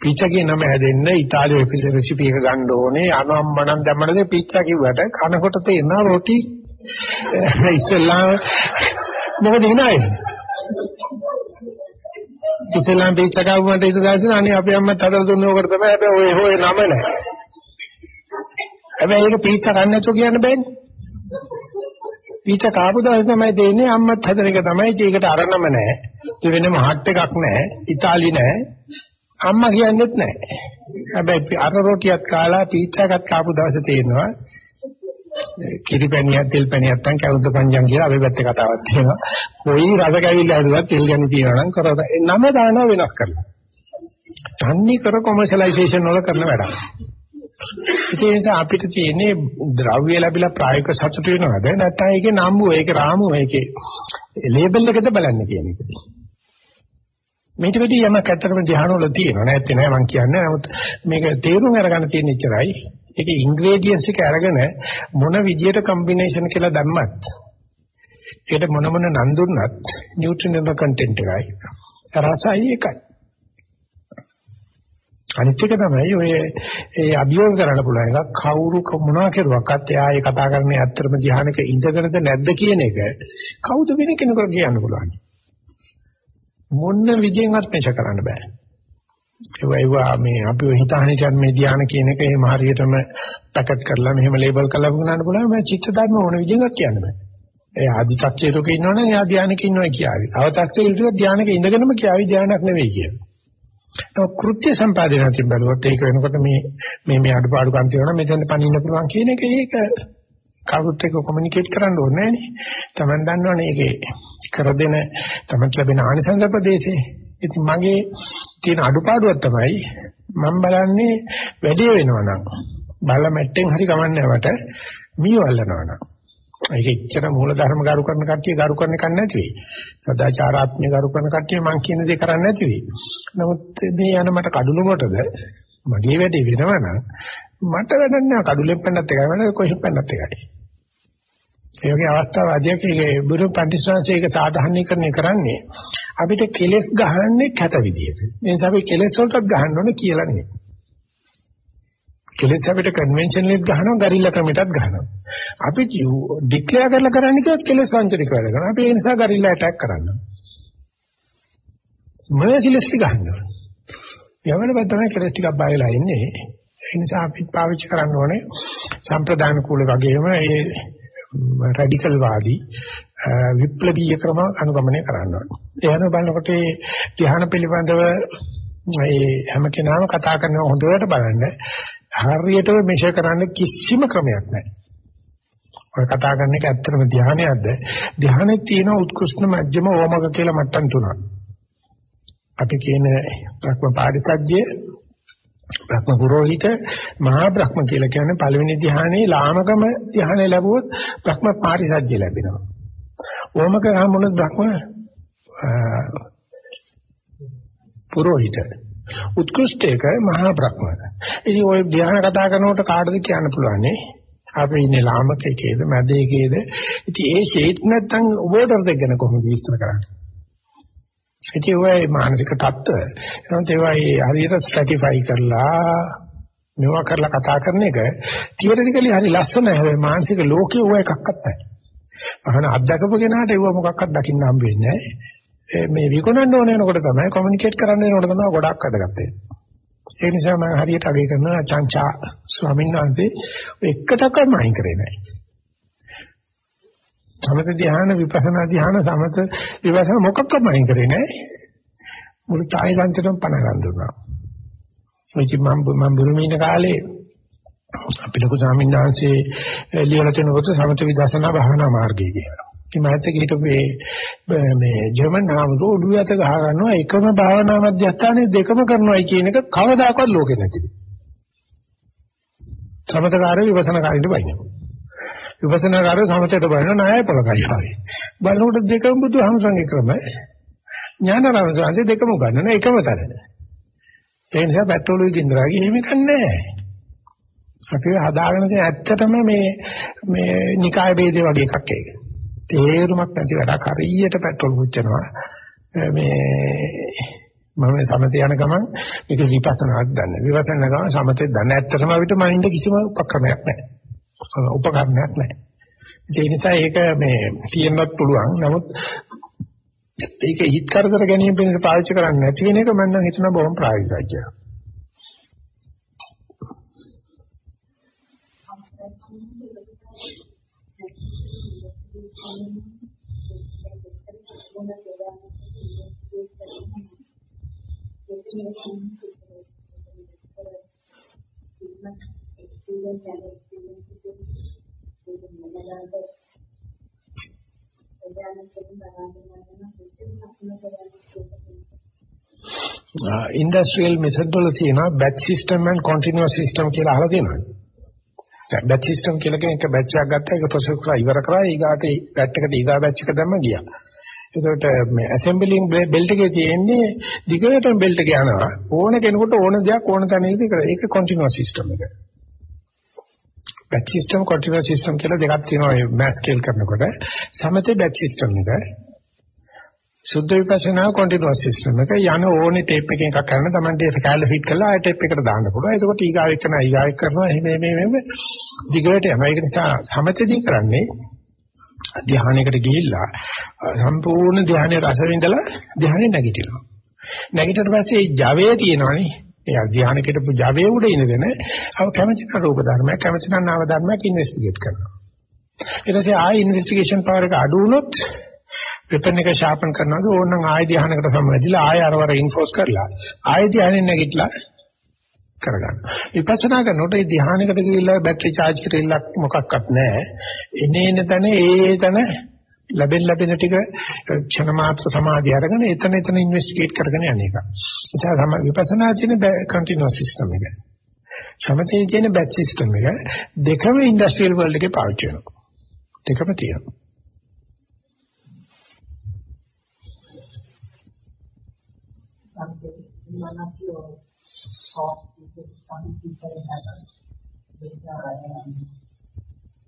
පීට්සා කියන නම හැදෙන්න ඉතාලියේ රෙසිපි එක ගන්න ඕනේ අනම්මනම් දැම්මනද පීට්සා කිව්වට කනකොට තේරෙනවා රොටි (laughs) ඉස්සෙල්ලා මොකද හිනායි ඉස්සෙල්ලා පීට්සා කවුන්ට ඉත දාගෙන අනේ අපේ අම්මත් හදලා දුන්නේ ඕකට තමයි හැබැයි ඔය හොය නම නෑ හැබැයි ඒක පීට්සා කන්න නැතුව කියන්න බෑනේ. පීට්සා කාපු දවස් තමයි දෙන්නේ අම්මත් හදන එක තමයි ඒකට අරනම නැහැ. ඒ වෙනම හට් එකක් නැහැ. ඉතාලි නැහැ. අම්මා කියන්නේත් නැහැ. හැබැයි අර රොටියක් කාලා පීට්සා එකක් කාපු දවසේ තේරෙනවා කිරිපැණියක් තෙල් පැණියක් නැත්නම් කවුද පංජම් කියලා අපි පැත්තේ කතාවක් තියෙනවා. කොයි රස කැවිල්ල හදුවත් තෙල් ගැනි තියනවා නම් කරවද නම දානවා වෙනස් කරලා. තන්නේ කර කොමර්ෂලයිසේෂන් වල කරන වැඩක්. ඒ නිසා අපිට තියෙන්නේ ද්‍රව්‍ය ලැබිලා ප්‍රායෝගික සතුට වෙනවද නැත්නම් ඒකේ නම්බු ඒකේ රාමුව ඒකේ ලේබල් එකද බලන්න කියන එක. මේක වෙදී යමක් ඇත්තටම ධ්‍යාන වල තියෙනවා. නැත්te නෑ මම කියන්නේ. නමුත් මේක තේරුම් අරගන්න තියෙන ඉච්චරයි. ඒකේ ඉන්ග්‍රේඩියන්ට්ස් එක අරගෙන මොන විදියට කම්බිනේෂන් කියලා දැම්මත් ඒකට මොන මොන නම් දුන්නත් නියුට්‍රියන් කන්ටෙන්ට් එකයි. රසයි එකයි. අනිත් එක තමයි ඔය ඒ අභියෝග කරන්න පුළුවන් එකක්. කවුරු මොනවා කරුවක්වත් එයා ඒ කතා කරන්නේ ඇත්තටම ධ්‍යානක ඉඳගෙනද නැද්ද කියන එක කවුද වෙන කෙනෙකුට කියන්න පුළුවන්. මොන්න විදියෙන්වත් මේක කරන්න බෑ ඒ වේවා මේ අපි හිතාගෙන කියන්නේ මේ ධ්‍යාන කියන එක එහෙම හරියටම පැකට් කරලා මෙහෙම ලේබල් කරලා ගන්නන්න පුළුවන් මම චිත්ත ධර්ම ඕන විදිහකට කියන්න බෑ ඒ ආදි taksේරක ඉන්නවනම් එයා ධ්‍යානක ඉන්නවා කියාවි. තව taksේරක ධ්‍යානක ඉඳගෙනම කියාවි ධ්‍යානක් නෙවෙයි කියලා. ඒක කෘත්‍ය සම්පාදනයෙන් බලුවොත් ඒක වෙනකොට මේ මේ මේ අඩපාඩුකම් තියෙනවා මෙතෙන් පණින්න පුළුවන් කියන එක ඒක කවුරුත් එක්ක කොමියුනිකේට් කරන්න ඕනේ නෑනේ. Taman දන්නවනේ ඒකේ කර දෙන තමන් ලැබෙන ආනිසංස ප්‍රදේශේ. ඉතින් මගේ තියෙන අඩුපාඩුවක් තමයි මම බලන්නේ වැඩි වෙනවා නම් බල මැට්ටෙන් හරි ගමන්නේ වට මීවල්නවා නම් ඒක ඉච්ඡර මූල ධර්ම ගරු කරන කට්ටිය ගරු කරන එක නැති වෙයි. සදාචාරාත්මක ගරු කරන කට්ටිය මං කියන දේ කරන්නේ නැති වෙයි. නමුත් මේ යන මට කඩුළු මොටද මගේ වැඩේ වෙනවනම් මට වැඩක් නෑ කඩුලෙන් පෙන්නත් එකයි වෙන කොහෙන් පෙන්නත් එකයි. ඒ වගේ අවස්ථාව අධ්‍යක්ෂකගේ බුදු පඬිස්සංශයක සාධාරණීකරණය කරන්නේ අපිට කෙලස් ගහන්නේ කැත විදියට. ඒ නිසා අපි කෙලස් වලටත් ගහන්න ඕනේ කියලා නෙමෙයි. කෙලස් අපිට කන්වෙන්ෂනල් එකක් ගහනවා ගරිල්ලා ක්‍රමයටත් ගහනවා. අපි ඩික්ලෙයාර් කරලා කරන්නේ කිව්වොත් කෙලස් සංචරික වැඩ කරනවා. අපි ඒ නිසා ගරිල්ලා ඇටැක් කරනවා. මර්සිලස්ලි ගන්නවා. යවන බෑ තමයි කෙලස් ටිකක් බයලා ඉන්නේ. ඒ නිසා අපි පාවිච්චි කරන්න ඕනේ සම්ප්‍රදාන කූල වගේම ඒ රැඩිකල් වාදී විප්ලවීය ක්‍රම අනුගමනය කරන්න ඕනේ. ඒ අනුව බලනකොට ඒ ධ්‍යාන පිළිබඳව මේ හැම කෙනාම කතා කරන හොඳට බලන්න හරියටම මෙෂර් කරන්න කිසිම ක්‍රමයක් නැහැ. ඔය කතා කරන එක ඇත්තටම ධානයක්ද? ධානයේ තියෙන උත්කෘෂ්ණ මධ්‍යම ඕමක කියලා මට්ටම් තුනක්. අපි කියන බ්‍රහ්ම පාරිසජ්‍ය බ්‍රහ්ම පුරোহিত මහා බ්‍රහ්ම කියලා කියන්නේ පළවෙනි ධ්‍යානයේ ලාමකම ධ්‍යානය ලැබුවොත් බ්‍රහ්ම පාරිසජ්‍ය ලැබෙනවා. ඕමක ගාමුණොත් බ්‍රහ්ම පුරোহিত උත්කෘෂ්ඨයක මහා බ්‍රහ්ම. ඉතින් ওই ධ්‍යාන කතා කරනකොට කාටද කියන්න පුළුවන් නේ? අපි ඉන්නේ ලාමකයේද මැදයේද? ඉතින් ඒ ෂේඩ්ස් නැත්තම් ඔබට දෙගෙන කොහොමද විස්තර කරන්නේ? ඉතින් ඔය මානසික தত্ত্ব එනොත් ඒවායි හරියට ස්ට්‍රැටිෆයි කරලා මෙවවා කරලා කතා කරන එක තියරිටිකලි හරි ලස්සනයි හැබැයි මානසික ලෝකේ ඔය එකක්වත් නැහැ. අහන අත්දකපු කෙනාට ඒව මොකක්වත් දකින්න හම්බ වෙන්නේ නැහැ. මේ විකුණන්න ඕන වෙනකොට තමයි කොමියුනිකේට් කරන්න වෙනකොට තමයි ගොඩක් අදගත් වෙන්නේ. ඒ නිසා මම හරියට අගය කරනවා චංචා ස්වාමීන් වහන්සේ එකටක මයින් කරේ නැහැ. සමත ධ්‍යාන විපස්සනා ධ්‍යාන සමත විපස්සනා මොකක්වත් අයින් කරේ නැහැ. මුළු තායිලන්තෙටම පණ ගන්න දුන්නා. ඉති මම මම බුරුමින කාලේ අපි ලොකු ස්වාමීන් වහන්සේ ලියලා තියෙනකොට සමත විදර්ශනා භාවනා මාර්ගය කියලා. ඉතින් මහත් කිහිප මේ මේ ජර්මන් නාමක උඩු යත ගහ ගන්නවා එකම භාවනා මධ්‍යස්ථානයේ දෙකම කරනවායි කියන එක කවදාකවත් ලෝකෙ නැති. සමතකාරය විපස්සනාකාරින්ට බයිනවා. විපස්සනාකාරය සමතයට බයිනවා ණය පොලකයි වගේ. බලනකොට දෙකම බුදුහමසංගේ ක්‍රම ඥානරම සංසේ දෙකම ගන්නන එකම තරද. ඒ නිසා පෙට්‍රෝලුයි ගින්දරාගේ එහෙම කන්නේ අපි හදාගෙන තියෙන ඇත්තටම මේ මේ නිකාය ભેදේ වගේ එකක් ඒක. තේරුමක් නැති වැඩක් හරියට පෙට්‍රෝල් පුච්චනවා. මේ මම සමතේ යන ගමන් මේක විපස්සනාක් දන්නේ. විපස්සනා ගමන් සමතේ දන්නේ. ඇත්තටම අපිට මනින්න කිසිම උපක්‍රමයක් නැහැ. උපකරණයක් නැහැ. ඒ නිසා ඒක මේ තියෙන්නත් පුළුවන්. නමුත් ඒක හිත කරදර ගැනීම පිණිස පාවිච්චි කරන්නේ නැති වෙන එක මම නම් හිතනවා බොහොම ප්‍රායෝගිකයි කියලා. Uh, ඉන්ඩස්ට්‍රියල් මෙතඩොලොජි තියෙනවා batch system and continuous system කියලා අහලා තියෙනවා. දැන් බැච් සිස්ටම් කියලා කියන එක බැච් එකක් ගත්තා ඒක ප්‍රොසෙස් කරලා ඉවර කරා ඊගාට බැච් එකට ඊගා බැච් එක දැම්ම ගියා. ඒකට uh, මේ ඇසෙම්බලින් බෙල්ට් එකේ තියෙන්නේ දිගටම බෙල්ට් එක යනවා. ඕන කෙනෙකුට ඕන දෙයක් ඕන තැනකදී කරා. ඒක continuous system එක. බැච් සිස්ටම් continuous system කියලා දෙකක් තියෙනවා මේ මෑස් ස්කේල් කරනකොට. සමතේ බැච් සිස්ටම් එක සුද්ධ විපස්සනා continuous system එක යන ඕනේ ටේප් එකෙන් එකක් කරන තමන්ට ඒක කැලේ ෆිට කරලා ආයෙ ටේප් එකට දාන්න පුළුවන්. ඒකකොට ඊගාව එක නයි ඊගාව එක කරනවා එහෙම මේ මේ දිගට යනවා. ඒක නිසා සමතේදී කරන්නේ ධ්‍යානයකට ගිහිල්ලා සම්පූර්ණ ධ්‍යානයේ රස විඳලා ධ්‍යානෙ නැගිටිනවා. නැගිටිට පස්සේ ඒ ජවයේ තියෙනවනේ. ඒ ධ්‍යානයකට ජවයේ උඩ ඉඳගෙන අව කැමති නම් රූප ධර්මයක් කැමති නම් නාම ධර්මයක් ඉන්වෙස්ටිගේට් කරනවා. ඊට පස්සේ ආයෙ ඉන්වෙස්ටිගේෂන් පවර් එක අඩු වුණොත් වෙපන් එක ෂාපන් කරනවාද ඕනනම් ආයෙ ධ්‍යානකට සම්බන්ධිලා ආයෙ අරවර ඉන්ෆෝස් කරලා ආයෙ ධ්‍යානෙ නැගිටලා කරගන්න. විපස්සනා කරනකොට මේ ධ්‍යානයකට ගිහිල්ලා බැටරි charge කරෙල්ලක් මොකක්වත් නැහැ. එනේ එන තැන ඒ තැන ලැබෙන ලැබෙන ටික ක්ෂණ මාත්‍ර සමාධිය අරගෙන එතන එතන ඉන්වෙස්ටිගේට් කරගෙන යන එක. ඒ තමයි විපස්සනා කියන කන්ටිනියස් සිස්ටම් එක. සමතේ කියන බැච් සිස්ටම් එක දෙකම ඉන්ඩස්ට්‍රියල් වර්ල්ඩ් එකේ පාවිච්චි වෙනවා. දෙකම තියෙනවා. one of your thoughts is that some people have which are um,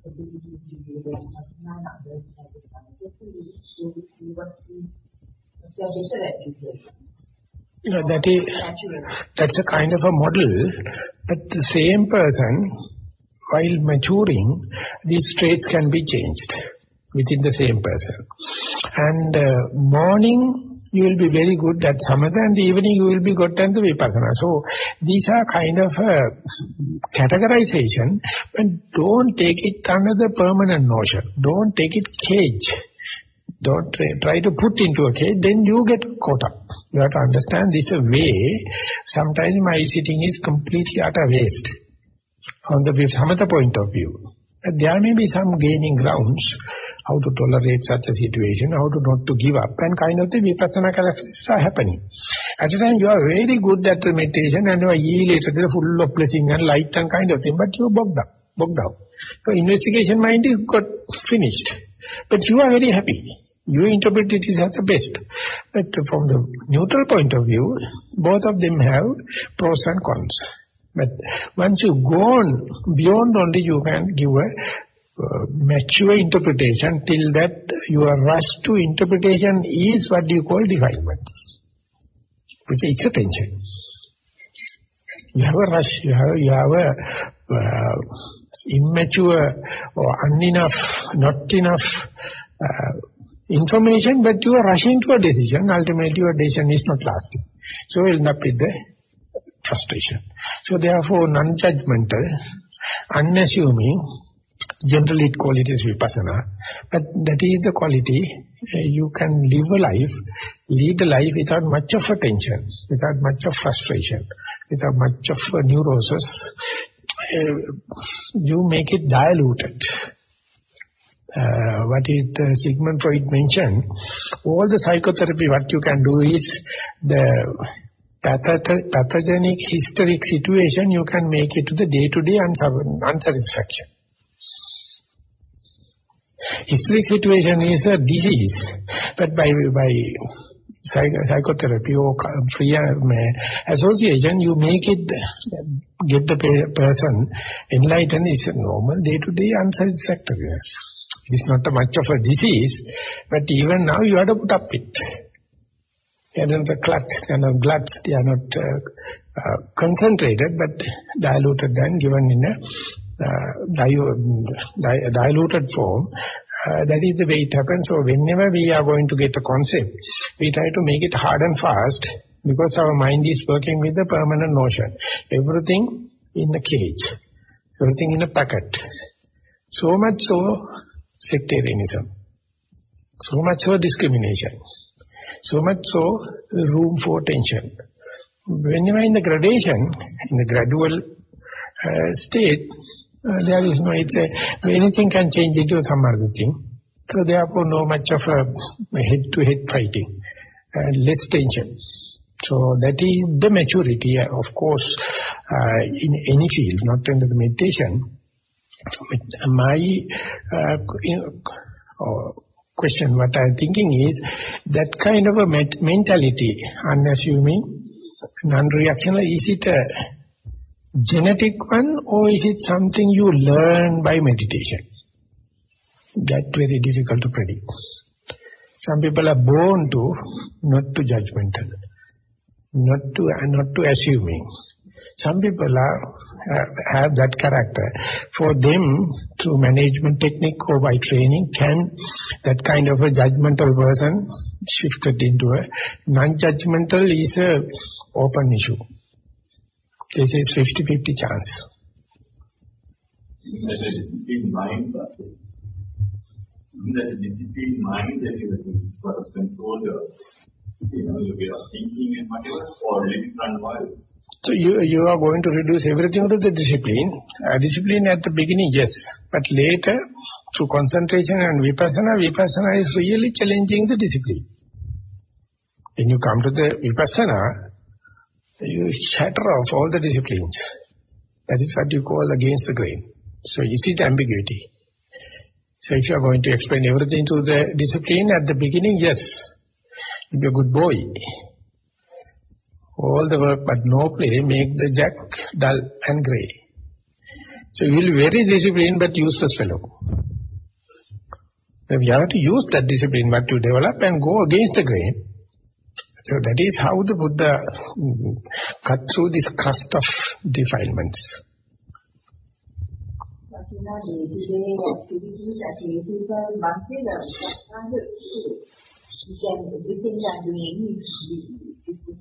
ability to do that, but none others have it. This is to see what we they are better at usually. You know, that is, that's a kind of a model, but the same person, while maturing, these traits can be changed within the same person. And uh, morning you will be very good at samatha and the evening you will be good at the vipassana. So these are kind of uh, categorization, but don't take it under the permanent notion. Don't take it cage. Don't try, to put into a cage, then you get caught up. You have to understand this a way. Sometimes my sitting is completely utter waste from the samatha point of view. There may be some gaining grounds, how to tolerate such a situation, how to not to give up, and kind of the vipassana characteristics are happening. At the time you are very good at the meditation and you are elated, full of blessing and light and kind of thing, but you bogged down. Bogged down. So investigation mind is got finished. But you are very happy. You interpret it as the best. But from the neutral point of view, both of them have pros and cons. But once you go on beyond only you can give a uh, mature interpretation till that your rush to interpretation is what you call defilements. Which is attention. You have a rush, you have, you have a uh, immature or unenough, not enough uh, information, but you are rushing to a decision. Ultimately, your decision is not lasting. So, you end up with the frustration. So, therefore, non-judgmental, unassuming, generally it call it as vipassana, but that is the quality uh, you can live a life, lead a life without much of attention, without much of frustration, without much of uh, neurosis. Uh, you make it diluted. Uh, what is uh, Sigmund Freud mentioned, all the psychotherapy what you can do is the pathogenic hysteric situation you can make it to the day-to-day -day unsatisfaction. Hysteric situation is a disease, but by by psychotherapy or free um, association, you make it, get the person enlightened is a normal day-to-day -day unsatisfactoriness. It is not a much of a disease, but even now you have to put up with. They are gluts, they are not gluts, they are not uh, uh, concentrated, but diluted and given in a uh, diluted form. Uh, that is the way it happens. So whenever we are going to get a concept, we try to make it hard and fast because our mind is working with the permanent notion. Everything in a cage, everything in a packet. So much so sectarianism, so much so discrimination, so much so room for tension. When you are in the gradation, in the gradual uh, state, uh, there is no, it's a, anything can change into some other thing. So therefore no much of a head-to-head -head fighting, uh, less tension. So that is the maturity, of course, uh, in any field, not in the meditation. My uh, question, what I'm thinking is, that kind of a mentality, unassuming, non-reactional, is it a genetic one or is it something you learn by meditation? That's very difficult to predict. Some people are born to, not to judgmental, not to, not to assuming. Some people are, uh, have that character. For them, through management technique or by training, can that kind of a judgmental person shifted into a non-judgmental is a open issue. This is 50-50 chance. That a disciplined mind, in that disciplined mind that you sort control your, you know, your way of thinking and whatever, or it run wild. So you you are going to reduce everything to the discipline. Uh, discipline at the beginning, yes. But later, through concentration and vipassana, vipassana is really challenging the discipline. When you come to the vipassana, you shatter off all the disciplines. That is what you call against the grain. So you see the ambiguity. So if you are going to explain everything to the discipline at the beginning, yes, you'll be a good boy. All the work but no play make the jack dull and grey. So you will be very disciplined but useless fellow. So you have to use that discipline what you develop and go against the grain. So that is how the Buddha mm, cut through this crust of defilements. But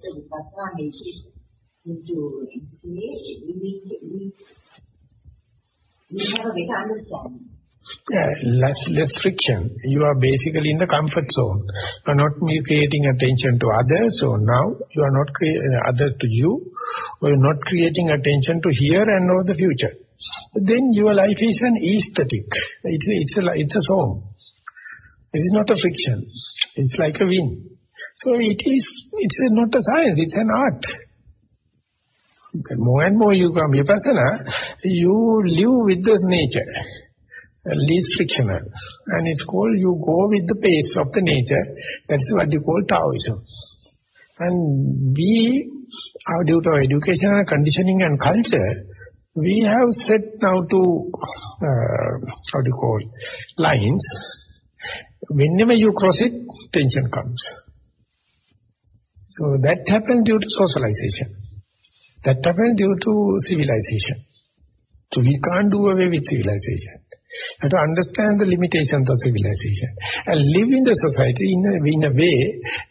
in our day-to-day activities at people must be the we can everything we is we into into have a better understanding yeah, less less friction. You are basically in the comfort zone. You are not creating attention to others, so now you are not creating other to you, you are not creating attention to here and or the future. then your life is an aesthetic. It's a, it's a, it's a song. It is not a fiction. It's like a wind. So it is, it's not a science, it's an art. The more and more you become vipassana, you live with the nature, least frictional. And it's called, you go with the pace of the nature. That's what you call Taoism. And we, our due to education and conditioning and culture, we have set now to, uh, how do you call, lines. Whenever you cross it, tension comes. So that happened due to socialization. That happened due to civilization. So we can't do away with civilization. You have to understand the limitations of civilization and live in the society in a, in a way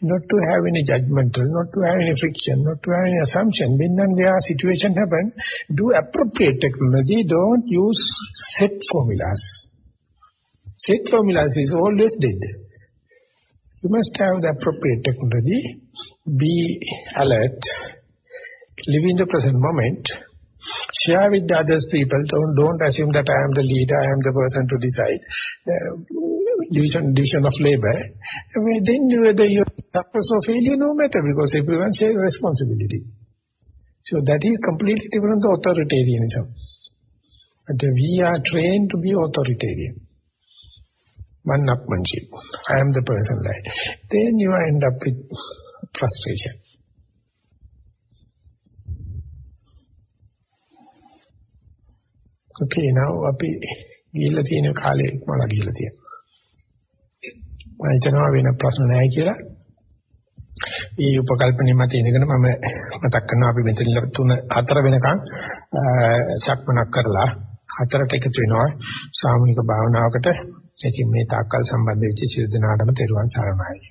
not to have any judgmental, not to have any friction, not to have any assumption. When and where situation happen, do appropriate technology, don't use set formulas. Set formulas is always dead. You must have the appropriate technology, be alert, live in the present moment, share with the others people. Don't, don't assume that I am the leader, I am the person to decide. Uh, division, division of labor. I mean, then whether you success or failure, no matter, because everyone shares responsibility. So that is completely different from authoritarianism. But we are trained to be authoritarian. One-upmanship. I am the person right. Then you end up with frustration. Okay, now අපි ගිහිල්ලා තියෙන කාලේ ඉක්මනලා ගිහිල්ලා තියෙනවා. මම හිතනවා වෙන ප්‍රශ්න නැහැ කියලා. මේ උපකල්පනයේ මත ඉඳගෙන මම මතක් කරනවා අපි මෙතන තුන හතර වෙනකන් සක්මනක් කරලා හතරට එකතු වෙනවා සාමූහික භාවනාවකට. ඉතින් මේ තාක්කල් සම්බන්ධ වෙච්ච සියලු දෙනාටම තෙරුවන් සරණයි.